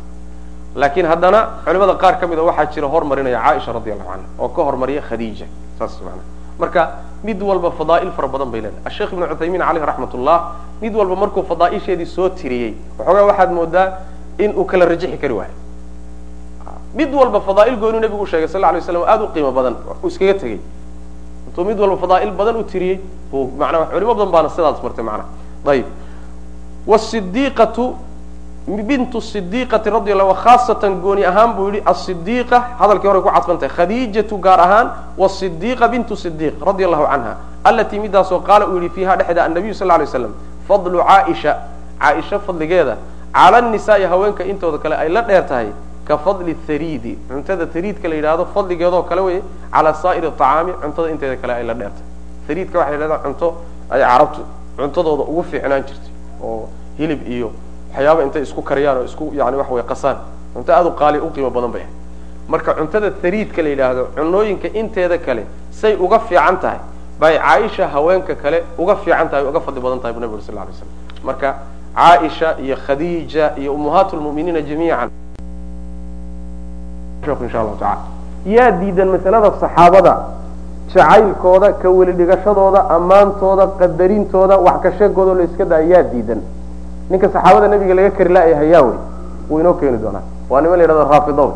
laakiin haddana culimada qaar ka mida waxaa jira hormarinaya caaisha radi allahu canha oo ka hormariya khadiija saas maanaa marka mid walba fadaa'il fara badan bay leedahay. Asheekh ibnu cuthaymiin caleyh raxmat ullah mid walba markuu fadaa'isheedii soo tiriyey waxoogaa waxaad moodaa in uu kala rajixi kari waayo. Mid walba fadaa'il goonuu nebigu u sheegay sal lla lay slam aada u qiimo badan iskaga tegey intuu mid walba fadaa'il badan u tiriyey. Buu manaa culimo badan baana sidaas martay macnaha. Ayib. Wasidiiqatu bintu sidiiqati radi allahu khaasatan gooni ahaan buu yihi asidiiqa hadalkii hore ku cadfan khadiijatu gaar ahaan wasidiiqa bintu sidiiq radi allahu canha alatii midaasoo qaala uu yihi fiiha dhexda annabiyu sal lay slam fadlu caaisha. Caaisha fadligeeda cala nisaai haweenka intooda kale ay la dheer tahay ka fadli thariidi. Cuntada thariidka la yidhahdo fadligeedoo kale wey calaa saa'iri acaami cuntada inteeda kale ay la dheer tahay thariidka waxa la cunto ay carabtu cuntadooda ugu fiicnaan jirtay oo hilib iyo waxyaaba intay isku kariyaan oo isku yani waxa way qasaan. Cunto aada u qaali u qiimo badan bay ahay marka cuntada thariidka la yidhaahdo cunooyinka inteeda kale say uga fiican tahay bay caaisha haweenka kale uga fiican tahay uga fadli badan tahay bu nabig uri sal lay slam marka caaisha iyo khadiija iyo ummahaat lmu'miniina jamiican insha allahu taala yaa diidan masalada saxaabada jacaylkooda ka weli dhigashadooda ammaantooda qadarintooda wax ka sheegooda la iska daa yaa diidan. Ninka saxaabada nabiga laga kari la'yahay yaa wey wuu inoo keeni doonaa. Waa niman la yidhahdo raafido wey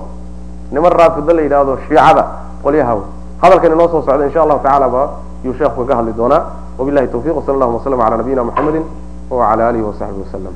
niman raafido la yidhahdo shiicada qolyaha wey hadalkan inoo soo socda insha allahu tacala ba yuu sheekhu kaga hadli doonaa. Wabilahi tawfiq wsala allahuma waslama ala nabiyina muxamedi wala alihi wasaxbihi waslem